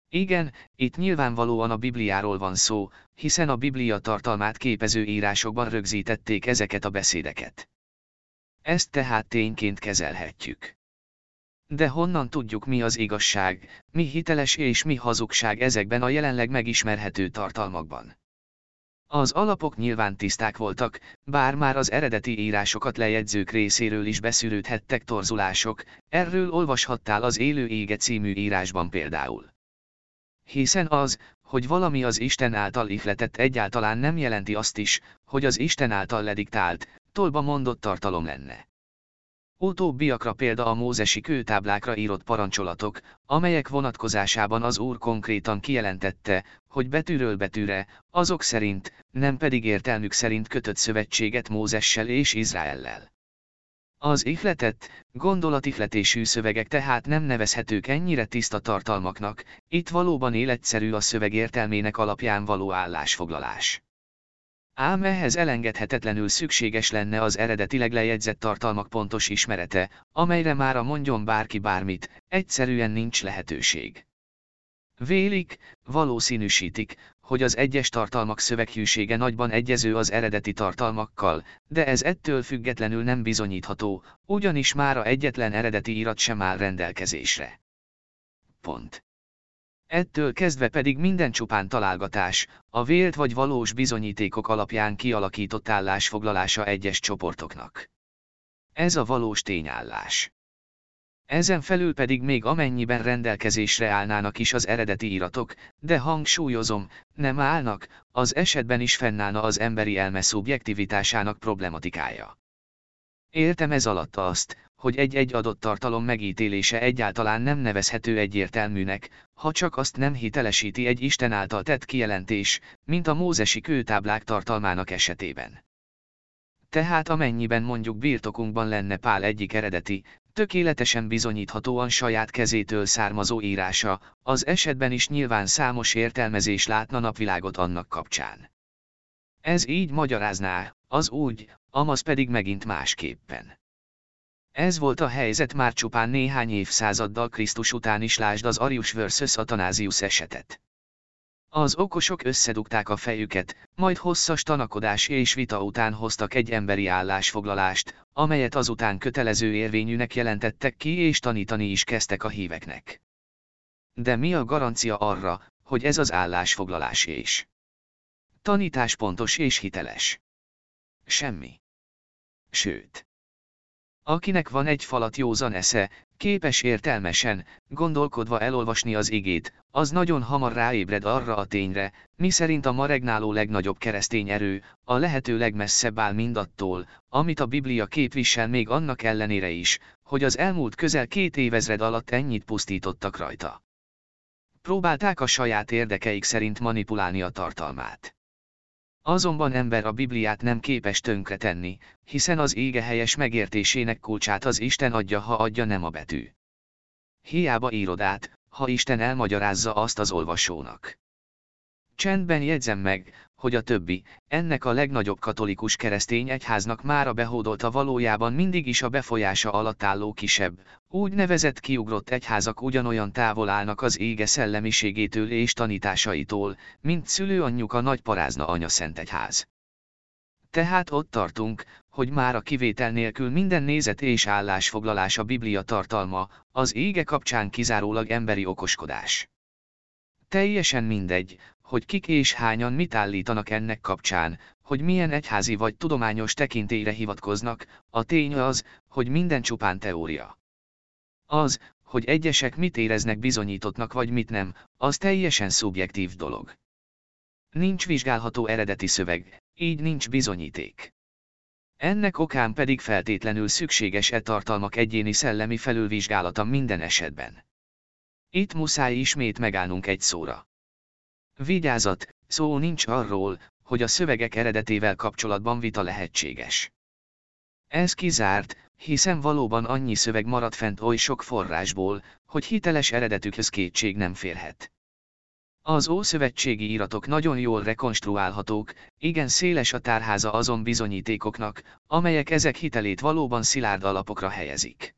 Igen, itt nyilvánvalóan a Bibliáról van szó, hiszen a Biblia tartalmát képező írásokban rögzítették ezeket a beszédeket. Ezt tehát tényként kezelhetjük. De honnan tudjuk mi az igazság, mi hiteles és mi hazugság ezekben a jelenleg megismerhető tartalmakban? Az alapok nyilván tiszták voltak, bár már az eredeti írásokat lejegyzők részéről is beszűrődhettek torzulások, erről olvashattál az Élő Ége című írásban például. Hiszen az, hogy valami az Isten által ihletett egyáltalán nem jelenti azt is, hogy az Isten által lediktált, tolba mondott tartalom lenne. Utóbbiakra példa a mózesi kőtáblákra írott parancsolatok, amelyek vonatkozásában az Úr konkrétan kijelentette, hogy betűről betűre, azok szerint, nem pedig értelmük szerint kötött szövetséget Mózessel és Izraellel. Az ihletett, gondolatifletésű szövegek tehát nem nevezhetők ennyire tiszta tartalmaknak, itt valóban életszerű a szöveg értelmének alapján való állásfoglalás. Ám ehhez elengedhetetlenül szükséges lenne az eredetileg lejegyzett tartalmak pontos ismerete, amelyre már a mondjon bárki bármit, egyszerűen nincs lehetőség. Vélik, valószínűsítik, hogy az egyes tartalmak szöveghűsége nagyban egyező az eredeti tartalmakkal, de ez ettől függetlenül nem bizonyítható, ugyanis mára egyetlen eredeti irat sem áll rendelkezésre. Pont. Ettől kezdve pedig minden csupán találgatás, a vélt vagy valós bizonyítékok alapján kialakított állásfoglalása egyes csoportoknak. Ez a valós tényállás. Ezen felül pedig még amennyiben rendelkezésre állnának is az eredeti iratok, de hangsúlyozom, nem állnak, az esetben is fennállna az emberi elme szubjektivitásának problematikája. Értem ez alatt azt, hogy egy-egy adott tartalom megítélése egyáltalán nem nevezhető egyértelműnek, ha csak azt nem hitelesíti egy Isten által tett kijelentés, mint a mózesi kőtáblák tartalmának esetében. Tehát amennyiben mondjuk birtokunkban lenne Pál egyik eredeti, tökéletesen bizonyíthatóan saját kezétől származó írása, az esetben is nyilván számos értelmezés látna napvilágot annak kapcsán. Ez így magyarázná, az úgy, amaz pedig megint másképpen. Ez volt a helyzet már csupán néhány évszázaddal Krisztus után is lásd az Arius vs. Atanázius esetet. Az okosok összedugták a fejüket, majd hosszas tanakodás és vita után hoztak egy emberi állásfoglalást, amelyet azután kötelező érvényűnek jelentettek ki és tanítani is kezdtek a híveknek. De mi a garancia arra, hogy ez az állásfoglalás és tanítás pontos és hiteles? Semmi. Sőt. Akinek van egy falat józan esze, képes értelmesen, gondolkodva elolvasni az igét, az nagyon hamar ráébred arra a tényre, miszerint a ma regnáló legnagyobb keresztény erő, a lehető legmesszebb áll mindattól, amit a Biblia képvisel még annak ellenére is, hogy az elmúlt közel két évezred alatt ennyit pusztítottak rajta. Próbálták a saját érdekeik szerint manipulálni a tartalmát. Azonban ember a Bibliát nem képes tönkretenni, hiszen az ége helyes megértésének kulcsát az Isten adja, ha adja nem a betű. Hiába írod át, ha Isten elmagyarázza azt az olvasónak. Csendben jegyzem meg, hogy a többi, ennek a legnagyobb katolikus keresztény egyháznak mára behódolta valójában mindig is a befolyása alatt álló kisebb, úgy nevezett kiugrott egyházak ugyanolyan távol állnak az ége szellemiségétől és tanításaitól, mint szülőanyjuk a nagy parázna anya szent egyház. Tehát ott tartunk, hogy már a kivétel nélkül minden nézet és állásfoglalás a Biblia tartalma, az ége kapcsán kizárólag emberi okoskodás. Teljesen mindegy, hogy kik és hányan mit állítanak ennek kapcsán, hogy milyen egyházi vagy tudományos tekintélyre hivatkoznak, a tény az, hogy minden csupán teória. Az, hogy egyesek mit éreznek bizonyítottnak vagy mit nem, az teljesen szubjektív dolog. Nincs vizsgálható eredeti szöveg, így nincs bizonyíték. Ennek okán pedig feltétlenül szükséges e tartalmak egyéni szellemi felülvizsgálata minden esetben. Itt muszáj ismét megállnunk egy szóra. Vigyázat, szó nincs arról, hogy a szövegek eredetével kapcsolatban vita lehetséges. Ez kizárt, hiszen valóban annyi szöveg maradt fent oly sok forrásból, hogy hiteles eredetükhöz kétség nem férhet. Az ószövetségi iratok nagyon jól rekonstruálhatók, igen széles a tárháza azon bizonyítékoknak, amelyek ezek hitelét valóban szilárd alapokra helyezik.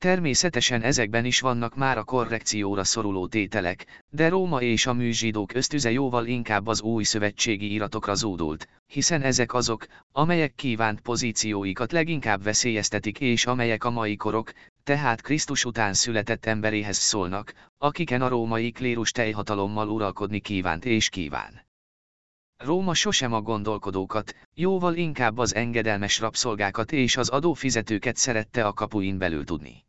Természetesen ezekben is vannak már a korrekcióra szoruló tételek, de Róma és a műzsidók ösztüze jóval inkább az új szövetségi iratokra zódult, hiszen ezek azok, amelyek kívánt pozícióikat leginkább veszélyeztetik és amelyek a mai korok, tehát Krisztus után született emberéhez szólnak, akiken a római klérus teljhatalommal uralkodni kívánt és kíván. Róma sosem a gondolkodókat, jóval inkább az engedelmes rabszolgákat és az adófizetőket szerette a kapuin belül tudni.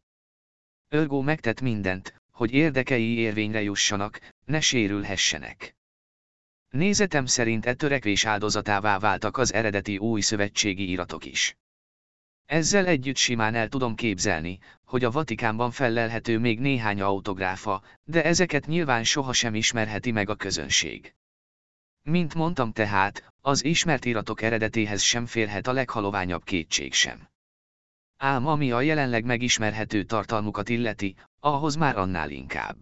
Örgó megtett mindent, hogy érdekei érvényre jussanak, ne sérülhessenek. Nézetem szerint e törekvés áldozatává váltak az eredeti új szövetségi iratok is. Ezzel együtt simán el tudom képzelni, hogy a Vatikánban fellelhető még néhány autográfa, de ezeket nyilván sohasem ismerheti meg a közönség. Mint mondtam tehát, az ismert iratok eredetéhez sem férhet a leghaloványabb kétség sem. Ám ami a jelenleg megismerhető tartalmukat illeti, ahhoz már annál inkább.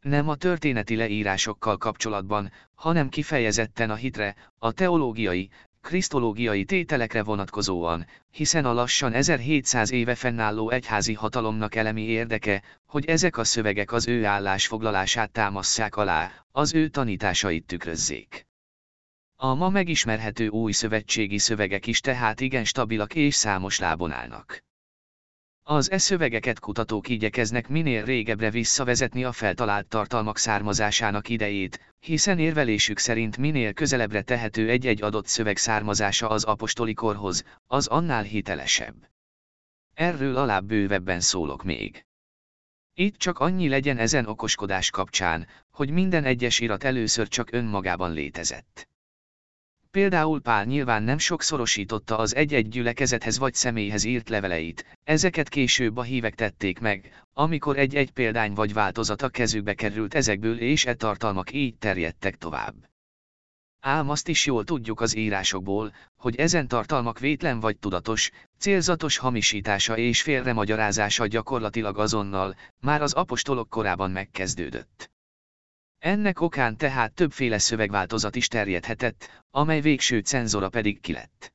Nem a történeti leírásokkal kapcsolatban, hanem kifejezetten a hitre, a teológiai, krisztológiai tételekre vonatkozóan, hiszen a lassan 1700 éve fennálló egyházi hatalomnak elemi érdeke, hogy ezek a szövegek az ő állásfoglalását támasszák alá, az ő tanításait tükrözzék. A ma megismerhető új szövetségi szövegek is tehát igen stabilak és számos lábon állnak. Az e szövegeket kutatók igyekeznek minél régebbre visszavezetni a feltalált tartalmak származásának idejét, hiszen érvelésük szerint minél közelebbre tehető egy-egy adott szöveg származása az apostoli korhoz, az annál hitelesebb. Erről alább bővebben szólok még. Itt csak annyi legyen ezen okoskodás kapcsán, hogy minden egyes irat először csak önmagában létezett. Például Pál nyilván nem sokszorosította az egy-egy gyülekezethez vagy személyhez írt leveleit, ezeket később a hívek tették meg, amikor egy-egy példány vagy változata kezükbe került ezekből és e tartalmak így terjedtek tovább. Ám azt is jól tudjuk az írásokból, hogy ezen tartalmak vétlen vagy tudatos, célzatos hamisítása és félremagyarázása gyakorlatilag azonnal, már az apostolok korában megkezdődött. Ennek okán tehát többféle szövegváltozat is terjedhetett, amely végső cenzora pedig kilett.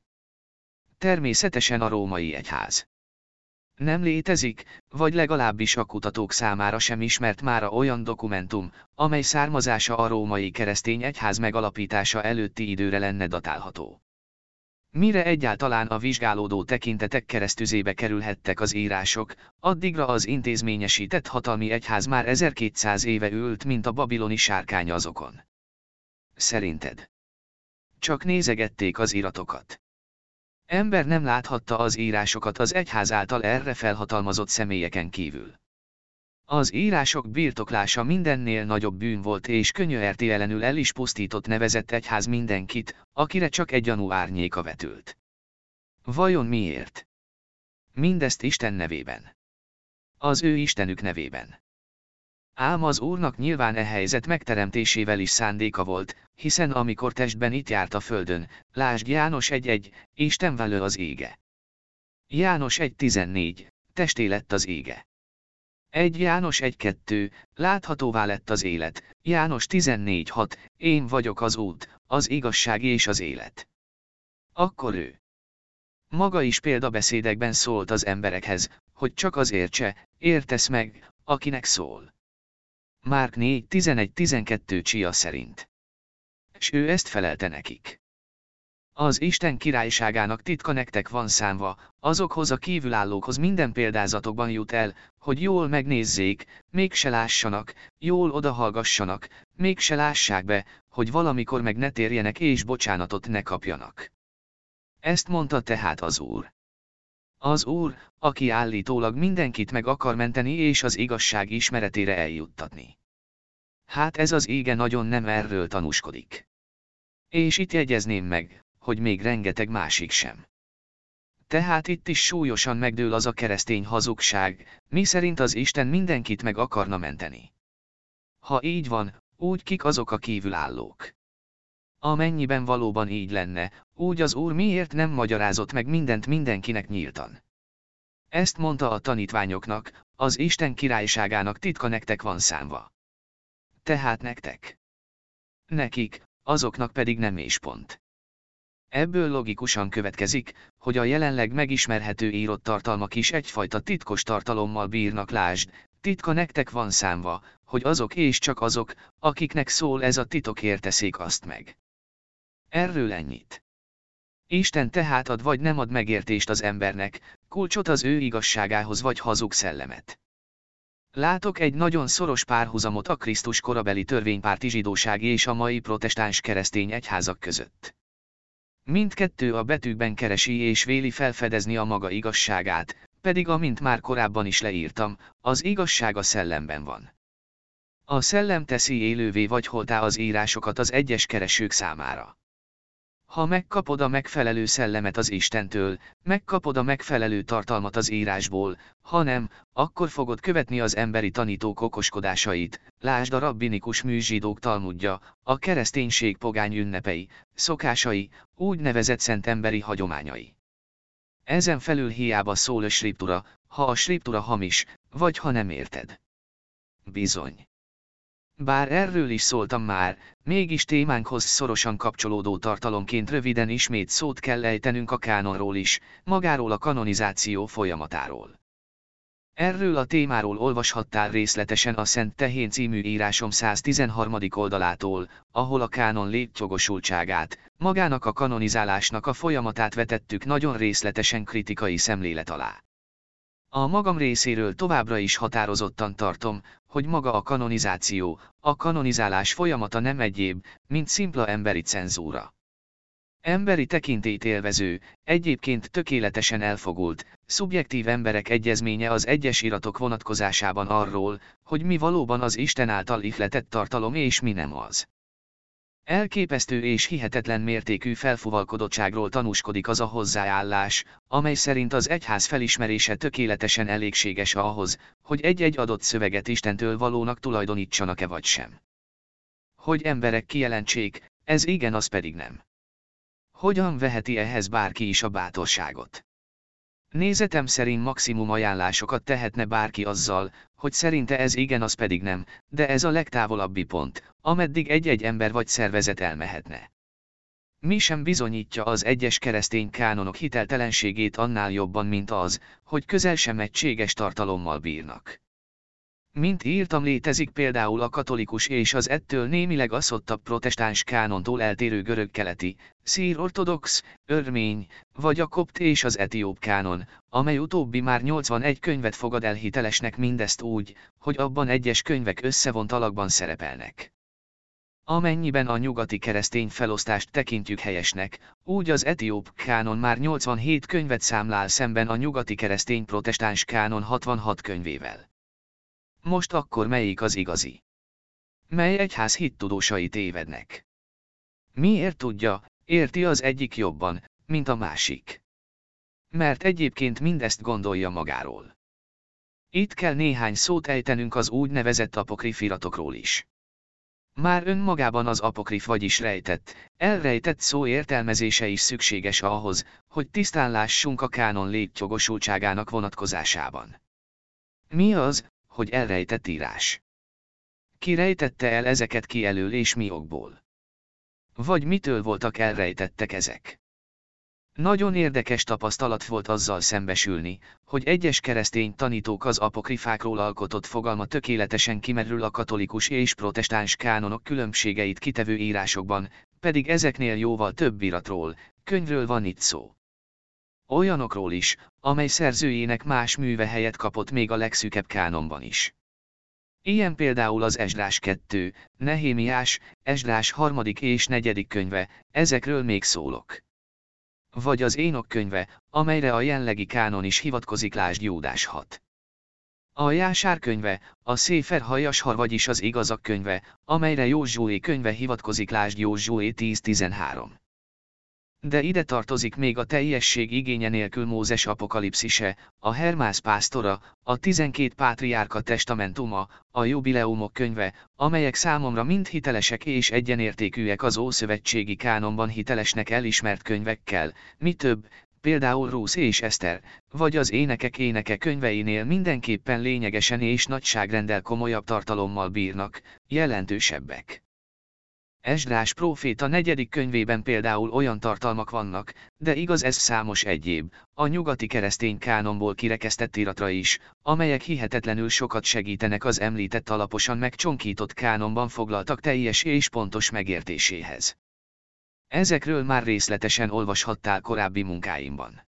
Természetesen a római egyház. Nem létezik, vagy legalábbis a kutatók számára sem ismert mára olyan dokumentum, amely származása a római keresztény egyház megalapítása előtti időre lenne datálható. Mire egyáltalán a vizsgálódó tekintetek keresztüzébe kerülhettek az írások, addigra az intézményesített hatalmi egyház már 1200 éve ült, mint a babiloni sárkány azokon. Szerinted? Csak nézegették az iratokat. Ember nem láthatta az írásokat az egyház által erre felhatalmazott személyeken kívül. Az írások birtoklása mindennél nagyobb bűn volt és könyörtelenül el is pusztított nevezett egyház mindenkit, akire csak egy gyanú árnyéka vetült. Vajon miért? Mindezt Isten nevében. Az ő Istenük nevében. Ám az Úrnak nyilván e helyzet megteremtésével is szándéka volt, hiszen amikor testben itt járt a földön, lásd János 1.1, Isten velő az ége. János 1.14, testé lett az ége. 1 János 1-2, láthatóvá lett az élet, János 14-6, én vagyok az út, az igazság és az élet. Akkor ő. Maga is példabeszédekben szólt az emberekhez, hogy csak az értse, értesz meg, akinek szól. Márk 4 11-12 csia szerint. S ő ezt felelte nekik. Az Isten királyságának titka nektek van számva, azokhoz a kívülállókhoz minden példázatokban jut el, hogy jól megnézzék, mégse lássanak, jól odahallgassanak, mégse lássák be, hogy valamikor meg ne térjenek és bocsánatot ne kapjanak. Ezt mondta tehát az Úr. Az Úr, aki állítólag mindenkit meg akar menteni és az igazság ismeretére eljuttatni. Hát ez az ége nagyon nem erről tanúskodik. És itt jegyezném meg, hogy még rengeteg másik sem. Tehát itt is súlyosan megdől az a keresztény hazugság, mi szerint az Isten mindenkit meg akarna menteni. Ha így van, úgy kik azok a kívülállók. Amennyiben valóban így lenne, úgy az Úr miért nem magyarázott meg mindent mindenkinek nyíltan. Ezt mondta a tanítványoknak, az Isten királyságának titka nektek van számva. Tehát nektek. Nekik, azoknak pedig nem és pont. Ebből logikusan következik, hogy a jelenleg megismerhető írott tartalmak is egyfajta titkos tartalommal bírnak lásd, titka nektek van számva, hogy azok és csak azok, akiknek szól ez a titok érteszék azt meg. Erről ennyit. Isten tehát ad vagy nem ad megértést az embernek, kulcsot az ő igazságához vagy hazug szellemet. Látok egy nagyon szoros párhuzamot a Krisztus korabeli törvénypárti zsidóság és a mai protestáns keresztény egyházak között. Mindkettő a betűkben keresi és véli felfedezni a maga igazságát, pedig amint már korábban is leírtam, az igazság a szellemben van. A szellem teszi élővé vagy holtá az írásokat az egyes keresők számára. Ha megkapod a megfelelő szellemet az Istentől, megkapod a megfelelő tartalmat az írásból, ha nem, akkor fogod követni az emberi tanítók okoskodásait, lásd a rabbinikus műzsidók talmudja, a kereszténység pogány ünnepei, szokásai, úgynevezett szent emberi hagyományai. Ezen felül hiába szól a sriptura, ha a sriptura hamis, vagy ha nem érted. Bizony. Bár erről is szóltam már, mégis témánkhoz szorosan kapcsolódó tartalomként röviden ismét szót kell ejtenünk a kánonról is, magáról a kanonizáció folyamatáról. Erről a témáról olvashattál részletesen a Szent Tehén című írásom 113. oldalától, ahol a kánon létjogosultságát, magának a kanonizálásnak a folyamatát vetettük nagyon részletesen kritikai szemlélet alá. A magam részéről továbbra is határozottan tartom, hogy maga a kanonizáció, a kanonizálás folyamata nem egyéb, mint szimpla emberi cenzúra. Emberi tekintét élvező, egyébként tökéletesen elfogult, szubjektív emberek egyezménye az egyes iratok vonatkozásában arról, hogy mi valóban az Isten által ihletett tartalom és mi nem az. Elképesztő és hihetetlen mértékű felfuvalkodottságról tanúskodik az a hozzáállás, amely szerint az egyház felismerése tökéletesen elégséges ahhoz, hogy egy-egy adott szöveget Istentől valónak tulajdonítsanak-e vagy sem. Hogy emberek kijelentsék, ez igen, az pedig nem. Hogyan veheti ehhez bárki is a bátorságot? Nézetem szerint maximum ajánlásokat tehetne bárki azzal, hogy szerinte ez igen, az pedig nem, de ez a legtávolabbi pont, ameddig egy-egy ember vagy szervezet elmehetne. Mi sem bizonyítja az egyes keresztény kánonok hiteltelenségét annál jobban, mint az, hogy közel sem egységes tartalommal bírnak. Mint írtam létezik például a katolikus és az ettől némileg aszottabb protestáns kánontól eltérő görög-keleti, szír-ortodox, örmény, vagy a kopt és az etióp kánon, amely utóbbi már 81 könyvet fogad el hitelesnek mindezt úgy, hogy abban egyes könyvek összevont alakban szerepelnek. Amennyiben a nyugati keresztény felosztást tekintjük helyesnek, úgy az etióp kánon már 87 könyvet számlál szemben a nyugati keresztény protestáns kánon 66 könyvével. Most akkor melyik az igazi? Mely egyház hittudósai tévednek? Miért tudja, érti az egyik jobban, mint a másik? Mert egyébként mindezt gondolja magáról. Itt kell néhány szót ejtenünk az úgynevezett apokrifiratokról is. Már önmagában az apokrif vagyis rejtett, elrejtett szó értelmezése is szükséges ahhoz, hogy tisztán lássunk a kánon létjogosultságának vonatkozásában. Mi az, hogy elrejtett írás. Ki rejtette el ezeket ki elől és mi okból? Vagy mitől voltak elrejtettek ezek? Nagyon érdekes tapasztalat volt azzal szembesülni, hogy egyes keresztény tanítók az apokrifákról alkotott fogalma tökéletesen kimerül a katolikus és protestáns kánonok különbségeit kitevő írásokban, pedig ezeknél jóval több iratról, könyvről van itt szó. Olyanokról is, amely szerzőjének más műve helyet kapott még a legszűkebb kánonban is. Ilyen például az Esdrás 2, Nehémiás, Esdrás harmadik és negyedik könyve, ezekről még szólok. Vagy az Énok könyve, amelyre a jellegi kánon is hivatkozik lásd Jódás 6. A Jásár könyve, a Széfer Hajashar vagyis az Igazak könyve, amelyre Józsué könyve hivatkozik lásd Józsué 10-13. De ide tartozik még a teljesség igénye nélkül Mózes apokalipszise, a Hermász pásztora, a 12 pátriárka testamentuma, a jubileumok könyve, amelyek számomra mind hitelesek és egyenértékűek az Ószövetségi kánonban hitelesnek elismert könyvekkel, mi több, például Rúsz és Eszter, vagy az énekek éneke könyveinél mindenképpen lényegesen és nagyságrendel komolyabb tartalommal bírnak, jelentősebbek. Esdrás próféta negyedik könyvében például olyan tartalmak vannak, de igaz ez számos egyéb, a nyugati keresztény kánonból kirekesztett iratra is, amelyek hihetetlenül sokat segítenek az említett alaposan megcsonkított kánonban foglaltak teljes és pontos megértéséhez. Ezekről már részletesen olvashattál korábbi munkáimban.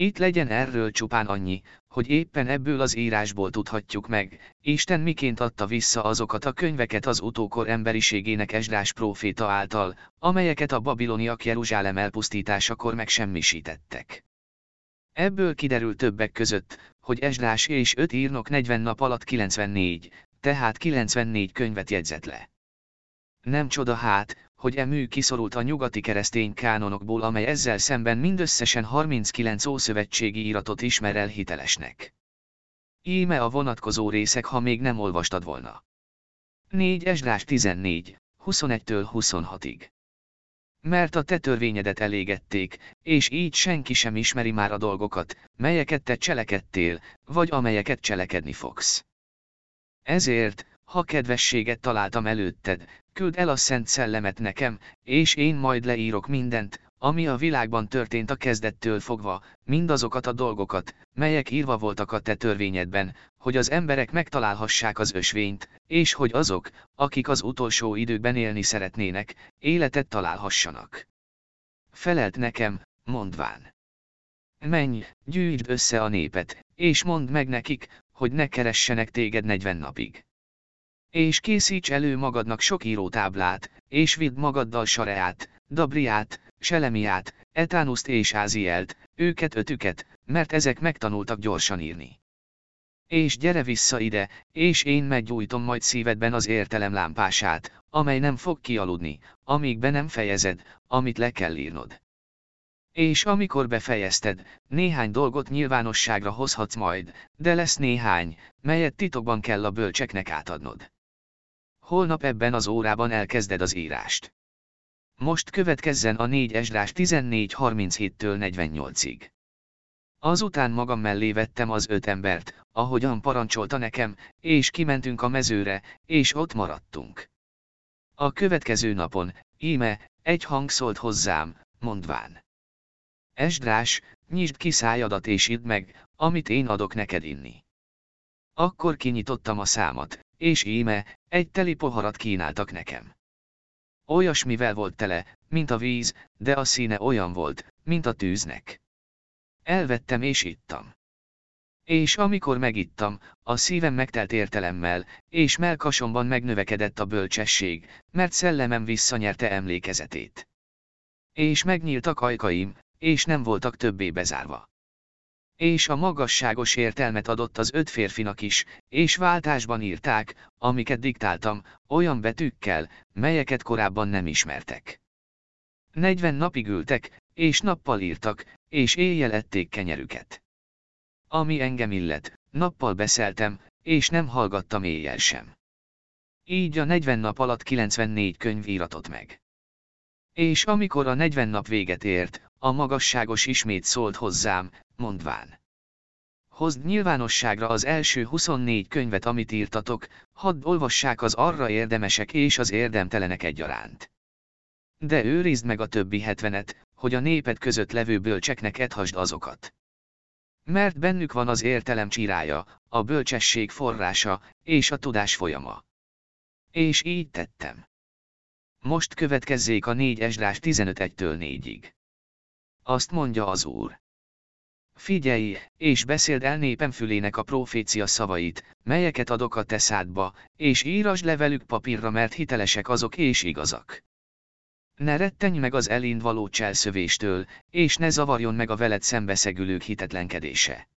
Itt legyen erről csupán annyi, hogy éppen ebből az írásból tudhatjuk meg, Isten miként adta vissza azokat a könyveket az utókor emberiségének Esdrás próféta által, amelyeket a babiloniak Jeruzsálem elpusztításakor megsemmisítettek. Ebből kiderül többek között, hogy Esdrás és öt írnok 40 nap alatt 94, tehát 94 könyvet jegyzett le. Nem csoda hát, hogy e mű kiszorult a nyugati keresztény kánonokból, amely ezzel szemben mindösszesen 39 ószövetségi iratot ismer el hitelesnek. Íme a vonatkozó részek, ha még nem olvastad volna. 4 Esdrás 14, 21-től 26-ig. Mert a te törvényedet elégették, és így senki sem ismeri már a dolgokat, melyeket te cselekedtél, vagy amelyeket cselekedni fogsz. Ezért, ha kedvességet találtam előtted, küld el a Szent Szellemet nekem, és én majd leírok mindent, ami a világban történt a kezdettől fogva, mindazokat a dolgokat, melyek írva voltak a te törvényedben, hogy az emberek megtalálhassák az ösvényt, és hogy azok, akik az utolsó időkben élni szeretnének, életet találhassanak. Felelt nekem, mondván. Menj, gyűjtsd össze a népet, és mondd meg nekik, hogy ne keressenek téged negyven napig. És készíts elő magadnak sok írótáblát, és vidd magaddal Sareát, Dabriát, Selemiát, Etánuszt és Ázielt, őket ötüket, mert ezek megtanultak gyorsan írni. És gyere vissza ide, és én meggyújtom majd szívedben az értelem lámpását, amely nem fog kialudni, amíg be nem fejezed, amit le kell írnod. És amikor befejezted, néhány dolgot nyilvánosságra hozhatsz majd, de lesz néhány, melyet titokban kell a bölcseknek átadnod. Holnap ebben az órában elkezded az írást. Most következzen a 4 Esdrás 14.37-től 48-ig. Azután magam mellé vettem az öt embert, ahogyan parancsolta nekem, és kimentünk a mezőre, és ott maradtunk. A következő napon, íme, egy hang szólt hozzám, mondván. Esdrás, nyisd ki szájadat és idd meg, amit én adok neked inni. Akkor kinyitottam a számat, és íme, egy teli poharat kínáltak nekem. Olyasmivel volt tele, mint a víz, de a színe olyan volt, mint a tűznek. Elvettem és ittam. És amikor megittam, a szívem megtelt értelemmel, és melkasomban megnövekedett a bölcsesség, mert szellemem visszanyerte emlékezetét. És megnyíltak ajkaim, és nem voltak többé bezárva. És a magasságos értelmet adott az öt férfinak is, és váltásban írták, amiket diktáltam, olyan betűkkel, melyeket korábban nem ismertek. Negyven napig ültek, és nappal írtak, és éjjel ették kenyerüket. Ami engem illet, nappal beszéltem, és nem hallgattam éjjel sem. Így a 40 nap alatt 94 könyv íratott meg. És amikor a 40 nap véget ért, a magasságos ismét szólt hozzám, mondván. Hozd nyilvánosságra az első 24 könyvet, amit írtatok, hadd olvassák az arra érdemesek és az érdemtelenek egyaránt. De őrizd meg a többi hetvenet, hogy a néped között levő bölcseknek edhasd azokat. Mert bennük van az értelem csirája, a bölcsesség forrása, és a tudás folyama. És így tettem. Most következzék a négy Esdrás 15-től 4-ig. Azt mondja az Úr. Figyelj, és beszéld el népem fülének a profécia szavait, melyeket adok a te szádba, és írasd le velük papírra, mert hitelesek azok és igazak. Ne rettenj meg az elénd való cselszövéstől, és ne zavarjon meg a veled szembeszegülők hitetlenkedése.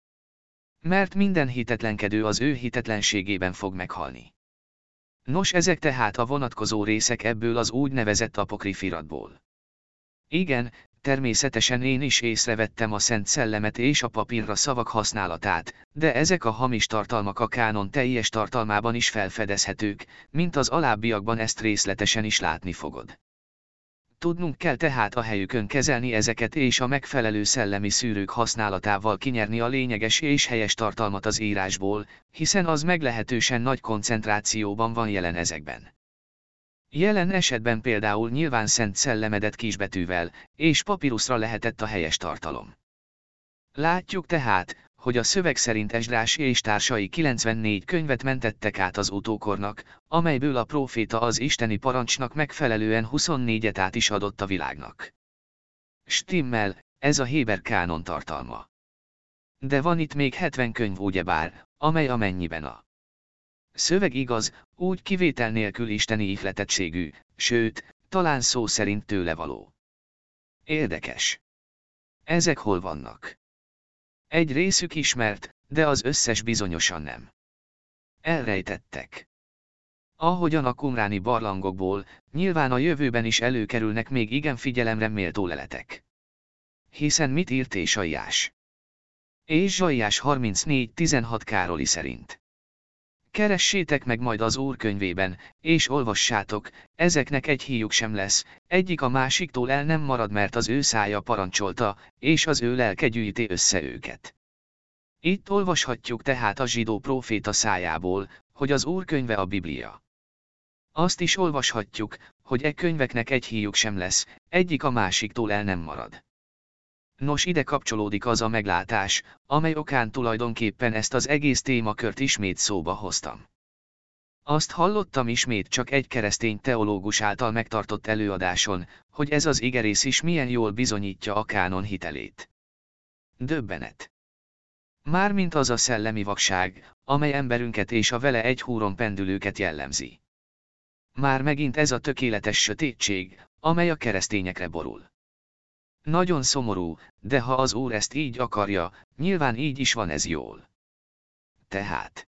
Mert minden hitetlenkedő az ő hitetlenségében fog meghalni. Nos ezek tehát a vonatkozó részek ebből az úgynevezett apokrifiratból. Igen, természetesen én is észrevettem a Szent Szellemet és a papírra szavak használatát, de ezek a hamis tartalmak a kánon teljes tartalmában is felfedezhetők, mint az alábbiakban ezt részletesen is látni fogod. Tudnunk kell tehát a helyükön kezelni ezeket és a megfelelő szellemi szűrők használatával kinyerni a lényeges és helyes tartalmat az írásból, hiszen az meglehetősen nagy koncentrációban van jelen ezekben. Jelen esetben például nyilván szent szellemedet kisbetűvel, és papíruszra lehetett a helyes tartalom. Látjuk tehát, hogy a szöveg szerint Esdrás és társai 94 könyvet mentettek át az utókornak, amelyből a próféta az isteni parancsnak megfelelően 24-et át is adott a világnak. Stimmel, ez a Héber kánon tartalma. De van itt még 70 könyv ugyebár, amely amennyiben a szöveg igaz, úgy kivétel nélkül isteni ihletettségű, sőt, talán szó szerint tőle való. Érdekes. Ezek hol vannak? Egy részük ismert, de az összes bizonyosan nem. Elrejtettek. Ahogyan a kumráni barlangokból, nyilván a jövőben is előkerülnek még igen figyelemre méltó leletek. Hiszen mit írt Ésaiás? És Zsaiás 34.16 Károli szerint. Keressétek meg majd az Úr könyvében, és olvassátok, ezeknek egy híjuk sem lesz, egyik a másiktól el nem marad mert az ő szája parancsolta, és az ő lelke gyűjti össze őket. Itt olvashatjuk tehát a zsidó próféta szájából, hogy az Úr könyve a Biblia. Azt is olvashatjuk, hogy e könyveknek egy híjuk sem lesz, egyik a másiktól el nem marad. Nos ide kapcsolódik az a meglátás, amely okán tulajdonképpen ezt az egész témakört ismét szóba hoztam. Azt hallottam ismét csak egy keresztény teológus által megtartott előadáson, hogy ez az igerész is milyen jól bizonyítja a kánon hitelét. Döbbenet. Mármint az a szellemi vakság, amely emberünket és a vele egy húron pendülőket jellemzi. Már megint ez a tökéletes sötétség, amely a keresztényekre borul. Nagyon szomorú, de ha az Úr ezt így akarja, nyilván így is van ez jól. Tehát.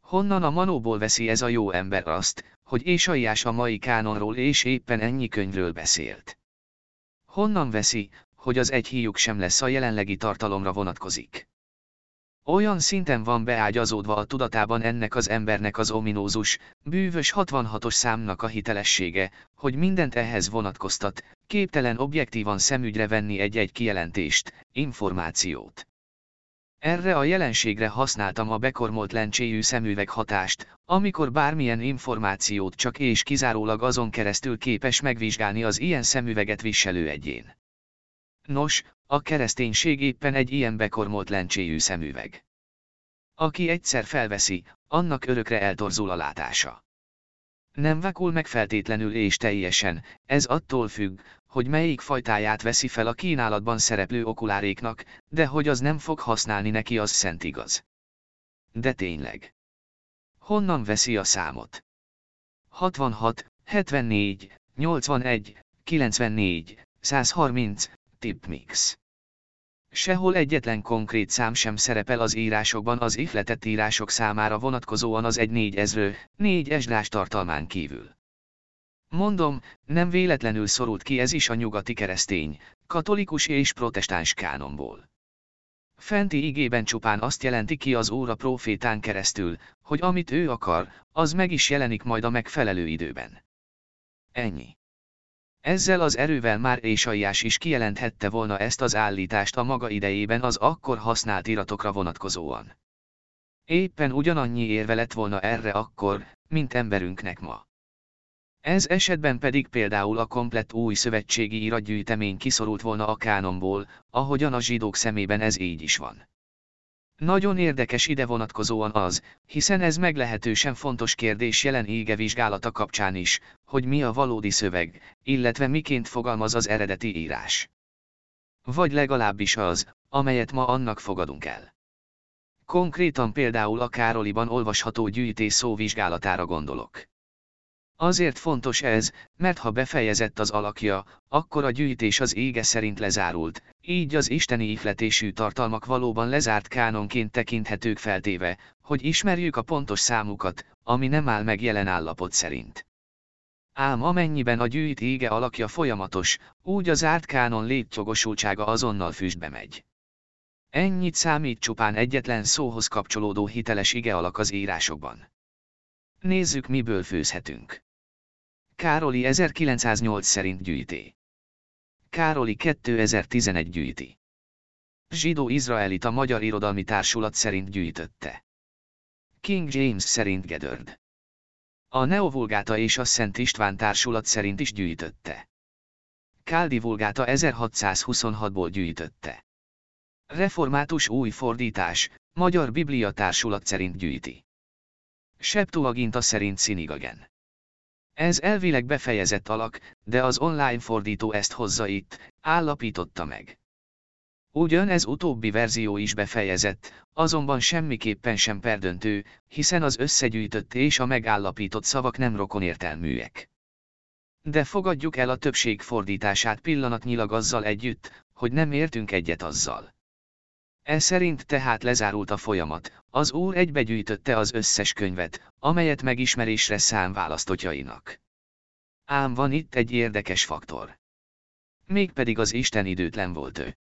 Honnan a manóból veszi ez a jó ember azt, hogy Ésaiás a mai kánonról és éppen ennyi könyvről beszélt? Honnan veszi, hogy az egy híjuk sem lesz a jelenlegi tartalomra vonatkozik? Olyan szinten van beágyazódva a tudatában ennek az embernek az ominózus, bűvös 66-os számnak a hitelessége, hogy mindent ehhez vonatkoztat, képtelen objektívan szemügyre venni egy-egy kijelentést, információt. Erre a jelenségre használtam a bekormolt lencséjű szemüveg hatást, amikor bármilyen információt csak és kizárólag azon keresztül képes megvizsgálni az ilyen szemüveget viselő egyén. Nos, a kereszténység éppen egy ilyen bekormolt lencséjű szemüveg. Aki egyszer felveszi, annak örökre eltorzul a látása. Nem vakul meg feltétlenül és teljesen, ez attól függ, hogy melyik fajtáját veszi fel a kínálatban szereplő okuláréknak, de hogy az nem fog használni neki az szent igaz. De tényleg. Honnan veszi a számot? 66, 74, 81, 94, 130, tipmix. Sehol egyetlen konkrét szám sem szerepel az írásokban az ihletett írások számára vonatkozóan az egy négyezről, négy esdás tartalmán kívül. Mondom, nem véletlenül szorult ki ez is a nyugati keresztény, katolikus és protestáns kánonból. Fenti igében csupán azt jelenti ki az óra profétán keresztül, hogy amit ő akar, az meg is jelenik majd a megfelelő időben. Ennyi. Ezzel az erővel már Ésaiás is kijelenthette volna ezt az állítást a maga idejében az akkor használt iratokra vonatkozóan. Éppen ugyanannyi érve lett volna erre akkor, mint emberünknek ma. Ez esetben pedig például a komplett új szövetségi iratgyűjtemény kiszorult volna a kánonból, ahogyan a zsidók szemében ez így is van. Nagyon érdekes ide vonatkozóan az, hiszen ez meglehetősen fontos kérdés jelen ége vizsgálata kapcsán is, hogy mi a valódi szöveg, illetve miként fogalmaz az eredeti írás. Vagy legalábbis az, amelyet ma annak fogadunk el. Konkrétan például a Károliban olvasható gyűjtés szó vizsgálatára gondolok. Azért fontos ez, mert ha befejezett az alakja, akkor a gyűjtés az ége szerint lezárult, így az isteni ihletésű tartalmak valóban lezárt kánonként tekinthetők feltéve, hogy ismerjük a pontos számukat, ami nem áll meg jelen állapot szerint. Ám amennyiben a gyűjt ége alakja folyamatos, úgy az zárt kánon létjogosultsága azonnal füstbe megy. Ennyit számít csupán egyetlen szóhoz kapcsolódó hiteles ige alak az írásokban. Nézzük miből főzhetünk. Károli 1908 szerint gyűjté. Károli 2011 gyűjti. Zsidó-izraelita Magyar Irodalmi Társulat szerint gyűjtötte. King James szerint Gedörd. A Neovulgáta és a Szent István Társulat szerint is gyűjtötte. Káldi Vulgáta 1626-ból gyűjtötte. Református új fordítás, Magyar Biblia Társulat szerint gyűjti. Septuaginta szerint Szinigagen. Ez elvileg befejezett alak, de az online fordító ezt hozza itt, állapította meg. Ugyan ez utóbbi verzió is befejezett, azonban semmiképpen sem perdöntő, hiszen az összegyűjtött és a megállapított szavak nem rokonértelműek. De fogadjuk el a többség fordítását pillanatnyilag azzal együtt, hogy nem értünk egyet azzal. E szerint tehát lezárult a folyamat, az úr egybegyűjtötte az összes könyvet, amelyet megismerésre szám választotjainak. Ám van itt egy érdekes faktor. Mégpedig az Isten időtlen volt ő.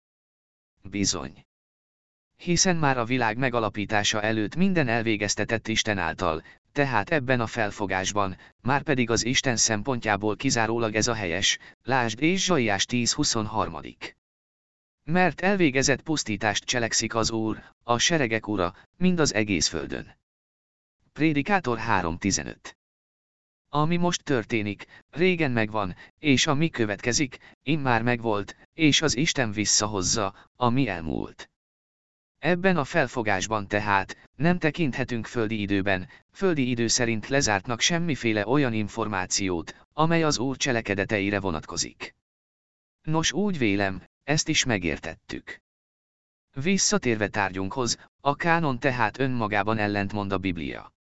Bizony. Hiszen már a világ megalapítása előtt minden elvégeztetett Isten által, tehát ebben a felfogásban, már pedig az Isten szempontjából kizárólag ez a helyes, lásd és Zsaiás 10.23. Mert elvégezett pusztítást cselekszik az Úr, a seregek ura, mind az egész földön. Prédikátor 3.15 Ami most történik, régen megvan, és ami következik, immár megvolt, és az Isten visszahozza, ami elmúlt. Ebben a felfogásban tehát, nem tekinthetünk földi időben, földi idő szerint lezártnak semmiféle olyan információt, amely az Úr cselekedeteire vonatkozik. Nos úgy vélem, ezt is megértettük. Visszatérve tárgyunkhoz, a kánon tehát önmagában ellentmond a Biblia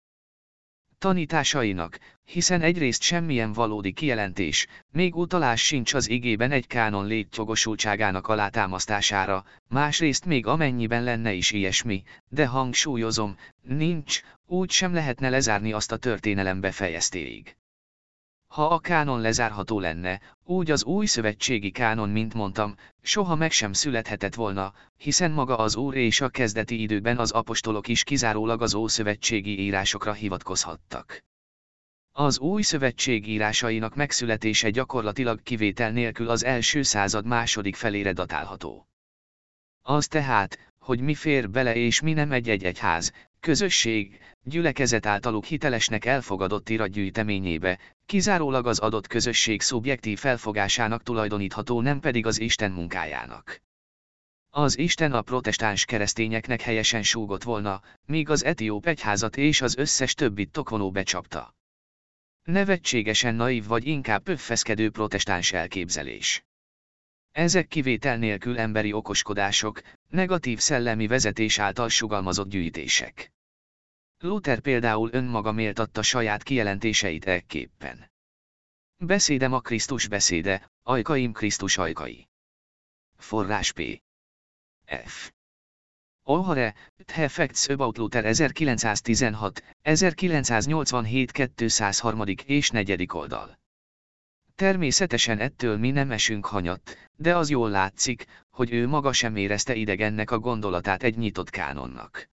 tanításainak, hiszen egyrészt semmilyen valódi kijelentés, még utalás sincs az igében egy kánon létjogosultságának alátámasztására, másrészt még amennyiben lenne is ilyesmi, de hangsúlyozom, nincs, úgy sem lehetne lezárni azt a történelem befejeztéig. Ha a kánon lezárható lenne, úgy az új szövetségi kánon, mint mondtam, soha meg sem születhetett volna, hiszen maga az Úr és a kezdeti időben az apostolok is kizárólag az ószövetségi írásokra hivatkozhattak. Az új szövetség írásainak megszületése gyakorlatilag kivétel nélkül az első század második felére datálható. Az tehát, hogy mi fér bele és mi nem egy-egy egyház, közösség, gyülekezet általuk hitelesnek elfogadott iratgyűjteményébe, kizárólag az adott közösség szubjektív felfogásának tulajdonítható nem pedig az Isten munkájának. Az Isten a protestáns keresztényeknek helyesen súgott volna, míg az etióp egyházat és az összes többit tokvonó becsapta. Nevetségesen naív vagy inkább pöffeszkedő protestáns elképzelés. Ezek kivétel nélkül emberi okoskodások, negatív szellemi vezetés által sugalmazott gyűjtések. Luther például önmaga méltatta saját kijelentéseit ekképpen. Beszédem a Krisztus beszéde, ajkaim Krisztus ajkai. Forrás P. F. Olhare, The Facts About Luther 1916, 1987 203. és 4. oldal. Természetesen ettől mi nem esünk hanyat, de az jól látszik, hogy ő maga sem érezte idegennek a gondolatát egy nyitott kánonnak.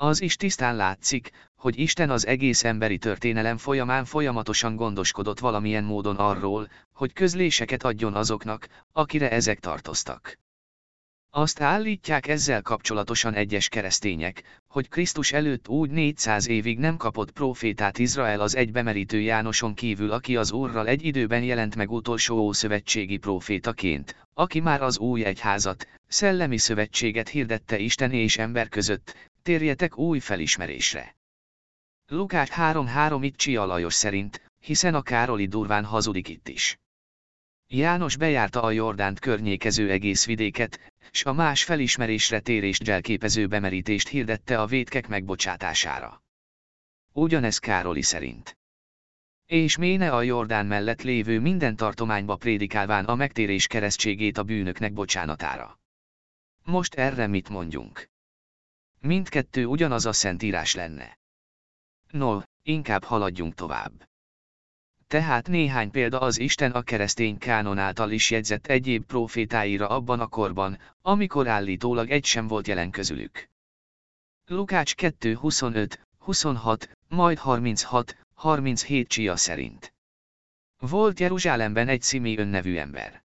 Az is tisztán látszik, hogy Isten az egész emberi történelem folyamán folyamatosan gondoskodott valamilyen módon arról, hogy közléseket adjon azoknak, akire ezek tartoztak. Azt állítják ezzel kapcsolatosan egyes keresztények, hogy Krisztus előtt úgy 400 évig nem kapott profétát Izrael az egybemerítő Jánoson kívül, aki az Úrral egy időben jelent meg utolsó ószövetségi profétaként, aki már az új egyházat, szellemi szövetséget hirdette Isten és ember között, térjetek új felismerésre. Lukács 3.3 itt Csia Lajos szerint, hiszen a Károli durván hazudik itt is. János bejárta a Jordánt környékező egész vidéket, s a más felismerésre térést zselképező bemerítést hirdette a vétkek megbocsátására. Ugyanez Károli szerint. És méne a Jordán mellett lévő minden tartományba prédikálván a megtérés keresztségét a bűnöknek bocsánatára. Most erre mit mondjunk? Mindkettő ugyanaz a szentírás lenne. No, inkább haladjunk tovább tehát néhány példa az Isten a keresztény kánon által is jegyzett egyéb profétáira abban a korban, amikor állítólag egy sem volt jelen közülük. Lukács 2 25, 26, majd 36, 37 csia szerint. Volt Jeruzsálemben egy Sziméön nevű ember.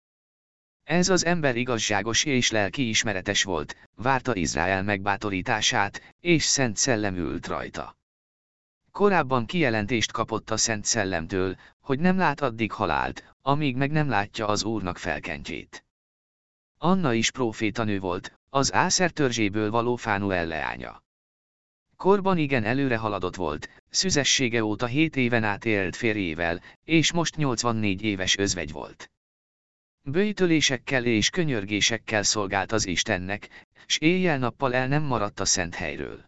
Ez az ember igazságos és lelki ismeretes volt, várta Izrael megbátorítását, és szent szellem ült rajta. Korábban kijelentést kapott a Szent Szellemtől, hogy nem lát addig halált, amíg meg nem látja az Úrnak felkentjét. Anna is profétanő volt, az Ászer törzséből való Fánuel leánya. Korban igen előre haladott volt, szüzessége óta 7 éven át élt férjével, és most 84 éves özvegy volt. Bőjtölésekkel és könyörgésekkel szolgált az Istennek, s éjjel-nappal el nem maradt a szent helyről.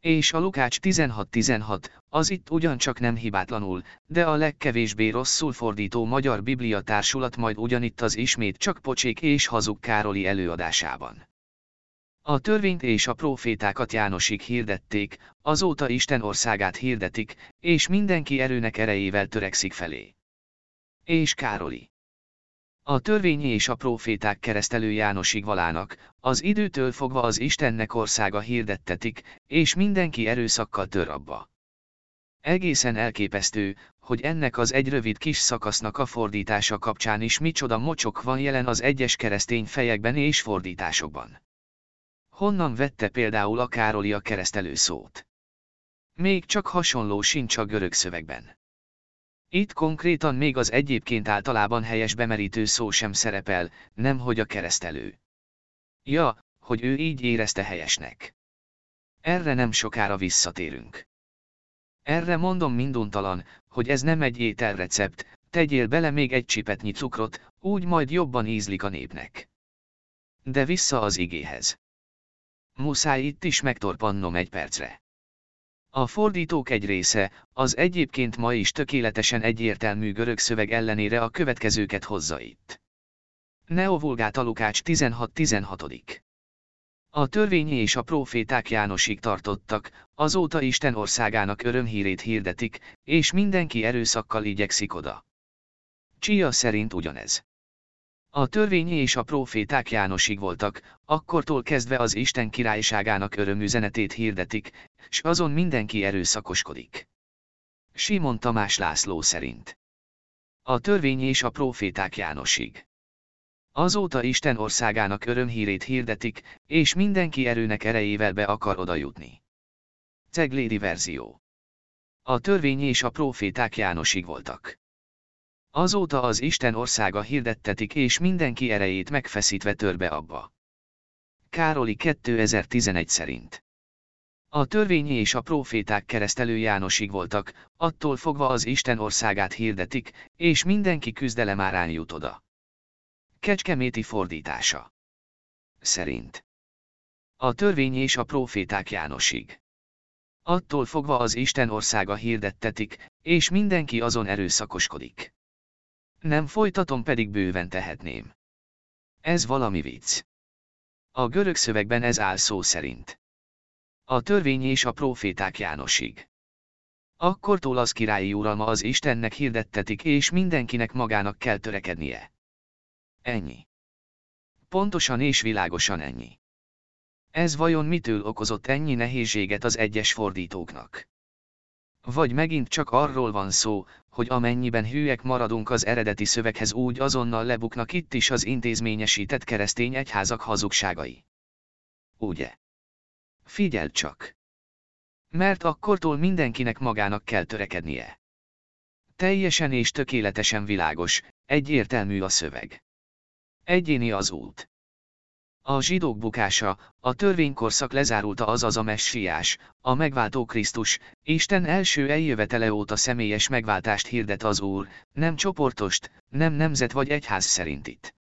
És a Lukács 16.16, az itt ugyancsak nem hibátlanul, de a legkevésbé rosszul fordító magyar biblia társulat majd ugyanitt az ismét csak pocsék és hazug Károli előadásában. A törvényt és a profétákat Jánosig hirdették, azóta Isten országát hirdetik, és mindenki erőnek erejével törekszik felé. És Károli. A törvény és a proféták keresztelő Jánosig valának, az időtől fogva az Istennek országa hirdettetik, és mindenki erőszakkal tör abba. Egészen elképesztő, hogy ennek az egy rövid kis szakasznak a fordítása kapcsán is micsoda mocsok van jelen az egyes keresztény fejekben és fordításokban. Honnan vette például a Károli a keresztelő szót? Még csak hasonló sincs a görög szövegben. Itt konkrétan még az egyébként általában helyes bemerítő szó sem szerepel, nemhogy a keresztelő. Ja, hogy ő így érezte helyesnek. Erre nem sokára visszatérünk. Erre mondom minduntalan, hogy ez nem egy ételrecept, tegyél bele még egy csipetnyi cukrot, úgy majd jobban ízlik a népnek. De vissza az igéhez. Muszáj itt is megtorpannom egy percre. A fordítók egy része, az egyébként ma is tökéletesen egyértelmű görög szöveg ellenére a következőket hozza itt. Neovulgát Lukács 16-16. A törvényi és a proféták Jánosig tartottak, azóta Isten országának örömhírét hirdetik, és mindenki erőszakkal igyekszik oda. Csia szerint ugyanez. A törvényi és a proféták Jánosig voltak, akkortól kezdve az Isten királyságának örömüzenetét hirdetik, s azon mindenki erőszakoskodik. Simon Tamás László szerint. A törvény és a proféták Jánosig. Azóta Isten országának örömhírét hirdetik, és mindenki erőnek erejével be akar oda jutni. Ceglédi verzió. A törvény és a proféták Jánosig voltak. Azóta az Isten országa hirdettetik és mindenki erejét megfeszítve törbe abba. Károli 2011 szerint. A törvényi és a proféták keresztelő Jánosig voltak, attól fogva az Isten országát hirdetik, és mindenki küzdelem árán jut oda. Kecskeméti fordítása. Szerint. A törvény és a proféták Jánosig. Attól fogva az Isten országa hirdettetik, és mindenki azon erőszakoskodik. Nem folytatom pedig bőven tehetném. Ez valami vicc. A görög szövegben ez áll szó szerint. A törvény és a proféták Jánosig. Akkortól az királyi uralma az Istennek hirdettetik és mindenkinek magának kell törekednie. Ennyi. Pontosan és világosan ennyi. Ez vajon mitől okozott ennyi nehézséget az egyes fordítóknak? Vagy megint csak arról van szó, hogy amennyiben hűek maradunk az eredeti szöveghez úgy azonnal lebuknak itt is az intézményesített keresztény egyházak hazugságai. Ugye? Figyeld csak! Mert akkortól mindenkinek magának kell törekednie. Teljesen és tökéletesen világos, egyértelmű a szöveg. Egyéni az út. A zsidók bukása, a törvénykorszak lezárulta azaz a messiás, a megváltó Krisztus, Isten első eljövetele óta személyes megváltást hirdet az Úr, nem csoportost, nem nemzet vagy egyház szerint itt.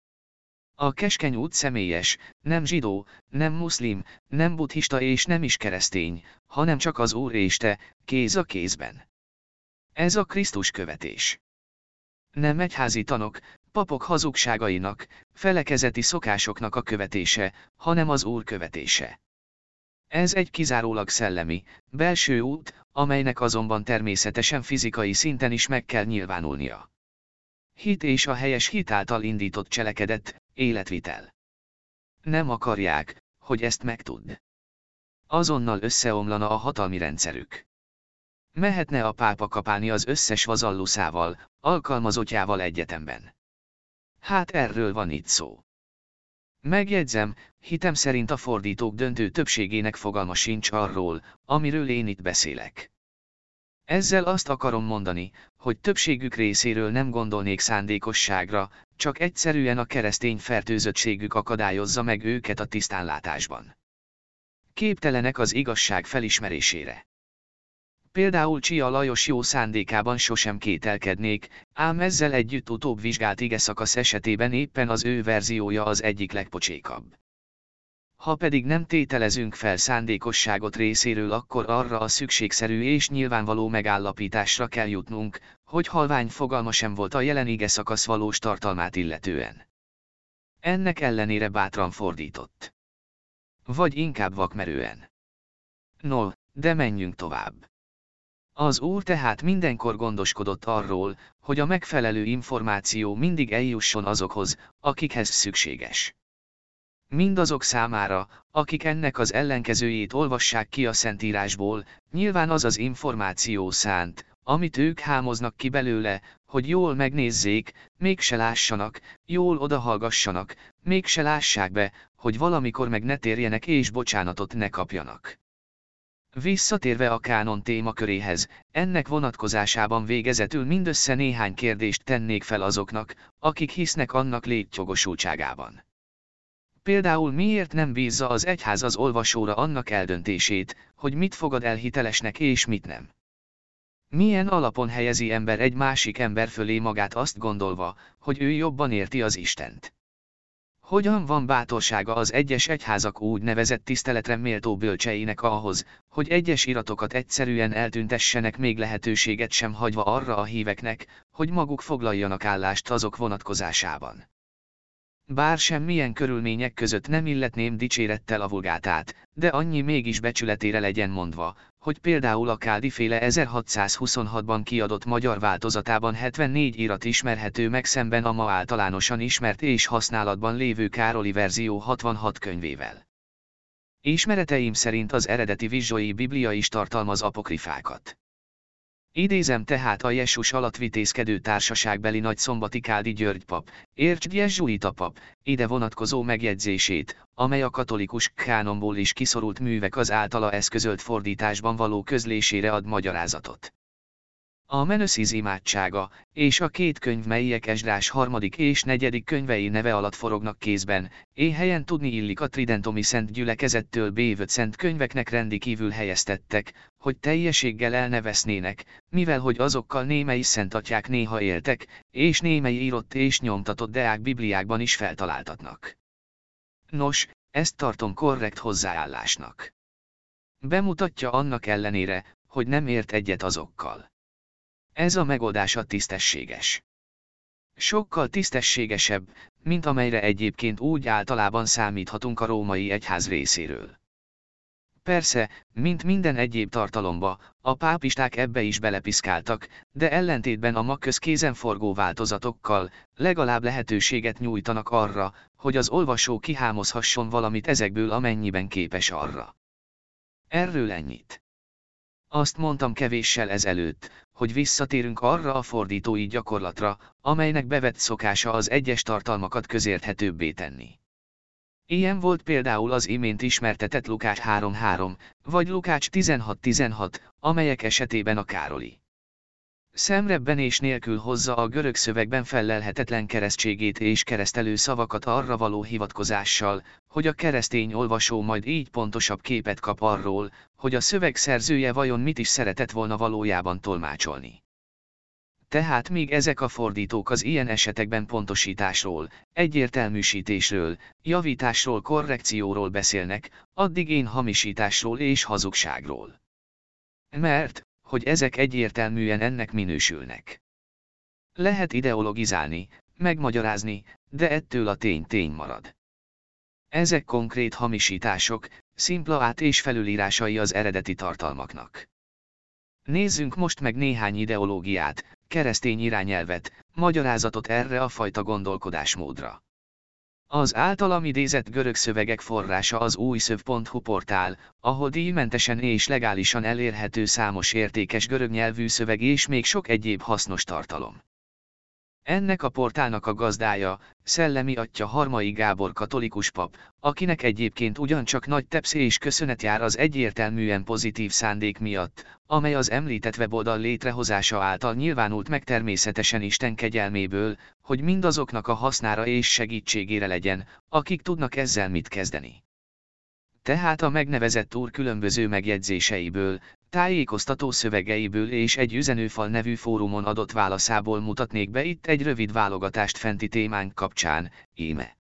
A keskeny út személyes, nem zsidó, nem muszlim, nem buddhista és nem is keresztény, hanem csak az Úr és te, kéz a kézben. Ez a Krisztus követés. Nem egyházi tanok, papok hazugságainak, felekezeti szokásoknak a követése, hanem az Úr követése. Ez egy kizárólag szellemi, belső út, amelynek azonban természetesen fizikai szinten is meg kell nyilvánulnia. Hit és a helyes hit által indított cselekedet, életvitel. Nem akarják, hogy ezt megtudd. Azonnal összeomlana a hatalmi rendszerük. Mehetne a pápa kapálni az összes vazalluszával, alkalmazottjával egyetemben. Hát erről van itt szó. Megjegyzem, hitem szerint a fordítók döntő többségének fogalma sincs arról, amiről én itt beszélek. Ezzel azt akarom mondani, hogy többségük részéről nem gondolnék szándékosságra, csak egyszerűen a keresztény fertőzöttségük akadályozza meg őket a tisztánlátásban. Képtelenek az igazság felismerésére. Például Csia Lajos jó szándékában sosem kételkednék, ám ezzel együtt utóbb vizsgált ige szakasz esetében éppen az ő verziója az egyik legpocsékabb. Ha pedig nem tételezünk fel szándékosságot részéről akkor arra a szükségszerű és nyilvánvaló megállapításra kell jutnunk, hogy halvány fogalma sem volt a jelen ige szakasz valós tartalmát illetően. Ennek ellenére bátran fordított. Vagy inkább vakmerően. No, de menjünk tovább. Az úr tehát mindenkor gondoskodott arról, hogy a megfelelő információ mindig eljusson azokhoz, akikhez szükséges. Mindazok számára, akik ennek az ellenkezőjét olvassák ki a Szentírásból, nyilván az az információ szánt, amit ők hámoznak ki belőle, hogy jól megnézzék, mégse lássanak, jól odahallgassanak, mégse lássák be, hogy valamikor meg ne térjenek és bocsánatot ne kapjanak. Visszatérve a kánon témaköréhez, ennek vonatkozásában végezetül mindössze néhány kérdést tennék fel azoknak, akik hisznek annak létjogosultságában. Például miért nem bízza az egyház az olvasóra annak eldöntését, hogy mit fogad el hitelesnek és mit nem? Milyen alapon helyezi ember egy másik ember fölé magát azt gondolva, hogy ő jobban érti az Istent? Hogyan van bátorsága az egyes egyházak úgy nevezett tiszteletre méltó bölcseinek ahhoz, hogy egyes iratokat egyszerűen eltüntessenek még lehetőséget sem hagyva arra a híveknek, hogy maguk foglaljanak állást azok vonatkozásában? Bár semmilyen körülmények között nem illetném dicsérettel a vulgátát, de annyi mégis becsületére legyen mondva, hogy például a Kádi féle 1626-ban kiadott magyar változatában 74 irat ismerhető meg szemben a ma általánosan ismert és használatban lévő Károli verzió 66 könyvével. Ismereteim szerint az eredeti vizsói biblia is tartalmaz apokrifákat. Idézem tehát a Jessus alatt vitézkedő társaságbeli nagyszombati Kádi György pap, Értsd Jezsuita pap, ide vonatkozó megjegyzését, amely a katolikus kánonból is kiszorult művek az általa eszközölt fordításban való közlésére ad magyarázatot. A Menösziz imádsága, és a két könyv melyek Esdrás harmadik és negyedik könyvei neve alatt forognak kézben, helyen tudni illik a Tridentomi Szent Gyülekezettől bévött szent könyveknek rendi kívül helyeztettek, hogy teljességgel elnevesznének, mivel hogy azokkal némely szentatják néha éltek, és némely írott és nyomtatott deák bibliákban is feltaláltatnak. Nos, ezt tartom korrekt hozzáállásnak. Bemutatja annak ellenére, hogy nem ért egyet azokkal. Ez a megoldása tisztességes. Sokkal tisztességesebb, mint amelyre egyébként úgy általában számíthatunk a római egyház részéről. Persze, mint minden egyéb tartalomba, a pápisták ebbe is belepiszkáltak, de ellentétben a ma közkézenforgó változatokkal, legalább lehetőséget nyújtanak arra, hogy az olvasó kihámozhasson valamit ezekből amennyiben képes arra. Erről ennyit. Azt mondtam kevéssel ezelőtt, hogy visszatérünk arra a fordítói gyakorlatra, amelynek bevett szokása az egyes tartalmakat közérthetőbbé tenni. Ilyen volt például az imént ismertetett Lukács 3.3, vagy Lukács 16.16, amelyek esetében a Károli Szemrebbenés nélkül hozza a görög szövegben fellelhetetlen keresztségét és keresztelő szavakat arra való hivatkozással, hogy a keresztény olvasó majd így pontosabb képet kap arról, hogy a szöveg szerzője vajon mit is szeretett volna valójában tolmácsolni. Tehát még ezek a fordítók az ilyen esetekben pontosításról, egyértelműsítésről, javításról, korrekcióról beszélnek, addig én hamisításról és hazugságról. Mert, hogy ezek egyértelműen ennek minősülnek. Lehet ideologizálni, megmagyarázni, de ettől a tény tény marad. Ezek konkrét hamisítások, szimpla át- és felülírásai az eredeti tartalmaknak. Nézzünk most meg néhány ideológiát, keresztény irányelvet, magyarázatot erre a fajta gondolkodásmódra. Az általam idézett görög szövegek forrása az újszöv.hu portál, ahol díjmentesen és legálisan elérhető számos értékes görög nyelvű szöveg és még sok egyéb hasznos tartalom. Ennek a portálnak a gazdája, szellemi atya Harmai Gábor katolikus pap, akinek egyébként ugyancsak nagy tepsz és köszönet jár az egyértelműen pozitív szándék miatt, amely az említett weboldal létrehozása által nyilvánult meg természetesen Isten kegyelméből, hogy mindazoknak a hasznára és segítségére legyen, akik tudnak ezzel mit kezdeni. Tehát a megnevezett úr különböző megjegyzéseiből, tájékoztató szövegeiből és egy üzenőfal nevű fórumon adott válaszából mutatnék be itt egy rövid válogatást fenti témánk kapcsán, íme.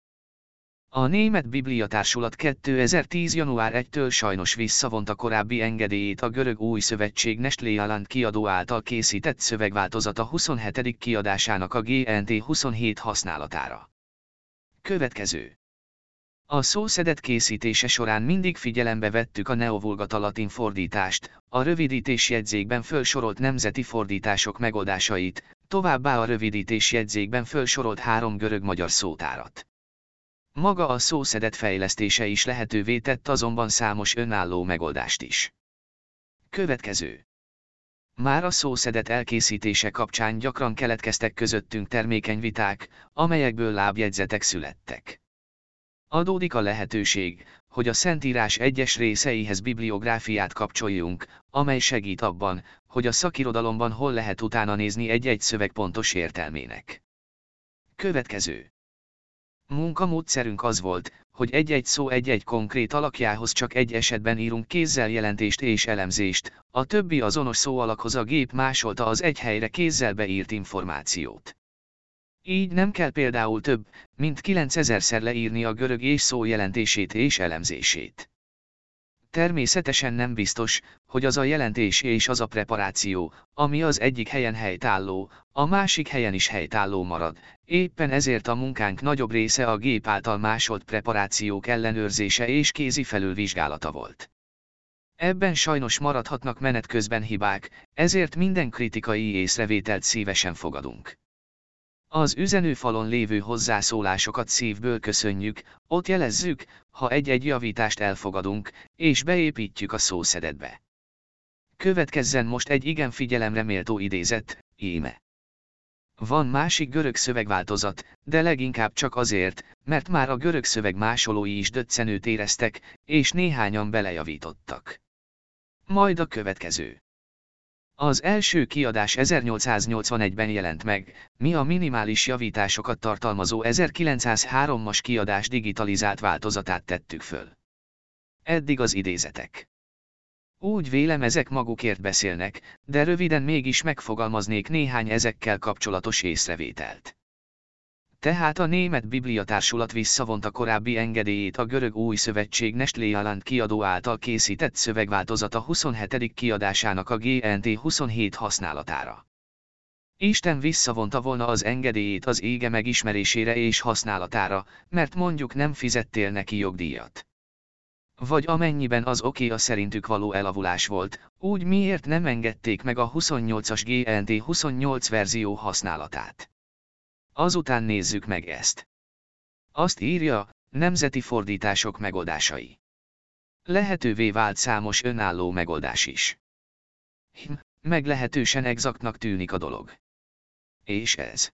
A Német Bibliatársulat 2010. január 1-től sajnos visszavonta korábbi engedélyét a görög új szövetség Nestlé Aland kiadó által készített szövegváltozata 27. kiadásának a GNT 27 használatára. Következő. A szószedet készítése során mindig figyelembe vettük a neovulgata latin fordítást, a rövidítés jegyzékben fölsorolt nemzeti fordítások megoldásait, továbbá a rövidítés jegyzékben fölsorolt három görög-magyar szótárat. Maga a szószedet fejlesztése is lehetővé tett azonban számos önálló megoldást is. Következő. Már a szószedet elkészítése kapcsán gyakran keletkeztek közöttünk termékeny viták, amelyekből lábjegyzetek születtek. Adódik a lehetőség, hogy a Szentírás egyes részeihez bibliográfiát kapcsoljunk, amely segít abban, hogy a szakirodalomban hol lehet utána nézni egy-egy szöveg pontos értelmének. Következő. Munkamódszerünk az volt, hogy egy-egy szó egy-egy konkrét alakjához csak egy esetben írunk kézzel jelentést és elemzést, a többi azonos szó alakhoz a gép másolta az egy helyre kézzel beírt információt. Így nem kell például több, mint 9000-szer leírni a görög és szó jelentését és elemzését. Természetesen nem biztos, hogy az a jelentés és az a preparáció, ami az egyik helyen helytálló, a másik helyen is helytálló marad. Éppen ezért a munkánk nagyobb része a gép által másolt preparációk ellenőrzése és kézi felülvizsgálata volt. Ebben sajnos maradhatnak menet közben hibák, ezért minden kritikai észrevételt szívesen fogadunk. Az üzenőfalon lévő hozzászólásokat szívből köszönjük, ott jelezzük, ha egy-egy javítást elfogadunk, és beépítjük a szószedetbe. Következzen most egy igen figyelemre méltó idézet, íme. Van másik görög szövegváltozat, de leginkább csak azért, mert már a görög szöveg másolói is döccenőt éreztek, és néhányan belejavítottak. Majd a következő. Az első kiadás 1881-ben jelent meg, mi a minimális javításokat tartalmazó 1903-as kiadás digitalizált változatát tettük föl. Eddig az idézetek. Úgy vélem ezek magukért beszélnek, de röviden mégis megfogalmaznék néhány ezekkel kapcsolatos észrevételt. Tehát a német bibliatársulat visszavonta korábbi engedélyét a görög új szövetség Nestlé Aland kiadó által készített szövegváltozata 27. kiadásának a GNT 27 használatára. Isten visszavonta volna az engedélyét az ége megismerésére és használatára, mert mondjuk nem fizettél neki jogdíjat. Vagy amennyiben az oké a szerintük való elavulás volt, úgy miért nem engedték meg a 28-as GNT 28 verzió használatát. Azután nézzük meg ezt. Azt írja, nemzeti fordítások megoldásai. Lehetővé vált számos önálló megoldás is. Hm, meglehetősen exaktnak tűnik a dolog. És ez.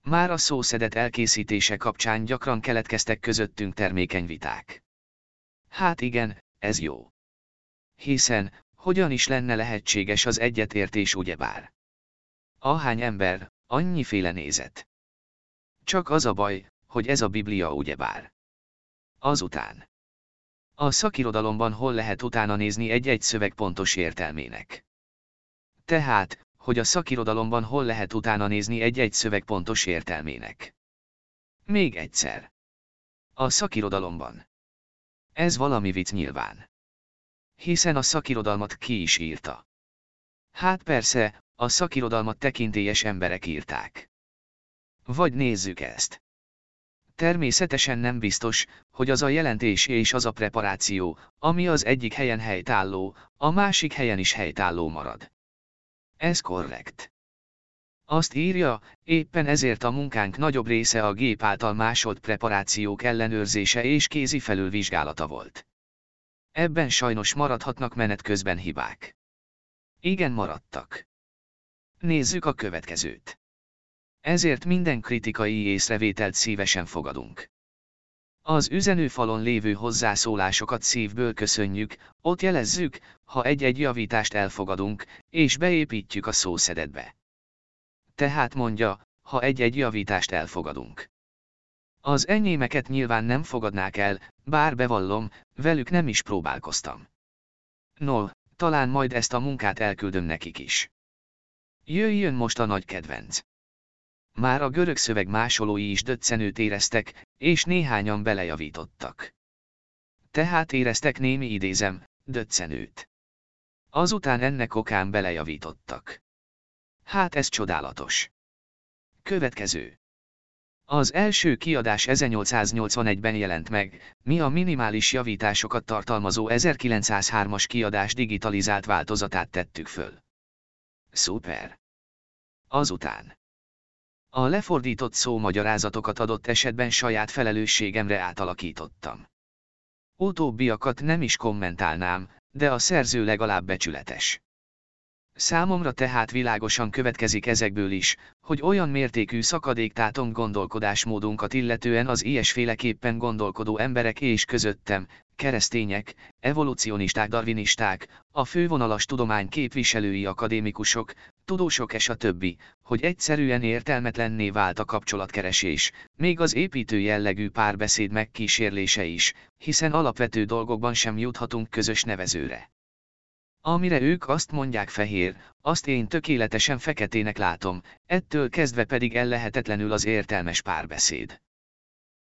Már a szószedet elkészítése kapcsán gyakran keletkeztek közöttünk termékeny viták. Hát igen, ez jó. Hiszen, hogyan is lenne lehetséges az egyetértés ugyebár? Ahány ember, Annyiféle nézet. Csak az a baj, hogy ez a Biblia ugyebár. Azután. A szakirodalomban hol lehet utána nézni egy-egy szöveg pontos értelmének. Tehát, hogy a szakirodalomban hol lehet utána nézni egy-egy szöveg pontos értelmének. Még egyszer. A szakirodalomban. Ez valami vicc nyilván. Hiszen a szakirodalmat ki is írta. Hát persze, a szakirodalmat tekintélyes emberek írták. Vagy nézzük ezt. Természetesen nem biztos, hogy az a jelentés és az a preparáció, ami az egyik helyen helytálló, a másik helyen is helytálló marad. Ez korrekt. Azt írja, éppen ezért a munkánk nagyobb része a gép által másolt preparációk ellenőrzése és kézi felülvizsgálata volt. Ebben sajnos maradhatnak menet közben hibák. Igen maradtak. Nézzük a következőt. Ezért minden kritikai észrevételt szívesen fogadunk. Az üzenőfalon lévő hozzászólásokat szívből köszönjük, ott jelezzük, ha egy-egy javítást elfogadunk, és beépítjük a szószedetbe. Tehát mondja, ha egy-egy javítást elfogadunk. Az enyémeket nyilván nem fogadnák el, bár bevallom, velük nem is próbálkoztam. No, talán majd ezt a munkát elküldöm nekik is. Jöjjön most a nagy kedvenc. Már a görög szöveg másolói is döccenőt éreztek, és néhányan belejavítottak. Tehát éreztek némi idézem, döccenőt. Azután ennek okán belejavítottak. Hát ez csodálatos. Következő. Az első kiadás 1881-ben jelent meg, mi a minimális javításokat tartalmazó 1903-as kiadás digitalizált változatát tettük föl. Szuper! Azután. A lefordított szómagyarázatokat adott esetben saját felelősségemre átalakítottam. Utóbbiakat nem is kommentálnám, de a szerző legalább becsületes. Számomra tehát világosan következik ezekből is, hogy olyan mértékű szakadék tátom gondolkodásmódunkat illetően az ilyesféleképpen gondolkodó emberek és közöttem, keresztények, evolucionisták, darwinisták, a fővonalas tudomány képviselői akadémikusok, tudósok és a többi, hogy egyszerűen értelmetlenné vált a kapcsolatkeresés, még az építő jellegű párbeszéd megkísérlése is, hiszen alapvető dolgokban sem juthatunk közös nevezőre. Amire ők azt mondják fehér, azt én tökéletesen feketének látom, ettől kezdve pedig ellehetetlenül az értelmes párbeszéd.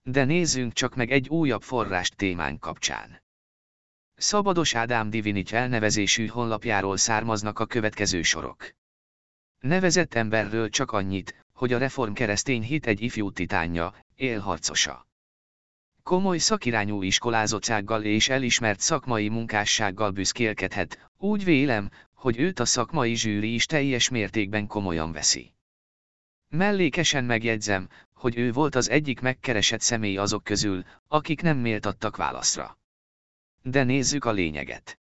De nézzünk csak meg egy újabb forrást témánk kapcsán. Szabados Ádám Divinity elnevezésű honlapjáról származnak a következő sorok. Nevezett emberről csak annyit, hogy a reform keresztény hit egy ifjú titánja, élharcosa. Komoly szakirányú iskolázottsággal és elismert szakmai munkássággal büszkélkedhet, úgy vélem, hogy őt a szakmai zsűri is teljes mértékben komolyan veszi. Mellékesen megjegyzem, hogy ő volt az egyik megkeresett személy azok közül, akik nem méltattak válaszra. De nézzük a lényeget.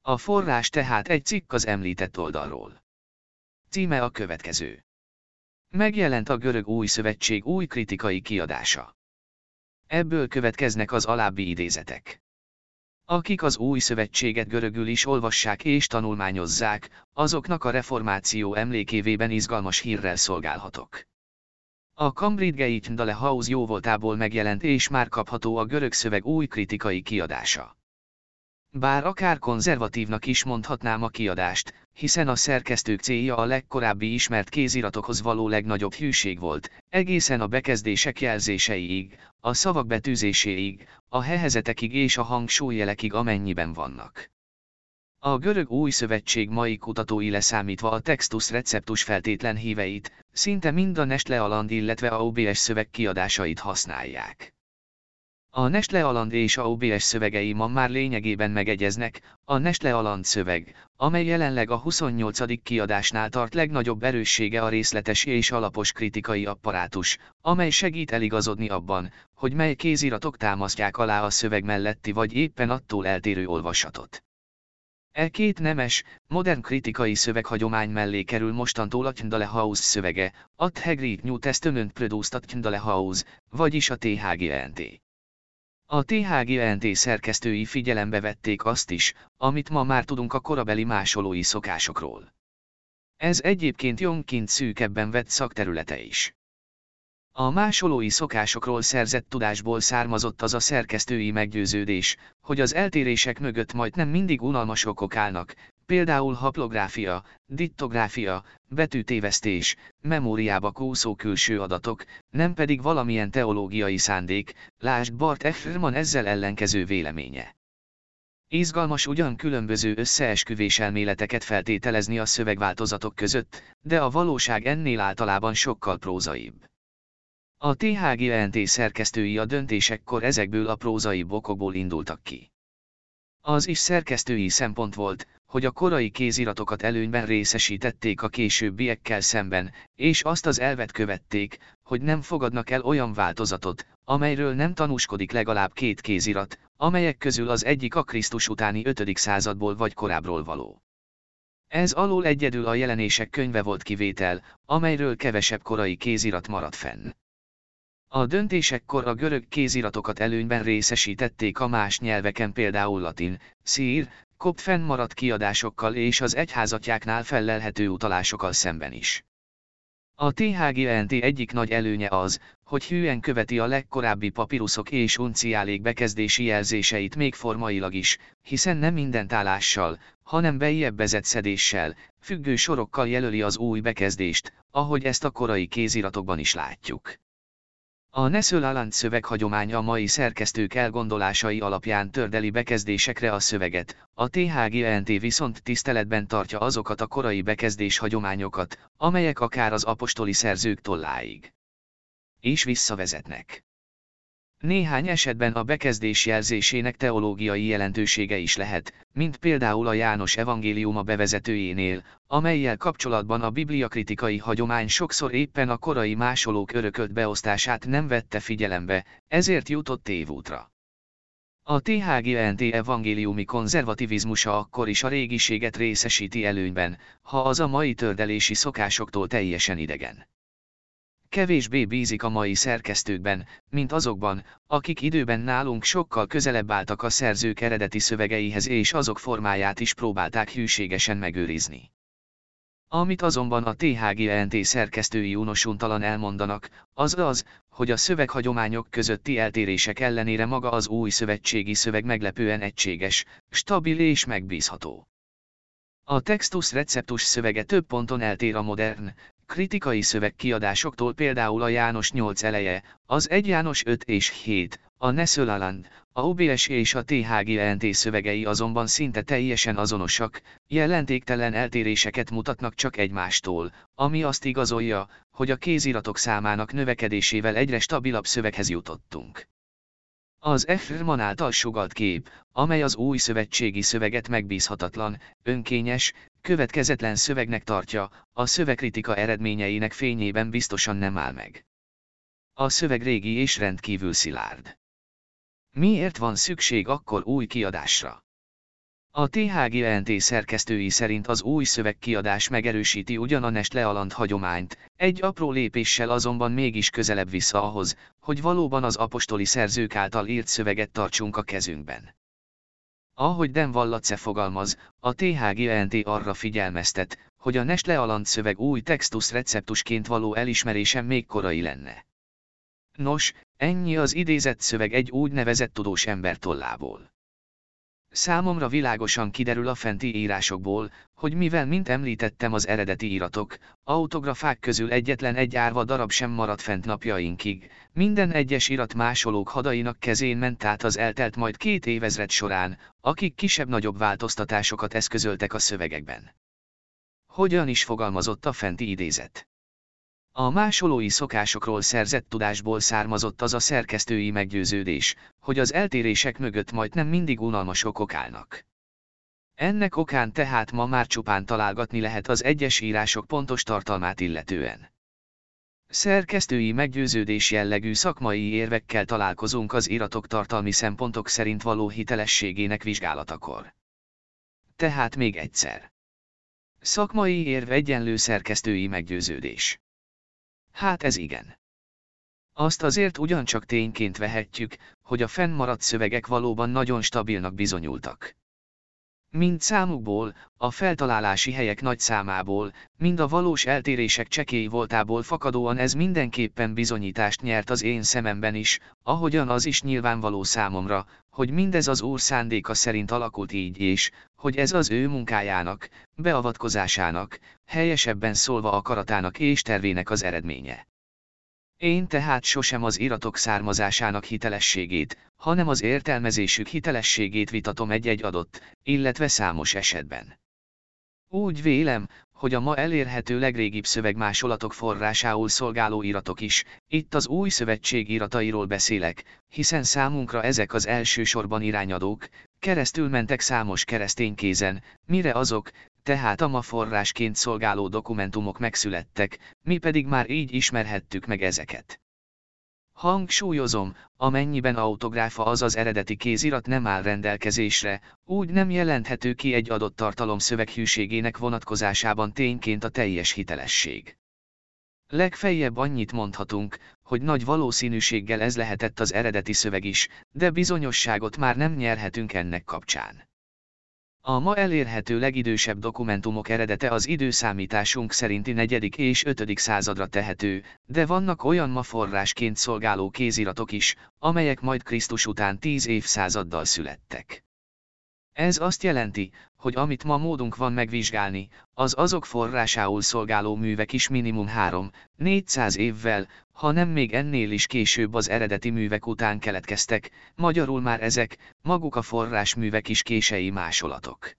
A forrás tehát egy cikk az említett oldalról. Címe a következő. Megjelent a Görög Új Szövetség új kritikai kiadása. Ebből következnek az alábbi idézetek. Akik az új szövetséget görögül is olvassák és tanulmányozzák, azoknak a reformáció emlékévében izgalmas hírrel szolgálhatok. A Cambridge Gate House jóvoltából megjelent és már kapható a görög szöveg új kritikai kiadása. Bár akár konzervatívnak is mondhatnám a kiadást, hiszen a szerkesztők célja a legkorábbi ismert kéziratokhoz való legnagyobb hűség volt, egészen a bekezdések jelzéseiig, a szavak betűzéséig, a hehezetekig és a hangsúlyjelekig amennyiben vannak. A görög új szövetség mai kutatói leszámítva a textus receptus feltétlen híveit, szinte mind a Nestle Aland illetve a OBS szöveg kiadásait használják. A Nestle Aland és a OBS szövegei ma már lényegében megegyeznek, a Nestle Aland szöveg, amely jelenleg a 28. kiadásnál tart legnagyobb erőssége a részletes és alapos kritikai apparátus, amely segít eligazodni abban, hogy mely kéziratok támasztják alá a szöveg melletti vagy éppen attól eltérő olvasatot. E két nemes, modern kritikai szöveghagyomány mellé kerül mostantól a Tndale House szövege, a Hagrid New Testament Produced Tndale House, vagyis a THGNT. A THGNT szerkesztői figyelembe vették azt is, amit ma már tudunk a korabeli másolói szokásokról. Ez egyébként Jonkint szűkebben vett szakterülete is. A másolói szokásokról szerzett tudásból származott az a szerkesztői meggyőződés, hogy az eltérések mögött majd nem mindig unalmas okok állnak, például haplográfia, dittográfia, betűtévesztés, memóriába kúszó külső adatok, nem pedig valamilyen teológiai szándék, lásd Bart Efferman ezzel ellenkező véleménye. Izgalmas ugyan különböző összeesküvés elméleteket feltételezni a szövegváltozatok között, de a valóság ennél általában sokkal prózaibb. A THGNT szerkesztői a döntésekkor ezekből a prózai bokokból indultak ki. Az is szerkesztői szempont volt, hogy a korai kéziratokat előnyben részesítették a későbbiekkel szemben, és azt az elvet követték, hogy nem fogadnak el olyan változatot, amelyről nem tanúskodik legalább két kézirat, amelyek közül az egyik a Krisztus utáni 5. századból vagy korábbról való. Ez alól egyedül a jelenések könyve volt kivétel, amelyről kevesebb korai kézirat maradt fenn. A döntésekkor a görög kéziratokat előnyben részesítették a más nyelveken például latin, szír, kopt fennmaradt kiadásokkal és az egyházatjáknál fellelhető utalásokkal szemben is. A THGNT egyik nagy előnye az, hogy hűen követi a legkorábbi papiruszok és unciálék bekezdési jelzéseit még formailag is, hiszen nem minden tálással, hanem beiebbezett szedéssel, függő sorokkal jelöli az új bekezdést, ahogy ezt a korai kéziratokban is látjuk. A Nesölaland szöveghagyománya a mai szerkesztők elgondolásai alapján tördeli bekezdésekre a szöveget, a THGNT viszont tiszteletben tartja azokat a korai bekezdés hagyományokat, amelyek akár az apostoli szerzők tolláig is visszavezetnek. Néhány esetben a bekezdés jelzésének teológiai jelentősége is lehet, mint például a János evangéliuma bevezetőjénél, amelyel kapcsolatban a bibliakritikai hagyomány sokszor éppen a korai másolók örökölt beosztását nem vette figyelembe, ezért jutott tévútra. A THGNT evangéliumi konzervativizmusa akkor is a régiséget részesíti előnyben, ha az a mai tördelési szokásoktól teljesen idegen kevésbé bízik a mai szerkesztőkben, mint azokban, akik időben nálunk sokkal közelebb álltak a szerzők eredeti szövegeihez és azok formáját is próbálták hűségesen megőrizni. Amit azonban a THGNT szerkesztői unosuntalan elmondanak, az az, hogy a szöveghagyományok közötti eltérések ellenére maga az új szövetségi szöveg meglepően egységes, stabil és megbízható. A textus receptus szövege több ponton eltér a modern, kritikai szövegkiadásoktól például a János 8 eleje, az 1 János 5 és 7, a Nesölaland, a OBS és a THGNT szövegei azonban szinte teljesen azonosak, jelentéktelen eltéréseket mutatnak csak egymástól, ami azt igazolja, hogy a kéziratok számának növekedésével egyre stabilabb szöveghez jutottunk. Az Efferman által sugalt kép, amely az új szövetségi szöveget megbízhatatlan, önkényes, következetlen szövegnek tartja, a szövegkritika eredményeinek fényében biztosan nem áll meg. A szöveg régi és rendkívül szilárd. Miért van szükség akkor új kiadásra? A THGNT szerkesztői szerint az új szövegkiadás megerősíti ugyan a Nestlealand hagyományt, egy apró lépéssel azonban mégis közelebb vissza ahhoz, hogy valóban az apostoli szerzők által írt szöveget tartsunk a kezünkben. Ahogy Den Wallace fogalmaz, a THGNT arra figyelmeztet, hogy a Nestlealand szöveg új textus receptusként való elismerése még korai lenne. Nos, ennyi az idézett szöveg egy úgynevezett tudós ember tollából. Számomra világosan kiderül a fenti írásokból, hogy mivel mint említettem az eredeti iratok, autografák közül egyetlen egy árva darab sem maradt fent napjainkig, minden egyes irat másolók hadainak kezén ment át az eltelt majd két évezred során, akik kisebb-nagyobb változtatásokat eszközöltek a szövegekben. Hogyan is fogalmazott a fenti idézet? A másolói szokásokról szerzett tudásból származott az a szerkesztői meggyőződés, hogy az eltérések mögött majd nem mindig unalmas okok állnak. Ennek okán tehát ma már csupán találgatni lehet az egyes írások pontos tartalmát illetően. Szerkesztői meggyőződés jellegű szakmai érvekkel találkozunk az iratok tartalmi szempontok szerint való hitelességének vizsgálatakor. Tehát még egyszer. Szakmai érv egyenlő szerkesztői meggyőződés. Hát ez igen. Azt azért ugyancsak tényként vehetjük, hogy a fennmaradt szövegek valóban nagyon stabilnak bizonyultak. Mind számukból, a feltalálási helyek nagy számából, mind a valós eltérések csekély voltából fakadóan ez mindenképpen bizonyítást nyert az én szememben is, ahogyan az is nyilvánvaló számomra, hogy mindez az Úr szándéka szerint alakult így és, hogy ez az ő munkájának, beavatkozásának, helyesebben szólva akaratának és tervének az eredménye. Én tehát sosem az iratok származásának hitelességét, hanem az értelmezésük hitelességét vitatom egy-egy adott, illetve számos esetben. Úgy vélem, hogy a ma elérhető legrégibb szövegmásolatok forrásául szolgáló iratok is, itt az új szövetség iratairól beszélek, hiszen számunkra ezek az elsősorban irányadók, keresztül mentek számos keresztény kézen, mire azok, tehát a ma forrásként szolgáló dokumentumok megszülettek, mi pedig már így ismerhettük meg ezeket. Hangsúlyozom, amennyiben autográfa az az eredeti kézirat nem áll rendelkezésre, úgy nem jelenthető ki egy adott tartalom szöveghűségének vonatkozásában tényként a teljes hitelesség. Legfeljebb annyit mondhatunk, hogy nagy valószínűséggel ez lehetett az eredeti szöveg is, de bizonyosságot már nem nyerhetünk ennek kapcsán. A ma elérhető legidősebb dokumentumok eredete az időszámításunk szerinti 4. és 5. századra tehető, de vannak olyan ma forrásként szolgáló kéziratok is, amelyek majd Krisztus után 10 évszázaddal születtek. Ez azt jelenti, hogy amit ma módunk van megvizsgálni, az azok forrásául szolgáló művek is minimum 3-400 évvel, ha nem még ennél is később az eredeti művek után keletkeztek, magyarul már ezek, maguk a forrásművek is kései másolatok.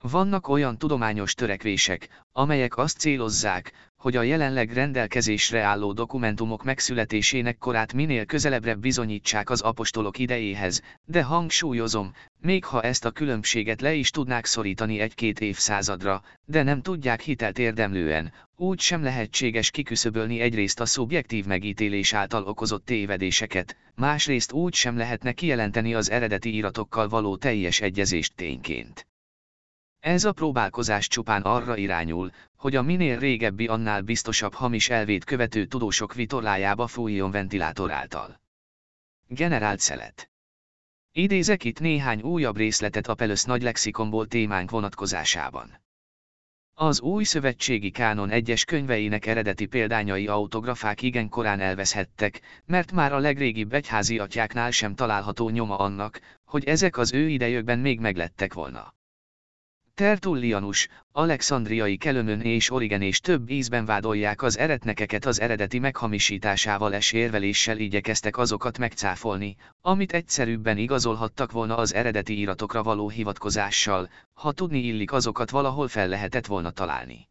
Vannak olyan tudományos törekvések, amelyek azt célozzák, hogy a jelenleg rendelkezésre álló dokumentumok megszületésének korát minél közelebbre bizonyítsák az apostolok idejéhez, de hangsúlyozom, még ha ezt a különbséget le is tudnák szorítani egy-két évszázadra, de nem tudják hitelt érdemlően, úgy sem lehetséges kiküszöbölni egyrészt a szubjektív megítélés által okozott tévedéseket, másrészt úgy sem lehetne kijelenteni az eredeti iratokkal való teljes egyezést tényként. Ez a próbálkozás csupán arra irányul, hogy a minél régebbi annál biztosabb hamis elvét követő tudósok vitorlájába fújjon ventilátor által. Generált szelet. Idézek itt néhány újabb részletet a Pelösz nagy lexikonból témánk vonatkozásában. Az új szövetségi kánon egyes könyveinek eredeti példányai autografák igen korán elveszhettek, mert már a legrégibb egyházi atyáknál sem található nyoma annak, hogy ezek az ő idejükben még meglettek volna. Tertullianus, alexandriai Kelömön és Origen és több ízben vádolják az eretnekeket az eredeti meghamisításával és érveléssel igyekeztek azokat megcáfolni, amit egyszerűbben igazolhattak volna az eredeti iratokra való hivatkozással, ha tudni illik azokat valahol fel lehetett volna találni.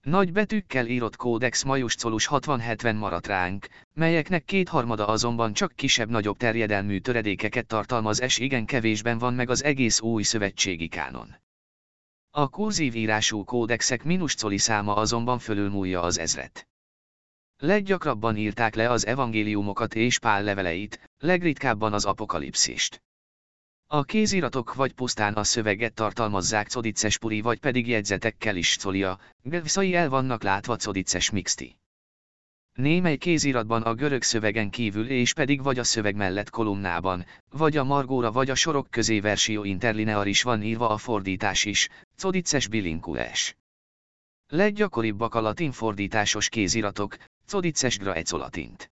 Nagy betűkkel írott kódex Majuscolus 60-70 maradt ránk, melyeknek kétharmada azonban csak kisebb-nagyobb terjedelmű töredékeket tartalmaz és igen kevésben van meg az egész új szövetségi kánon. A kurzív írású kódexek minuscoli száma azonban fölülmúlja az ezret. Leggyakrabban írták le az evangéliumokat és Pál leveleit, legritkábban az apokalipszist. A kéziratok vagy pusztán a szöveget tartalmazzák codicespuri vagy pedig jegyzetekkel is colia, gevszai el vannak látva codices mixti. Némely kéziratban a görög szövegen kívül és pedig vagy a szöveg mellett kolumnában, vagy a margóra vagy a sorok közé versio interlinearis van írva a fordítás is, codices bilinkules. Leggyakoribbak a latin fordításos kéziratok, codices graecolatint.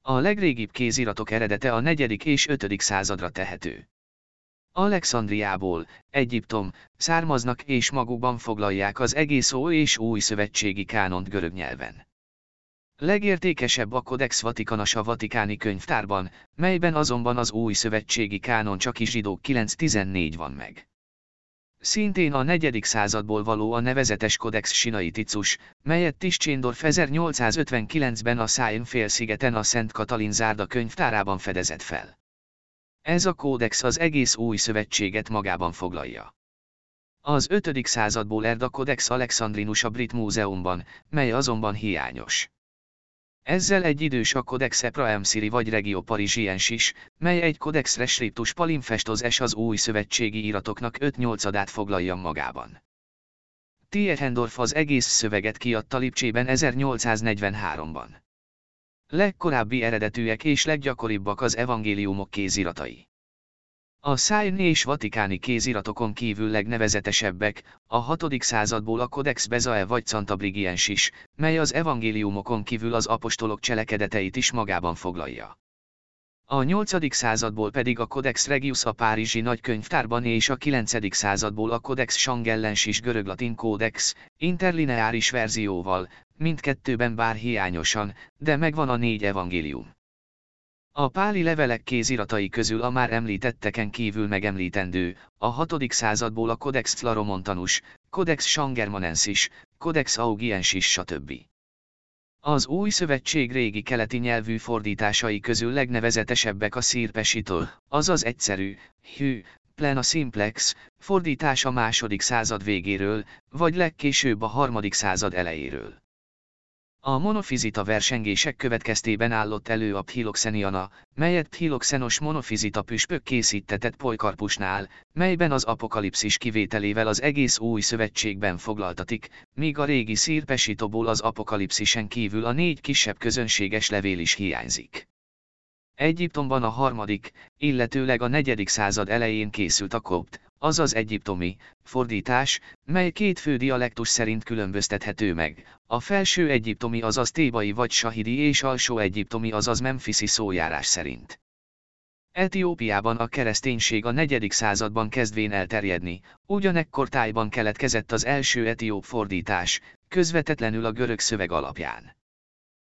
A legrégibb kéziratok eredete a 4. és 5. századra tehető. Alexandriából, Egyiptom, származnak és magukban foglalják az egész ó és új szövetségi kánont görög nyelven. Legértékesebb a Codex Vaticanus a Vatikáni könyvtárban, melyben azonban az új szövetségi kánon csak is zsidók 9-14 van meg. Szintén a 4. századból való a nevezetes Codex Sinaiticus, melyet Tischendorf 1859-ben a Szájn félszigeten a Szent Katalin zárda könyvtárában fedezett fel. Ez a kódex az egész új szövetséget magában foglalja. Az 5. századból ered a Codex Alexandrinus a Brit Múzeumban, mely azonban hiányos. Ezzel egy idős a Codex Epraemsiri vagy Regio Parisiens is, mely egy Codex Restrictus Palimpsestos es az új szövetségi iratoknak 5-8-adát foglalja magában. Tierhendorf az egész szöveget kiadta Lipcsében 1843-ban. Legkorábbi eredetűek és leggyakoribbak az evangéliumok kéziratai. A Szájn és Vatikáni kéziratokon kívül legnevezetesebbek, a 6. századból a Codex Bezae vagy Cantabrigiens is, mely az evangéliumokon kívül az apostolok cselekedeteit is magában foglalja. A 8. századból pedig a Codex Regius a Párizsi nagykönyvtárban és a 9. századból a Codex Changellensis görög-latin kódex, interlineáris verzióval, mindkettőben bár hiányosan, de megvan a négy evangélium. A páli levelek kéziratai közül a már említetteken kívül megemlítendő, a 6. századból a Codex Flaromontanus, Codex Sangermanensis, Codex Augiensis stb. Az új szövetség régi keleti nyelvű fordításai közül legnevezetesebbek a szírpesitől, azaz egyszerű, hű, plena simplex, fordítás a második század végéről, vagy legkésőbb a harmadik század elejéről. A monofizita versengések következtében állott elő a Philoxeniana, melyet Philoxenos monofizita püspök készítetett Polykarpusnál, melyben az apokalipszis kivételével az egész új szövetségben foglaltatik, míg a régi szírpesitoból az apokalipszisen kívül a négy kisebb közönséges levél is hiányzik. Egyiptomban a harmadik, illetőleg a negyedik század elején készült a kopt, azaz egyiptomi, fordítás, mely két fő dialektus szerint különböztethető meg. A felső egyiptomi azaz tébai vagy sahidi és alsó egyiptomi azaz memfiszi szójárás szerint. Etiópiában a kereszténység a negyedik században kezdvén elterjedni, ugyanekkor tájban keletkezett az első etióp fordítás, közvetetlenül a görög szöveg alapján.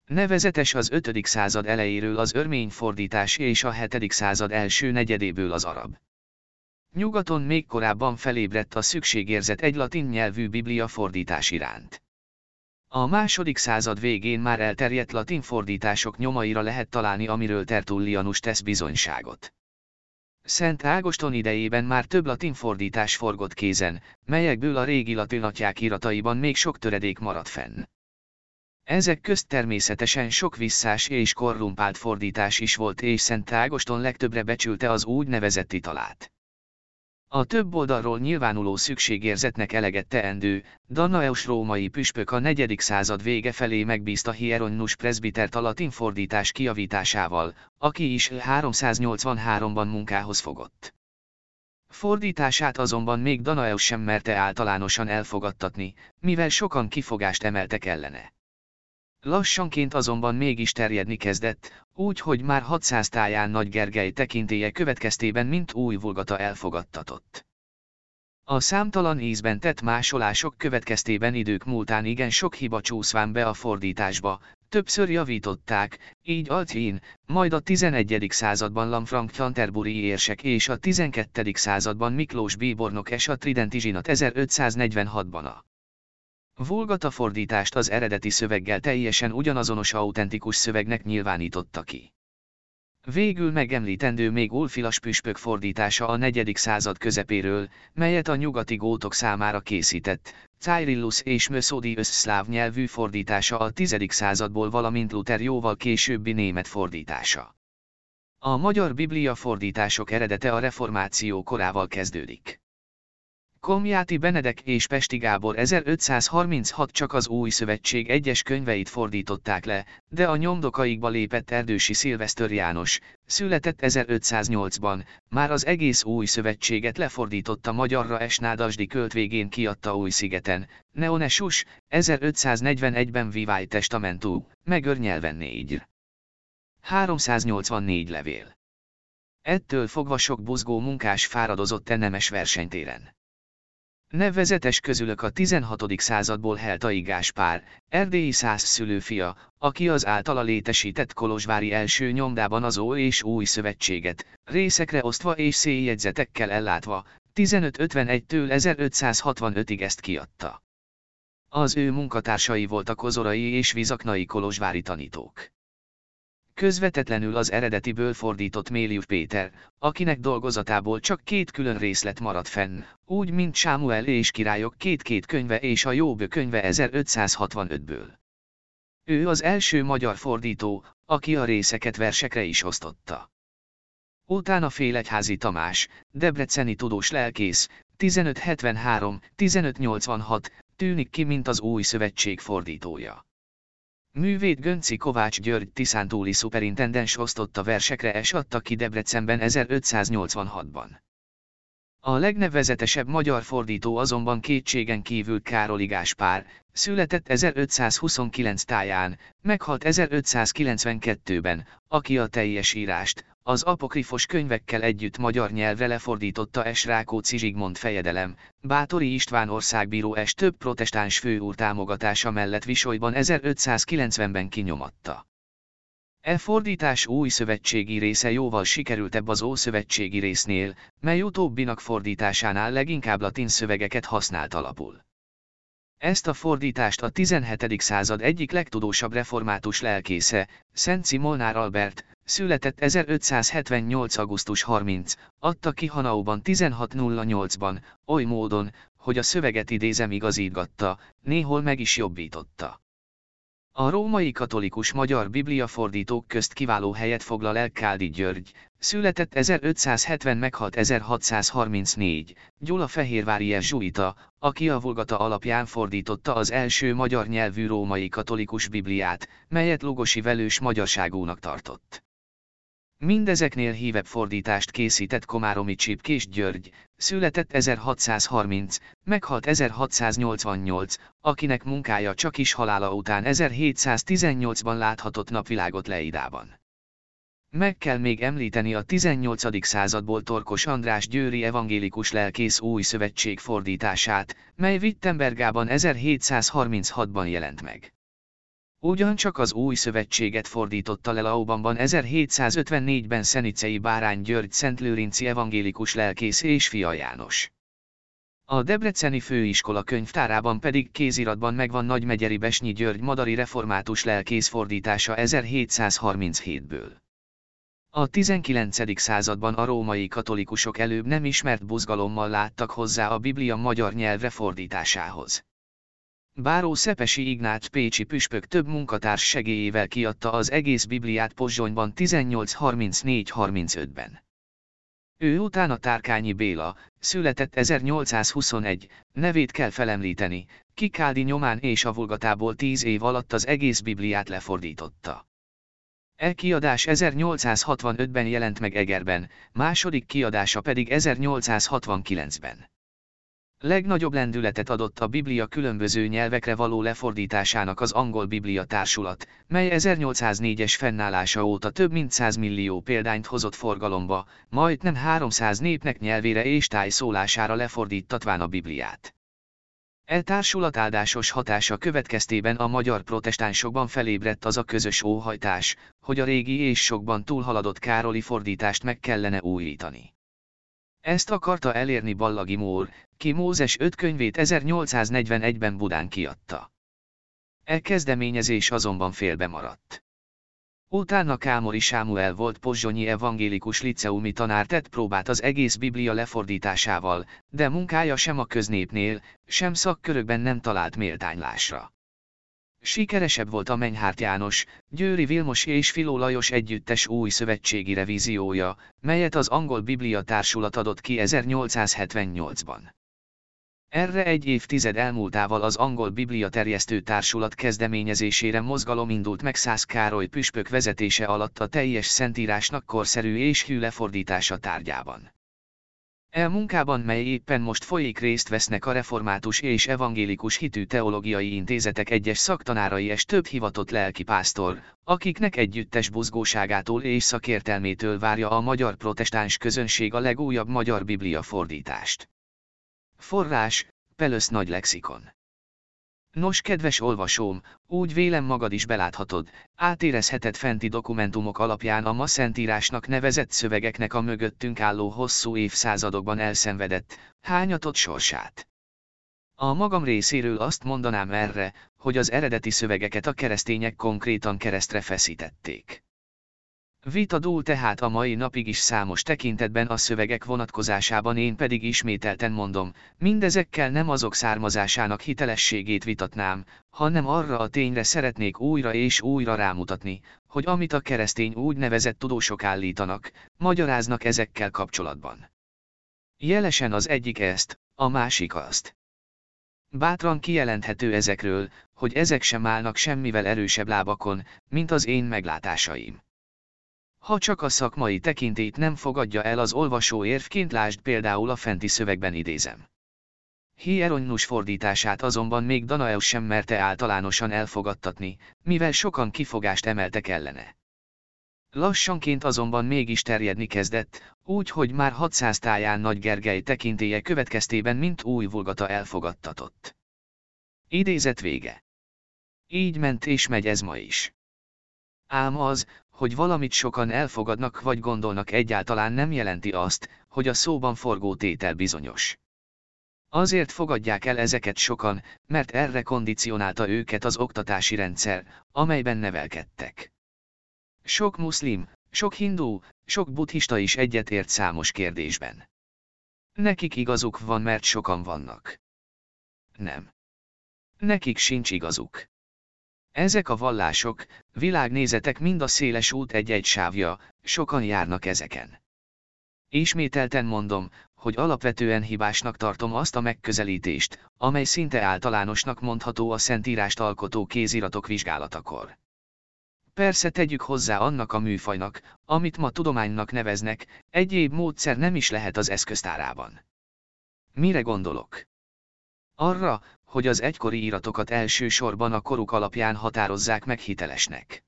Nevezetes az 5. század elejéről az örmény fordítás és a 7. század első negyedéből az arab. Nyugaton még korábban felébredt a szükségérzet egy latin nyelvű biblia fordítás iránt. A második század végén már elterjedt latin fordítások nyomaira lehet találni amiről Tertullianus tesz bizonyságot. Szent Ágoston idejében már több latin fordítás forgott kézen, melyekből a régi latinatják irataiban még sok töredék maradt fenn. Ezek közt természetesen sok visszás és korrumpált fordítás is volt és Szent Ágoston legtöbbre becsülte az úgy nevezett italát. A több oldalról nyilvánuló szükségérzetnek eleget teendő, Danaeus római püspök a negyedik század vége felé megbízta Hieronymus presbitert a latin fordítás kiavításával, aki is 383-ban munkához fogott. Fordítását azonban még Danaeus sem merte általánosan elfogadtatni, mivel sokan kifogást emeltek ellene. Lassanként azonban mégis terjedni kezdett, úgy hogy már 600 táján Nagy Gergely tekintélye következtében mint új vulgata elfogadtatott. A számtalan ízben tett másolások következtében idők múltán igen sok hiba csúszván be a fordításba, többször javították, így Altrin, majd a 11. században Lamfranc Canterbury érsek és a 12. században Miklós Bíbornok és a Tridenti zsinat 1546-ban a Vulgata fordítást az eredeti szöveggel teljesen ugyanazonos autentikus szövegnek nyilvánította ki. Végül megemlítendő még Ulfilas püspök fordítása a negyedik század közepéről, melyet a nyugati gótok számára készített, Cyrillus és Möszódi összszláv nyelvű fordítása a tizedik századból valamint Luther jóval későbbi német fordítása. A magyar biblia fordítások eredete a reformáció korával kezdődik. Komjáti Benedek és Pesti Gábor 1536 csak az új szövetség egyes könyveit fordították le, de a nyomdokaikba lépett Erdősi Szilveszter János, született 1508-ban, már az egész új szövetséget lefordította magyarra Esnádasdi költ végén kiadta új szigeten, Neonesus, 1541-ben Vivály Testamentú, megör 4. 384 levél. Ettől fogva sok buzgó munkás fáradozott ennemes versenytéren. Nevezetes közülök a 16. századból Heltai Gáspár, erdélyi száz szülőfia, aki az általa létesített Kolozsvári első nyomdában az Ó és Új Szövetséget, részekre osztva és széljegyzetekkel ellátva, 1551-től 1565-ig ezt kiadta. Az ő munkatársai voltak kozorai és vizaknai kolozsvári tanítók közvetetlenül az eredetiből fordított Mélius Péter, akinek dolgozatából csak két külön részlet maradt fenn, úgy mint Sámuel és királyok két-két könyve és a Jobb könyve 1565-ből. Ő az első magyar fordító, aki a részeket versekre is osztotta. Utána Félegyházi Tamás, debreceni tudós lelkész, 1573-1586, tűnik ki mint az új szövetség fordítója. Művét Gönci Kovács György Tiszántúli szuperintendens osztotta versekre és adta ki Debrecenben 1586-ban. A legnevezetesebb magyar fordító azonban kétségen kívül Károli Gáspár, született 1529 táján, meghalt 1592-ben, aki a teljes írást, az apokrifos könyvekkel együtt magyar nyelvre lefordította S. Rákóczi Zsigmond fejedelem, Bátori István országbíró S. több protestáns főúr támogatása mellett Visolyban 1590-ben kinyomatta. E fordítás új szövetségi része jóval sikerültebb az ószövetségi résznél, mely utóbbinak fordításánál leginkább latin szövegeket használt alapul. Ezt a fordítást a 17. század egyik legtudósabb református lelkésze, Szent Molnár Albert, született 1578. augusztus 30, adta ki Hanauban 1608-ban, oly módon, hogy a szöveget idézem igazítgatta, néhol meg is jobbította. A római katolikus magyar bibliafordítók közt kiváló helyet foglal el Káldi György, született 1570 meghalt 1634, Gyula Fehérvári Zsuita, aki a Vulgata alapján fordította az első magyar nyelvű római katolikus bibliát, melyet Lugosi velős magyarságúnak tartott. Mindezeknél hívebb fordítást készített Komáromi Csipkés György, született 1630, meghalt 1688, akinek munkája csak is halála után 1718-ban láthatott napvilágot Leidában. Meg kell még említeni a 18. századból Torkos András Győri evangélikus lelkész új szövetség fordítását, mely Wittenbergában 1736-ban jelent meg. Ugyancsak az új szövetséget fordította le Laubanban 1754-ben Szenicei Bárány György Szentlőrinci evangélikus lelkész és fia János. A Debreceni főiskola könyvtárában pedig kéziratban megvan Nagymegyeri Besnyi György Madari református lelkész fordítása 1737-ből. A 19. században a római katolikusok előbb nem ismert buzgalommal láttak hozzá a Biblia magyar nyelvre fordításához. Báró Szepesi Ignác Pécsi püspök több munkatárs segélyével kiadta az egész Bibliát Pozsonyban 1834-35-ben. Ő utána Tárkányi Béla, született 1821, nevét kell felemlíteni, Kikádi nyomán és a vulgatából tíz év alatt az egész Bibliát lefordította. E kiadás 1865-ben jelent meg Egerben, második kiadása pedig 1869-ben. Legnagyobb lendületet adott a Biblia különböző nyelvekre való lefordításának az angol Biblia társulat, mely 1804-es fennállása óta több mint 100 millió példányt hozott forgalomba, majdnem 300 népnek nyelvére és tájszólására lefordítatván a Bibliát. E társulat áldásos hatása következtében a magyar protestánsokban felébredt az a közös óhajtás, hogy a régi és sokban túlhaladott Károli fordítást meg kellene újítani. Ezt akarta elérni Ballagi Mór, ki Mózes öt könyvét 1841-ben Budán kiadta. E kezdeményezés azonban félbe maradt. Utána Kámori Sámuel volt pozsonyi evangélikus liceumi tanár tett próbát az egész Biblia lefordításával, de munkája sem a köznépnél, sem szakkörökben nem talált méltánylásra. Sikeresebb volt a Menyhárt János, Győri Vilmos és Filó Lajos együttes új szövetségi revíziója, melyet az angol Biblia társulat adott ki 1878-ban. Erre egy évtized elmúltával az angol Biblia terjesztő társulat kezdeményezésére mozgalom indult meg Szász Károly püspök vezetése alatt a teljes szentírásnak korszerű és hű lefordítása tárgyában. E munkában, mely éppen most folyik részt vesznek a református és evangélikus hitű teológiai intézetek egyes szaktanárai és több hivatott lelkipásztor, akiknek együttes buzgóságától és szakértelmétől várja a magyar protestáns közönség a legújabb magyar biblia fordítást. Forrás, Pelösz Nagy Lexikon Nos kedves olvasóm, úgy vélem magad is beláthatod, átérezheted fenti dokumentumok alapján a ma szentírásnak nevezett szövegeknek a mögöttünk álló hosszú évszázadokban elszenvedett, hányatott sorsát. A magam részéről azt mondanám erre, hogy az eredeti szövegeket a keresztények konkrétan keresztre feszítették. Vita dúl tehát a mai napig is számos tekintetben a szövegek vonatkozásában én pedig ismételten mondom, mindezekkel nem azok származásának hitelességét vitatnám, hanem arra a tényre szeretnék újra és újra rámutatni, hogy amit a keresztény úgy nevezett tudósok állítanak, magyaráznak ezekkel kapcsolatban. Jelesen az egyik ezt, a másik azt. Bátran kijelenthető ezekről, hogy ezek sem állnak semmivel erősebb lábakon, mint az én meglátásaim. Ha csak a szakmai tekintét nem fogadja el az olvasó érvként lásd például a fenti szövegben idézem. Hieronymus fordítását azonban még Danaeus sem merte általánosan elfogadtatni, mivel sokan kifogást emeltek ellene. Lassanként azonban mégis terjedni kezdett, úgy, hogy már 600 táján Nagy Gergely tekintéje következtében mint új vulgata elfogadtatott. Idézet vége. Így ment és megy ez ma is. Ám az, hogy valamit sokan elfogadnak vagy gondolnak egyáltalán nem jelenti azt, hogy a szóban forgó tétel bizonyos. Azért fogadják el ezeket sokan, mert erre kondicionálta őket az oktatási rendszer, amelyben nevelkedtek. Sok muszlim, sok hindú, sok buddhista is egyetért számos kérdésben. Nekik igazuk van, mert sokan vannak. Nem. Nekik sincs igazuk. Ezek a vallások, világnézetek mind a széles út egy-egy sávja, sokan járnak ezeken. Ismételten mondom, hogy alapvetően hibásnak tartom azt a megközelítést, amely szinte általánosnak mondható a Szentírást alkotó kéziratok vizsgálatakor. persze tegyük hozzá annak a műfajnak, amit ma tudománynak neveznek, egyéb módszer nem is lehet az eszköztárában. Mire gondolok? Arra, hogy az egykori íratokat elsősorban a koruk alapján határozzák meg hitelesnek.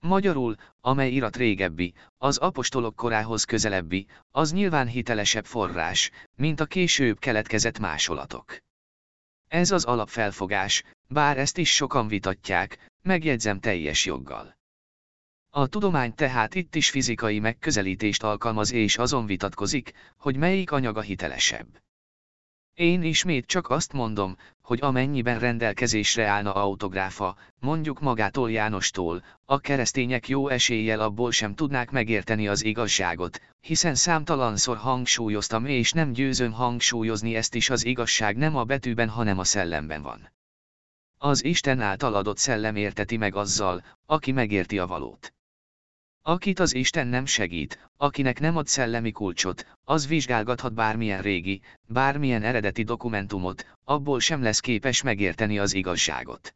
Magyarul, amely irat régebbi, az apostolok korához közelebbi, az nyilván hitelesebb forrás, mint a később keletkezett másolatok. Ez az alapfelfogás, bár ezt is sokan vitatják, megjegyzem teljes joggal. A tudomány tehát itt is fizikai megközelítést alkalmaz és azon vitatkozik, hogy melyik anyaga hitelesebb. Én ismét csak azt mondom, hogy amennyiben rendelkezésre állna autográfa, mondjuk magától Jánostól, a keresztények jó eséllyel abból sem tudnák megérteni az igazságot, hiszen számtalanszor hangsúlyoztam és nem győzöm hangsúlyozni ezt is az igazság nem a betűben hanem a szellemben van. Az Isten által adott szellem érteti meg azzal, aki megérti a valót. Akit az Isten nem segít, akinek nem ad szellemi kulcsot, az vizsgálgathat bármilyen régi, bármilyen eredeti dokumentumot, abból sem lesz képes megérteni az igazságot.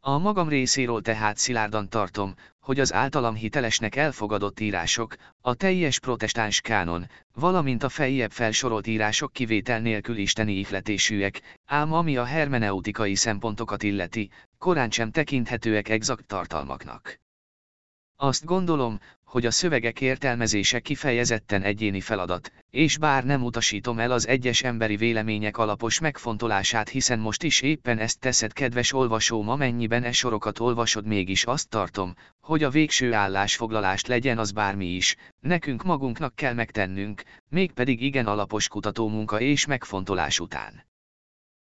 A magam részéről tehát szilárdan tartom, hogy az általam hitelesnek elfogadott írások, a teljes protestáns kánon, valamint a feljebb felsorolt írások kivétel nélkül isteni ihletésűek, ám ami a hermeneutikai szempontokat illeti, korán sem tekinthetőek exakt tartalmaknak. Azt gondolom, hogy a szövegek értelmezése kifejezetten egyéni feladat, és bár nem utasítom el az egyes emberi vélemények alapos megfontolását hiszen most is éppen ezt teszed kedves olvasóm amennyiben e sorokat olvasod mégis azt tartom, hogy a végső állásfoglalást legyen az bármi is, nekünk magunknak kell megtennünk, mégpedig igen alapos kutatómunka és megfontolás után.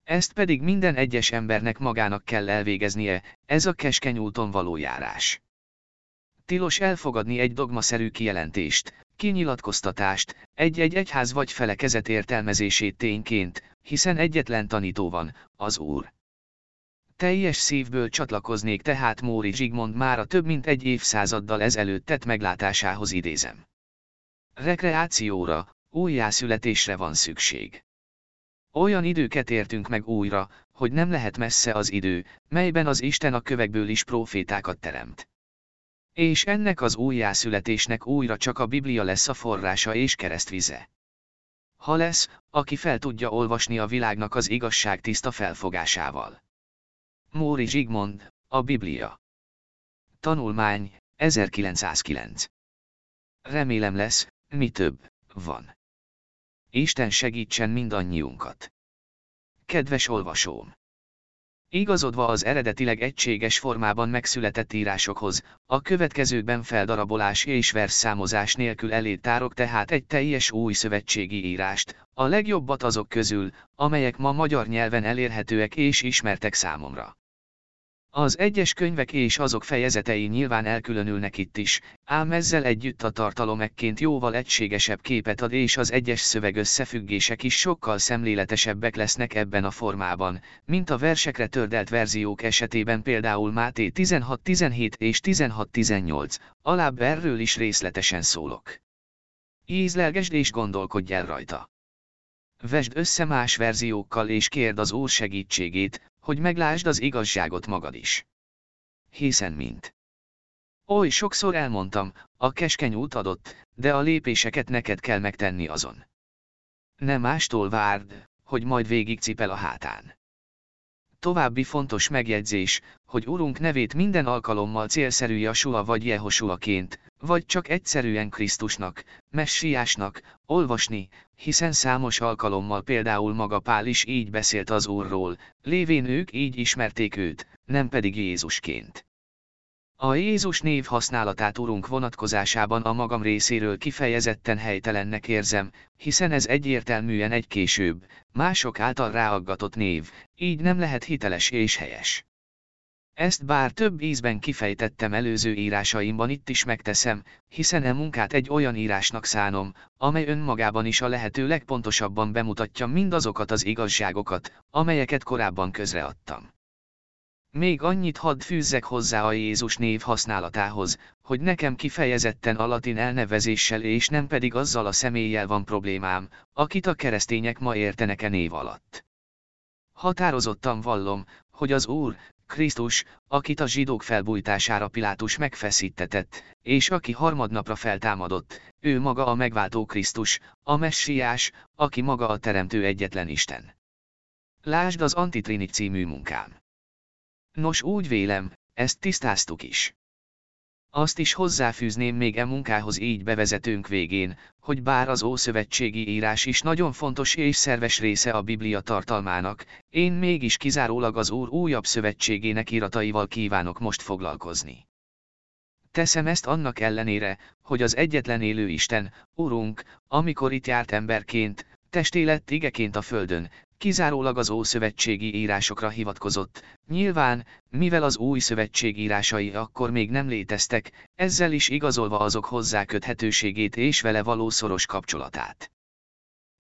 Ezt pedig minden egyes embernek magának kell elvégeznie, ez a keskeny úton való járás. Tilos elfogadni egy dogmaszerű kijelentést, kinyilatkoztatást, egy-egy egyház vagy felekezet értelmezését tényként, hiszen egyetlen tanító van, az Úr. Teljes szívből csatlakoznék tehát Móri Zsigmond már a több mint egy évszázaddal ezelőtt tett meglátásához idézem. Rekreációra, újjászületésre van szükség. Olyan időket értünk meg újra, hogy nem lehet messze az idő, melyben az Isten a kövekből is profétákat teremt. És ennek az újjászületésnek újra csak a Biblia lesz a forrása és keresztvize. Ha lesz, aki fel tudja olvasni a világnak az igazság tiszta felfogásával. Móri Zsigmond, a Biblia. Tanulmány, 1909. Remélem lesz, mi több, van. Isten segítsen mindannyiunkat. Kedves olvasóm! Igazodva az eredetileg egységes formában megszületett írásokhoz, a következőkben feldarabolás és verszámozás nélkül elé tárok tehát egy teljes új szövetségi írást, a legjobbat azok közül, amelyek ma magyar nyelven elérhetőek és ismertek számomra. Az egyes könyvek és azok fejezetei nyilván elkülönülnek itt is, ám ezzel együtt a tartalom ekként jóval egységesebb képet ad és az egyes szöveg összefüggések is sokkal szemléletesebbek lesznek ebben a formában, mint a versekre tördelt verziók esetében például Máté 16-17 és 16-18, alább erről is részletesen szólok. Ízlelgesd és gondolkodj el rajta. Vesd össze más verziókkal és kérd az Úr segítségét, hogy meglásd az igazságot magad is. Hiszen mint. Oly sokszor elmondtam, a keskeny út adott, de a lépéseket neked kell megtenni azon. Ne mástól várd, hogy majd végigcipel a hátán. További fontos megjegyzés, hogy Urunk nevét minden alkalommal célszerű Jasua vagy Jehosuaként, vagy csak egyszerűen Krisztusnak, Messiásnak, olvasni, hiszen számos alkalommal például maga Pál is így beszélt az Úrról, lévén ők így ismerték őt, nem pedig Jézusként. A Jézus név használatát Urunk vonatkozásában a magam részéről kifejezetten helytelennek érzem, hiszen ez egyértelműen egy később, mások által ráaggatott név, így nem lehet hiteles és helyes. Ezt bár több ízben kifejtettem előző írásaimban itt is megteszem, hiszen e munkát egy olyan írásnak szánom, amely önmagában is a lehető legpontosabban bemutatja mindazokat az igazságokat, amelyeket korábban közreadtam. Még annyit hadd fűzzek hozzá a Jézus név használatához, hogy nekem kifejezetten a latin elnevezéssel és nem pedig azzal a személlyel van problémám, akit a keresztények ma értenek e név alatt. Határozottan vallom, hogy az Úr, Krisztus, akit a zsidók felbújtására Pilátus megfeszítetett, és aki harmadnapra feltámadott, ő maga a megváltó Krisztus, a messiás, aki maga a teremtő egyetlen Isten. Lásd az Antitrinit című munkám. Nos úgy vélem, ezt tisztáztuk is. Azt is hozzáfűzném még e munkához így bevezetőnk végén, hogy bár az Ószövetségi írás is nagyon fontos és szerves része a Biblia tartalmának, én mégis kizárólag az Úr újabb szövetségének irataival kívánok most foglalkozni. Teszem ezt annak ellenére, hogy az egyetlen élő Isten, Urunk, amikor itt járt emberként, testé lett igeként a földön, kizárólag az Ószövetségi írásokra hivatkozott. Nyilván, mivel az új szövetség írásai akkor még nem léteztek, ezzel is igazolva azok hozzáköthetőségét és vele való szoros kapcsolatát.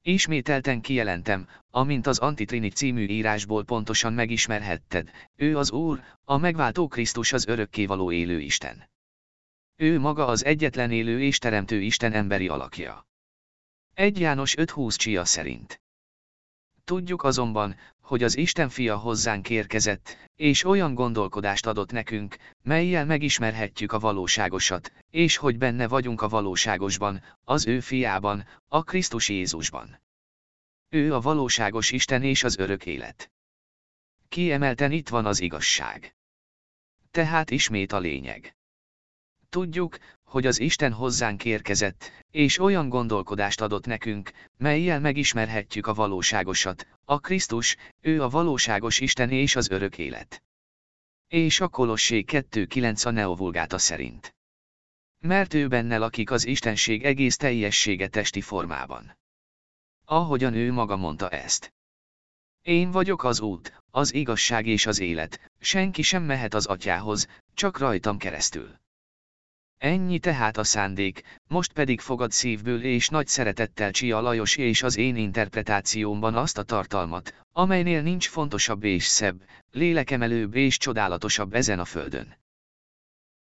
Ismételten kijelentem, amint az Antitrinit című írásból pontosan megismerhetted, ő az Úr, a megváltó Krisztus az örökkévaló élő Isten. Ő maga az egyetlen élő és teremtő Isten emberi alakja. 1 János 5.20 csia szerint. Tudjuk azonban, hogy az Isten fia hozzánk érkezett, és olyan gondolkodást adott nekünk, melyel megismerhetjük a valóságosat, és hogy benne vagyunk a valóságosban, az ő fiában, a Krisztus Jézusban. Ő a valóságos Isten és az örök élet. Kiemelten itt van az igazság. Tehát ismét a lényeg. Tudjuk, hogy az Isten hozzánk érkezett, és olyan gondolkodást adott nekünk, melyel megismerhetjük a valóságosat, a Krisztus, ő a valóságos Isten és az örök élet. És a Kolossé 2.9 a Neovulgáta szerint. Mert ő benne lakik az Istenség egész teljessége testi formában. Ahogyan ő maga mondta ezt. Én vagyok az út, az igazság és az élet, senki sem mehet az atyához, csak rajtam keresztül. Ennyi tehát a szándék, most pedig fogad szívből és nagy szeretettel Csia Lajos és az én interpretációmban azt a tartalmat, amelynél nincs fontosabb és szebb, lélekemelőbb és csodálatosabb ezen a földön.